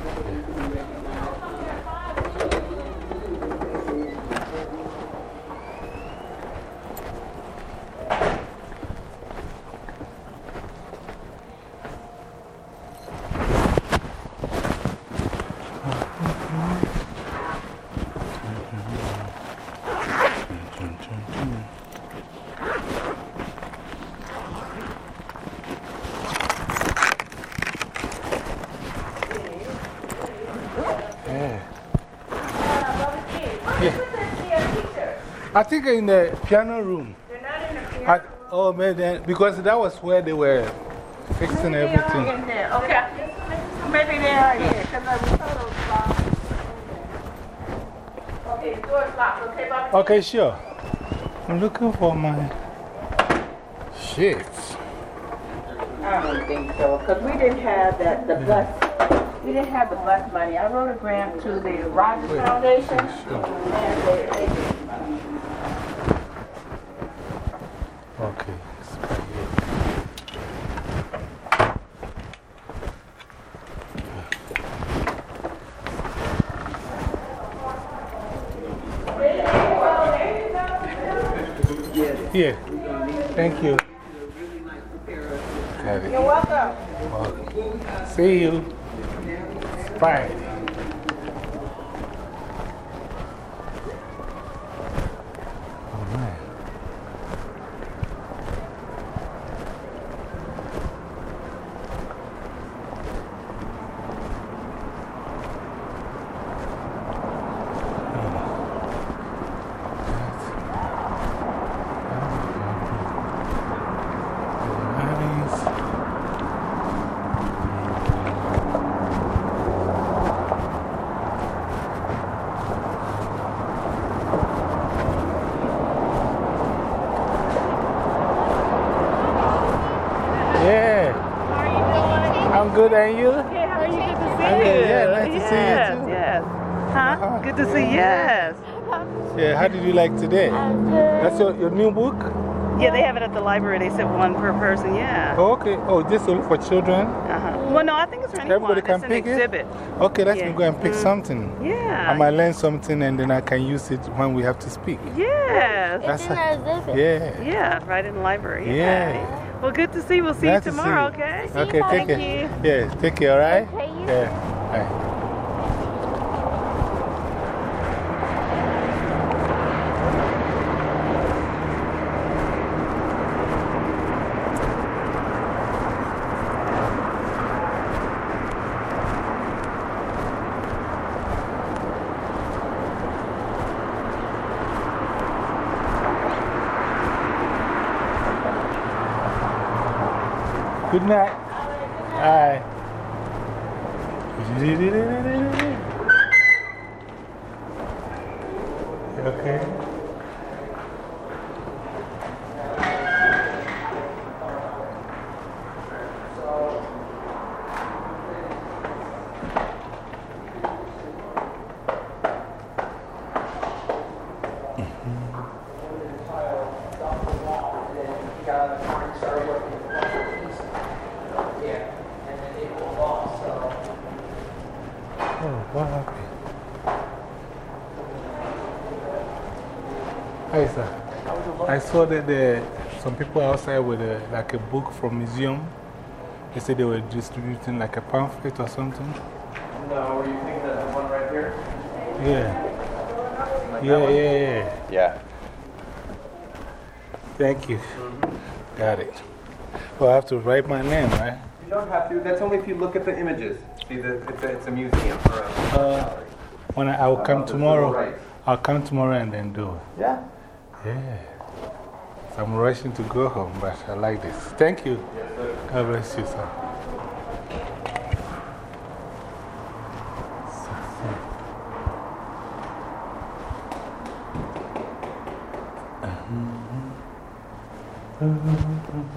S2: Yeah. Yeah. I think in the piano room.
S6: They're not in the piano.
S2: I, oh, man, then, because that was where they were fixing everything.
S9: Are In there. Okay. Maybe they are here. Because I was told locked. Okay, the door's locked. Okay, Bobby?
S2: Okay, sure. I'm looking for my shit.
S9: I don't think so, because we didn't have that, the bus, we didn't have the bus money. I wrote a grant to the Rogers Foundation, and they, they
S2: Okay. Here. Thank you. Got it.
S9: You're welcome.
S2: Welcome. See you Friday. All right. Yeah. How are you doing? I'm good, and you?
S26: Hey, how are you? Good to see
S2: I'm
S26: you.
S2: good. Yeah, nice to see you
S26: Yes,
S2: too.
S26: Yes, Huh? Good to see you. Yes.
S2: Yeah, how did you like today? That's your, your new book?
S26: Yeah, they have it at the library. They said one per person. Yeah.
S2: Oh, okay. Oh, this only for children?
S26: Uh-huh. Well, no, I think it's for anyone.
S2: Everybody can
S26: it's an
S2: pick
S26: exhibit.
S2: it? Okay, let
S26: Yeah.
S2: me go and pick
S26: Mhm.
S2: something.
S26: Yeah.
S2: I might learn something and then I can use it when we have to speak.
S26: Yes.
S2: That's It's in exhibit. yeah.
S26: Yeah, right in the library.
S2: Yeah.
S26: Well, good to see you. We'll see
S2: Nice
S26: you
S2: to see
S26: tomorrow,
S2: you.
S26: okay?
S2: Okay, take
S26: Thank
S2: care.
S26: you.
S2: Yeah, take care, all right?
S26: Okay, you
S2: Yeah. Bye. Good night. Bye. Okay. Oh, what happened? Hi, sir. I saw that there some people outside with a, like a book from museum. They said they were distributing like a pamphlet or something.
S27: No, were you thinking of the one right here?
S2: Yeah.
S27: Like
S2: Yeah, yeah, yeah.
S27: Yeah.
S2: Thank you. Got it. Well, I have to write my name, right?
S27: You don't have to. That's only if you look at the images. See, the, it's, a, it's a museum or a
S2: Uh, when I, I'll come tomorrow. I'll come tomorrow and then do it.
S27: Yeah.
S2: Yeah. I'm rushing to go home, but I like this. Thank you. God bless you, sir. Mm-hmm.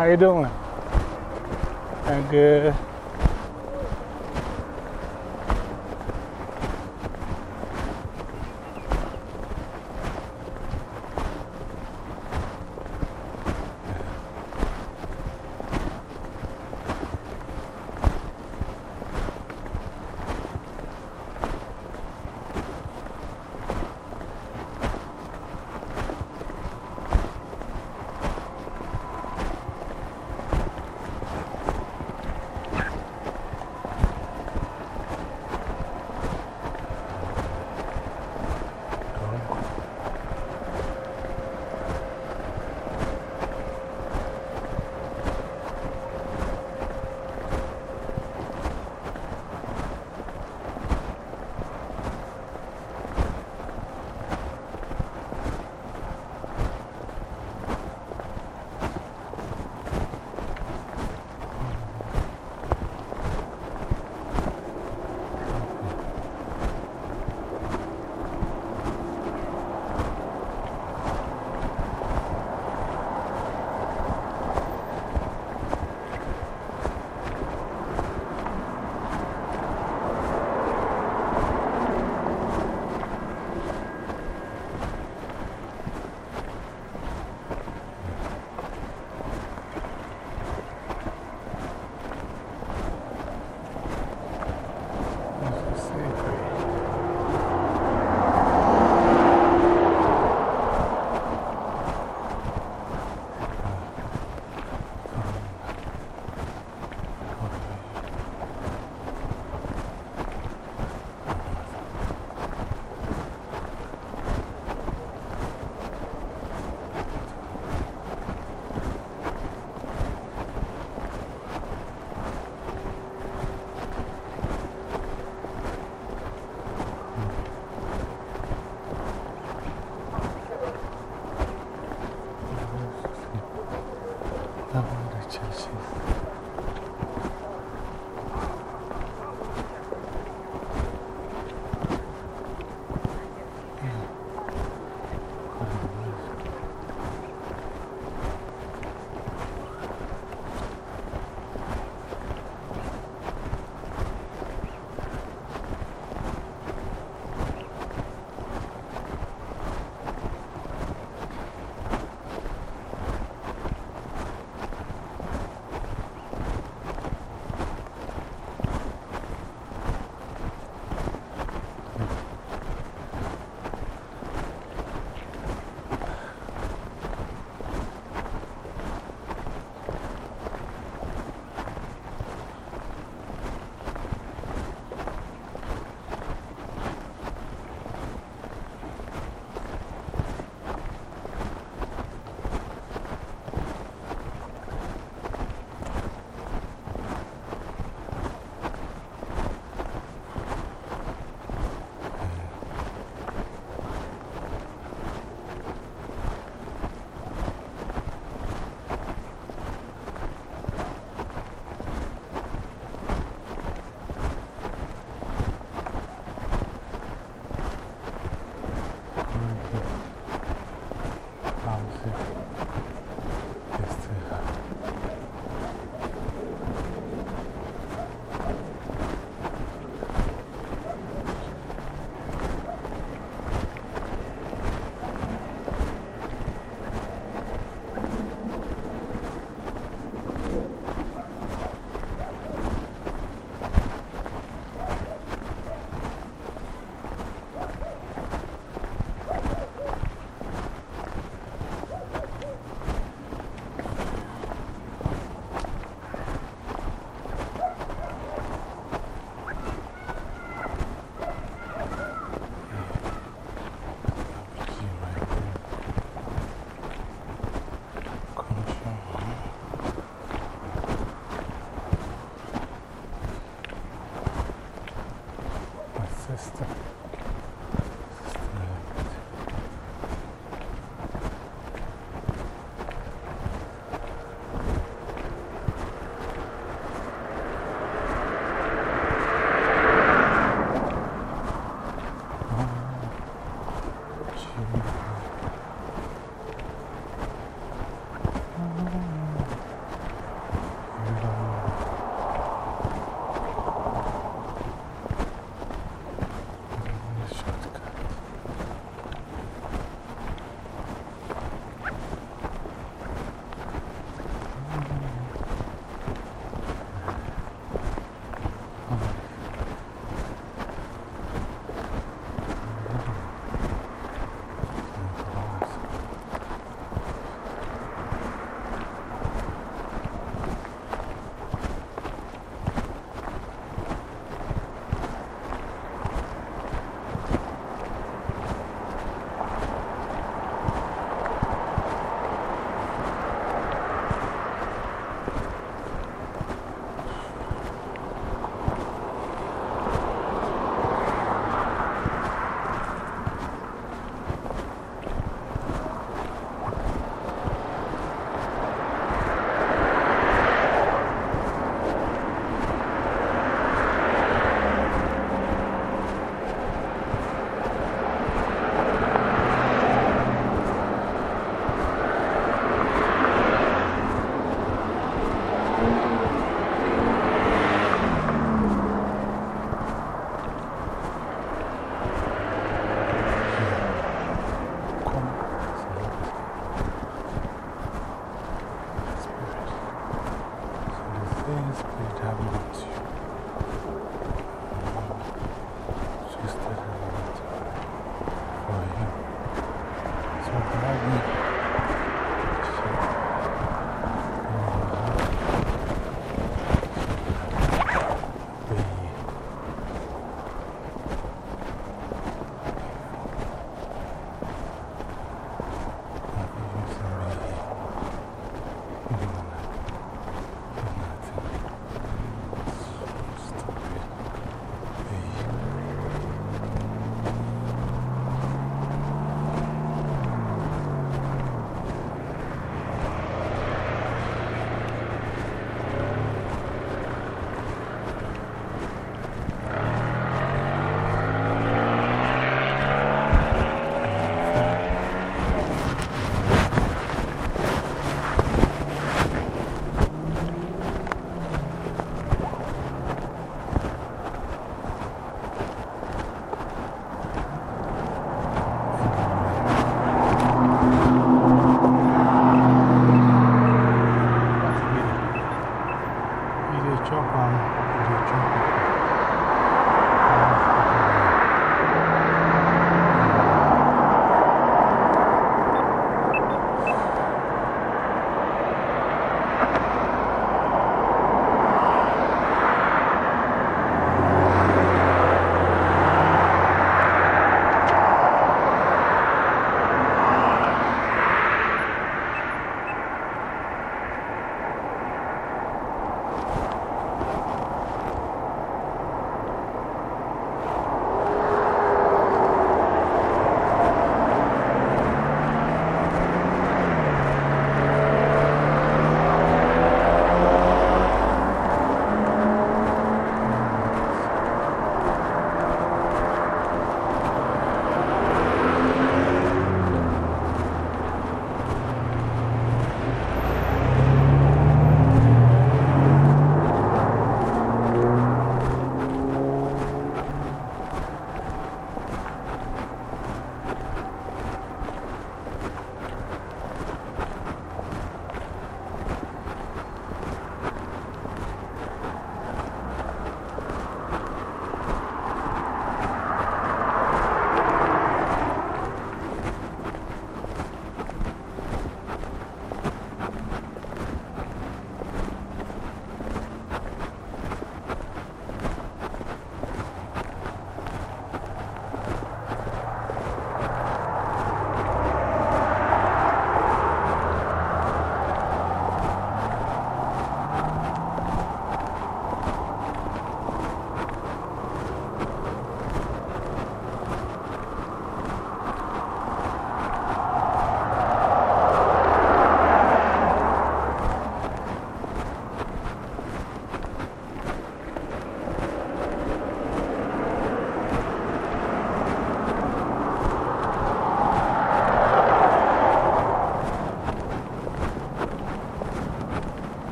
S2: How you doing? I'm good.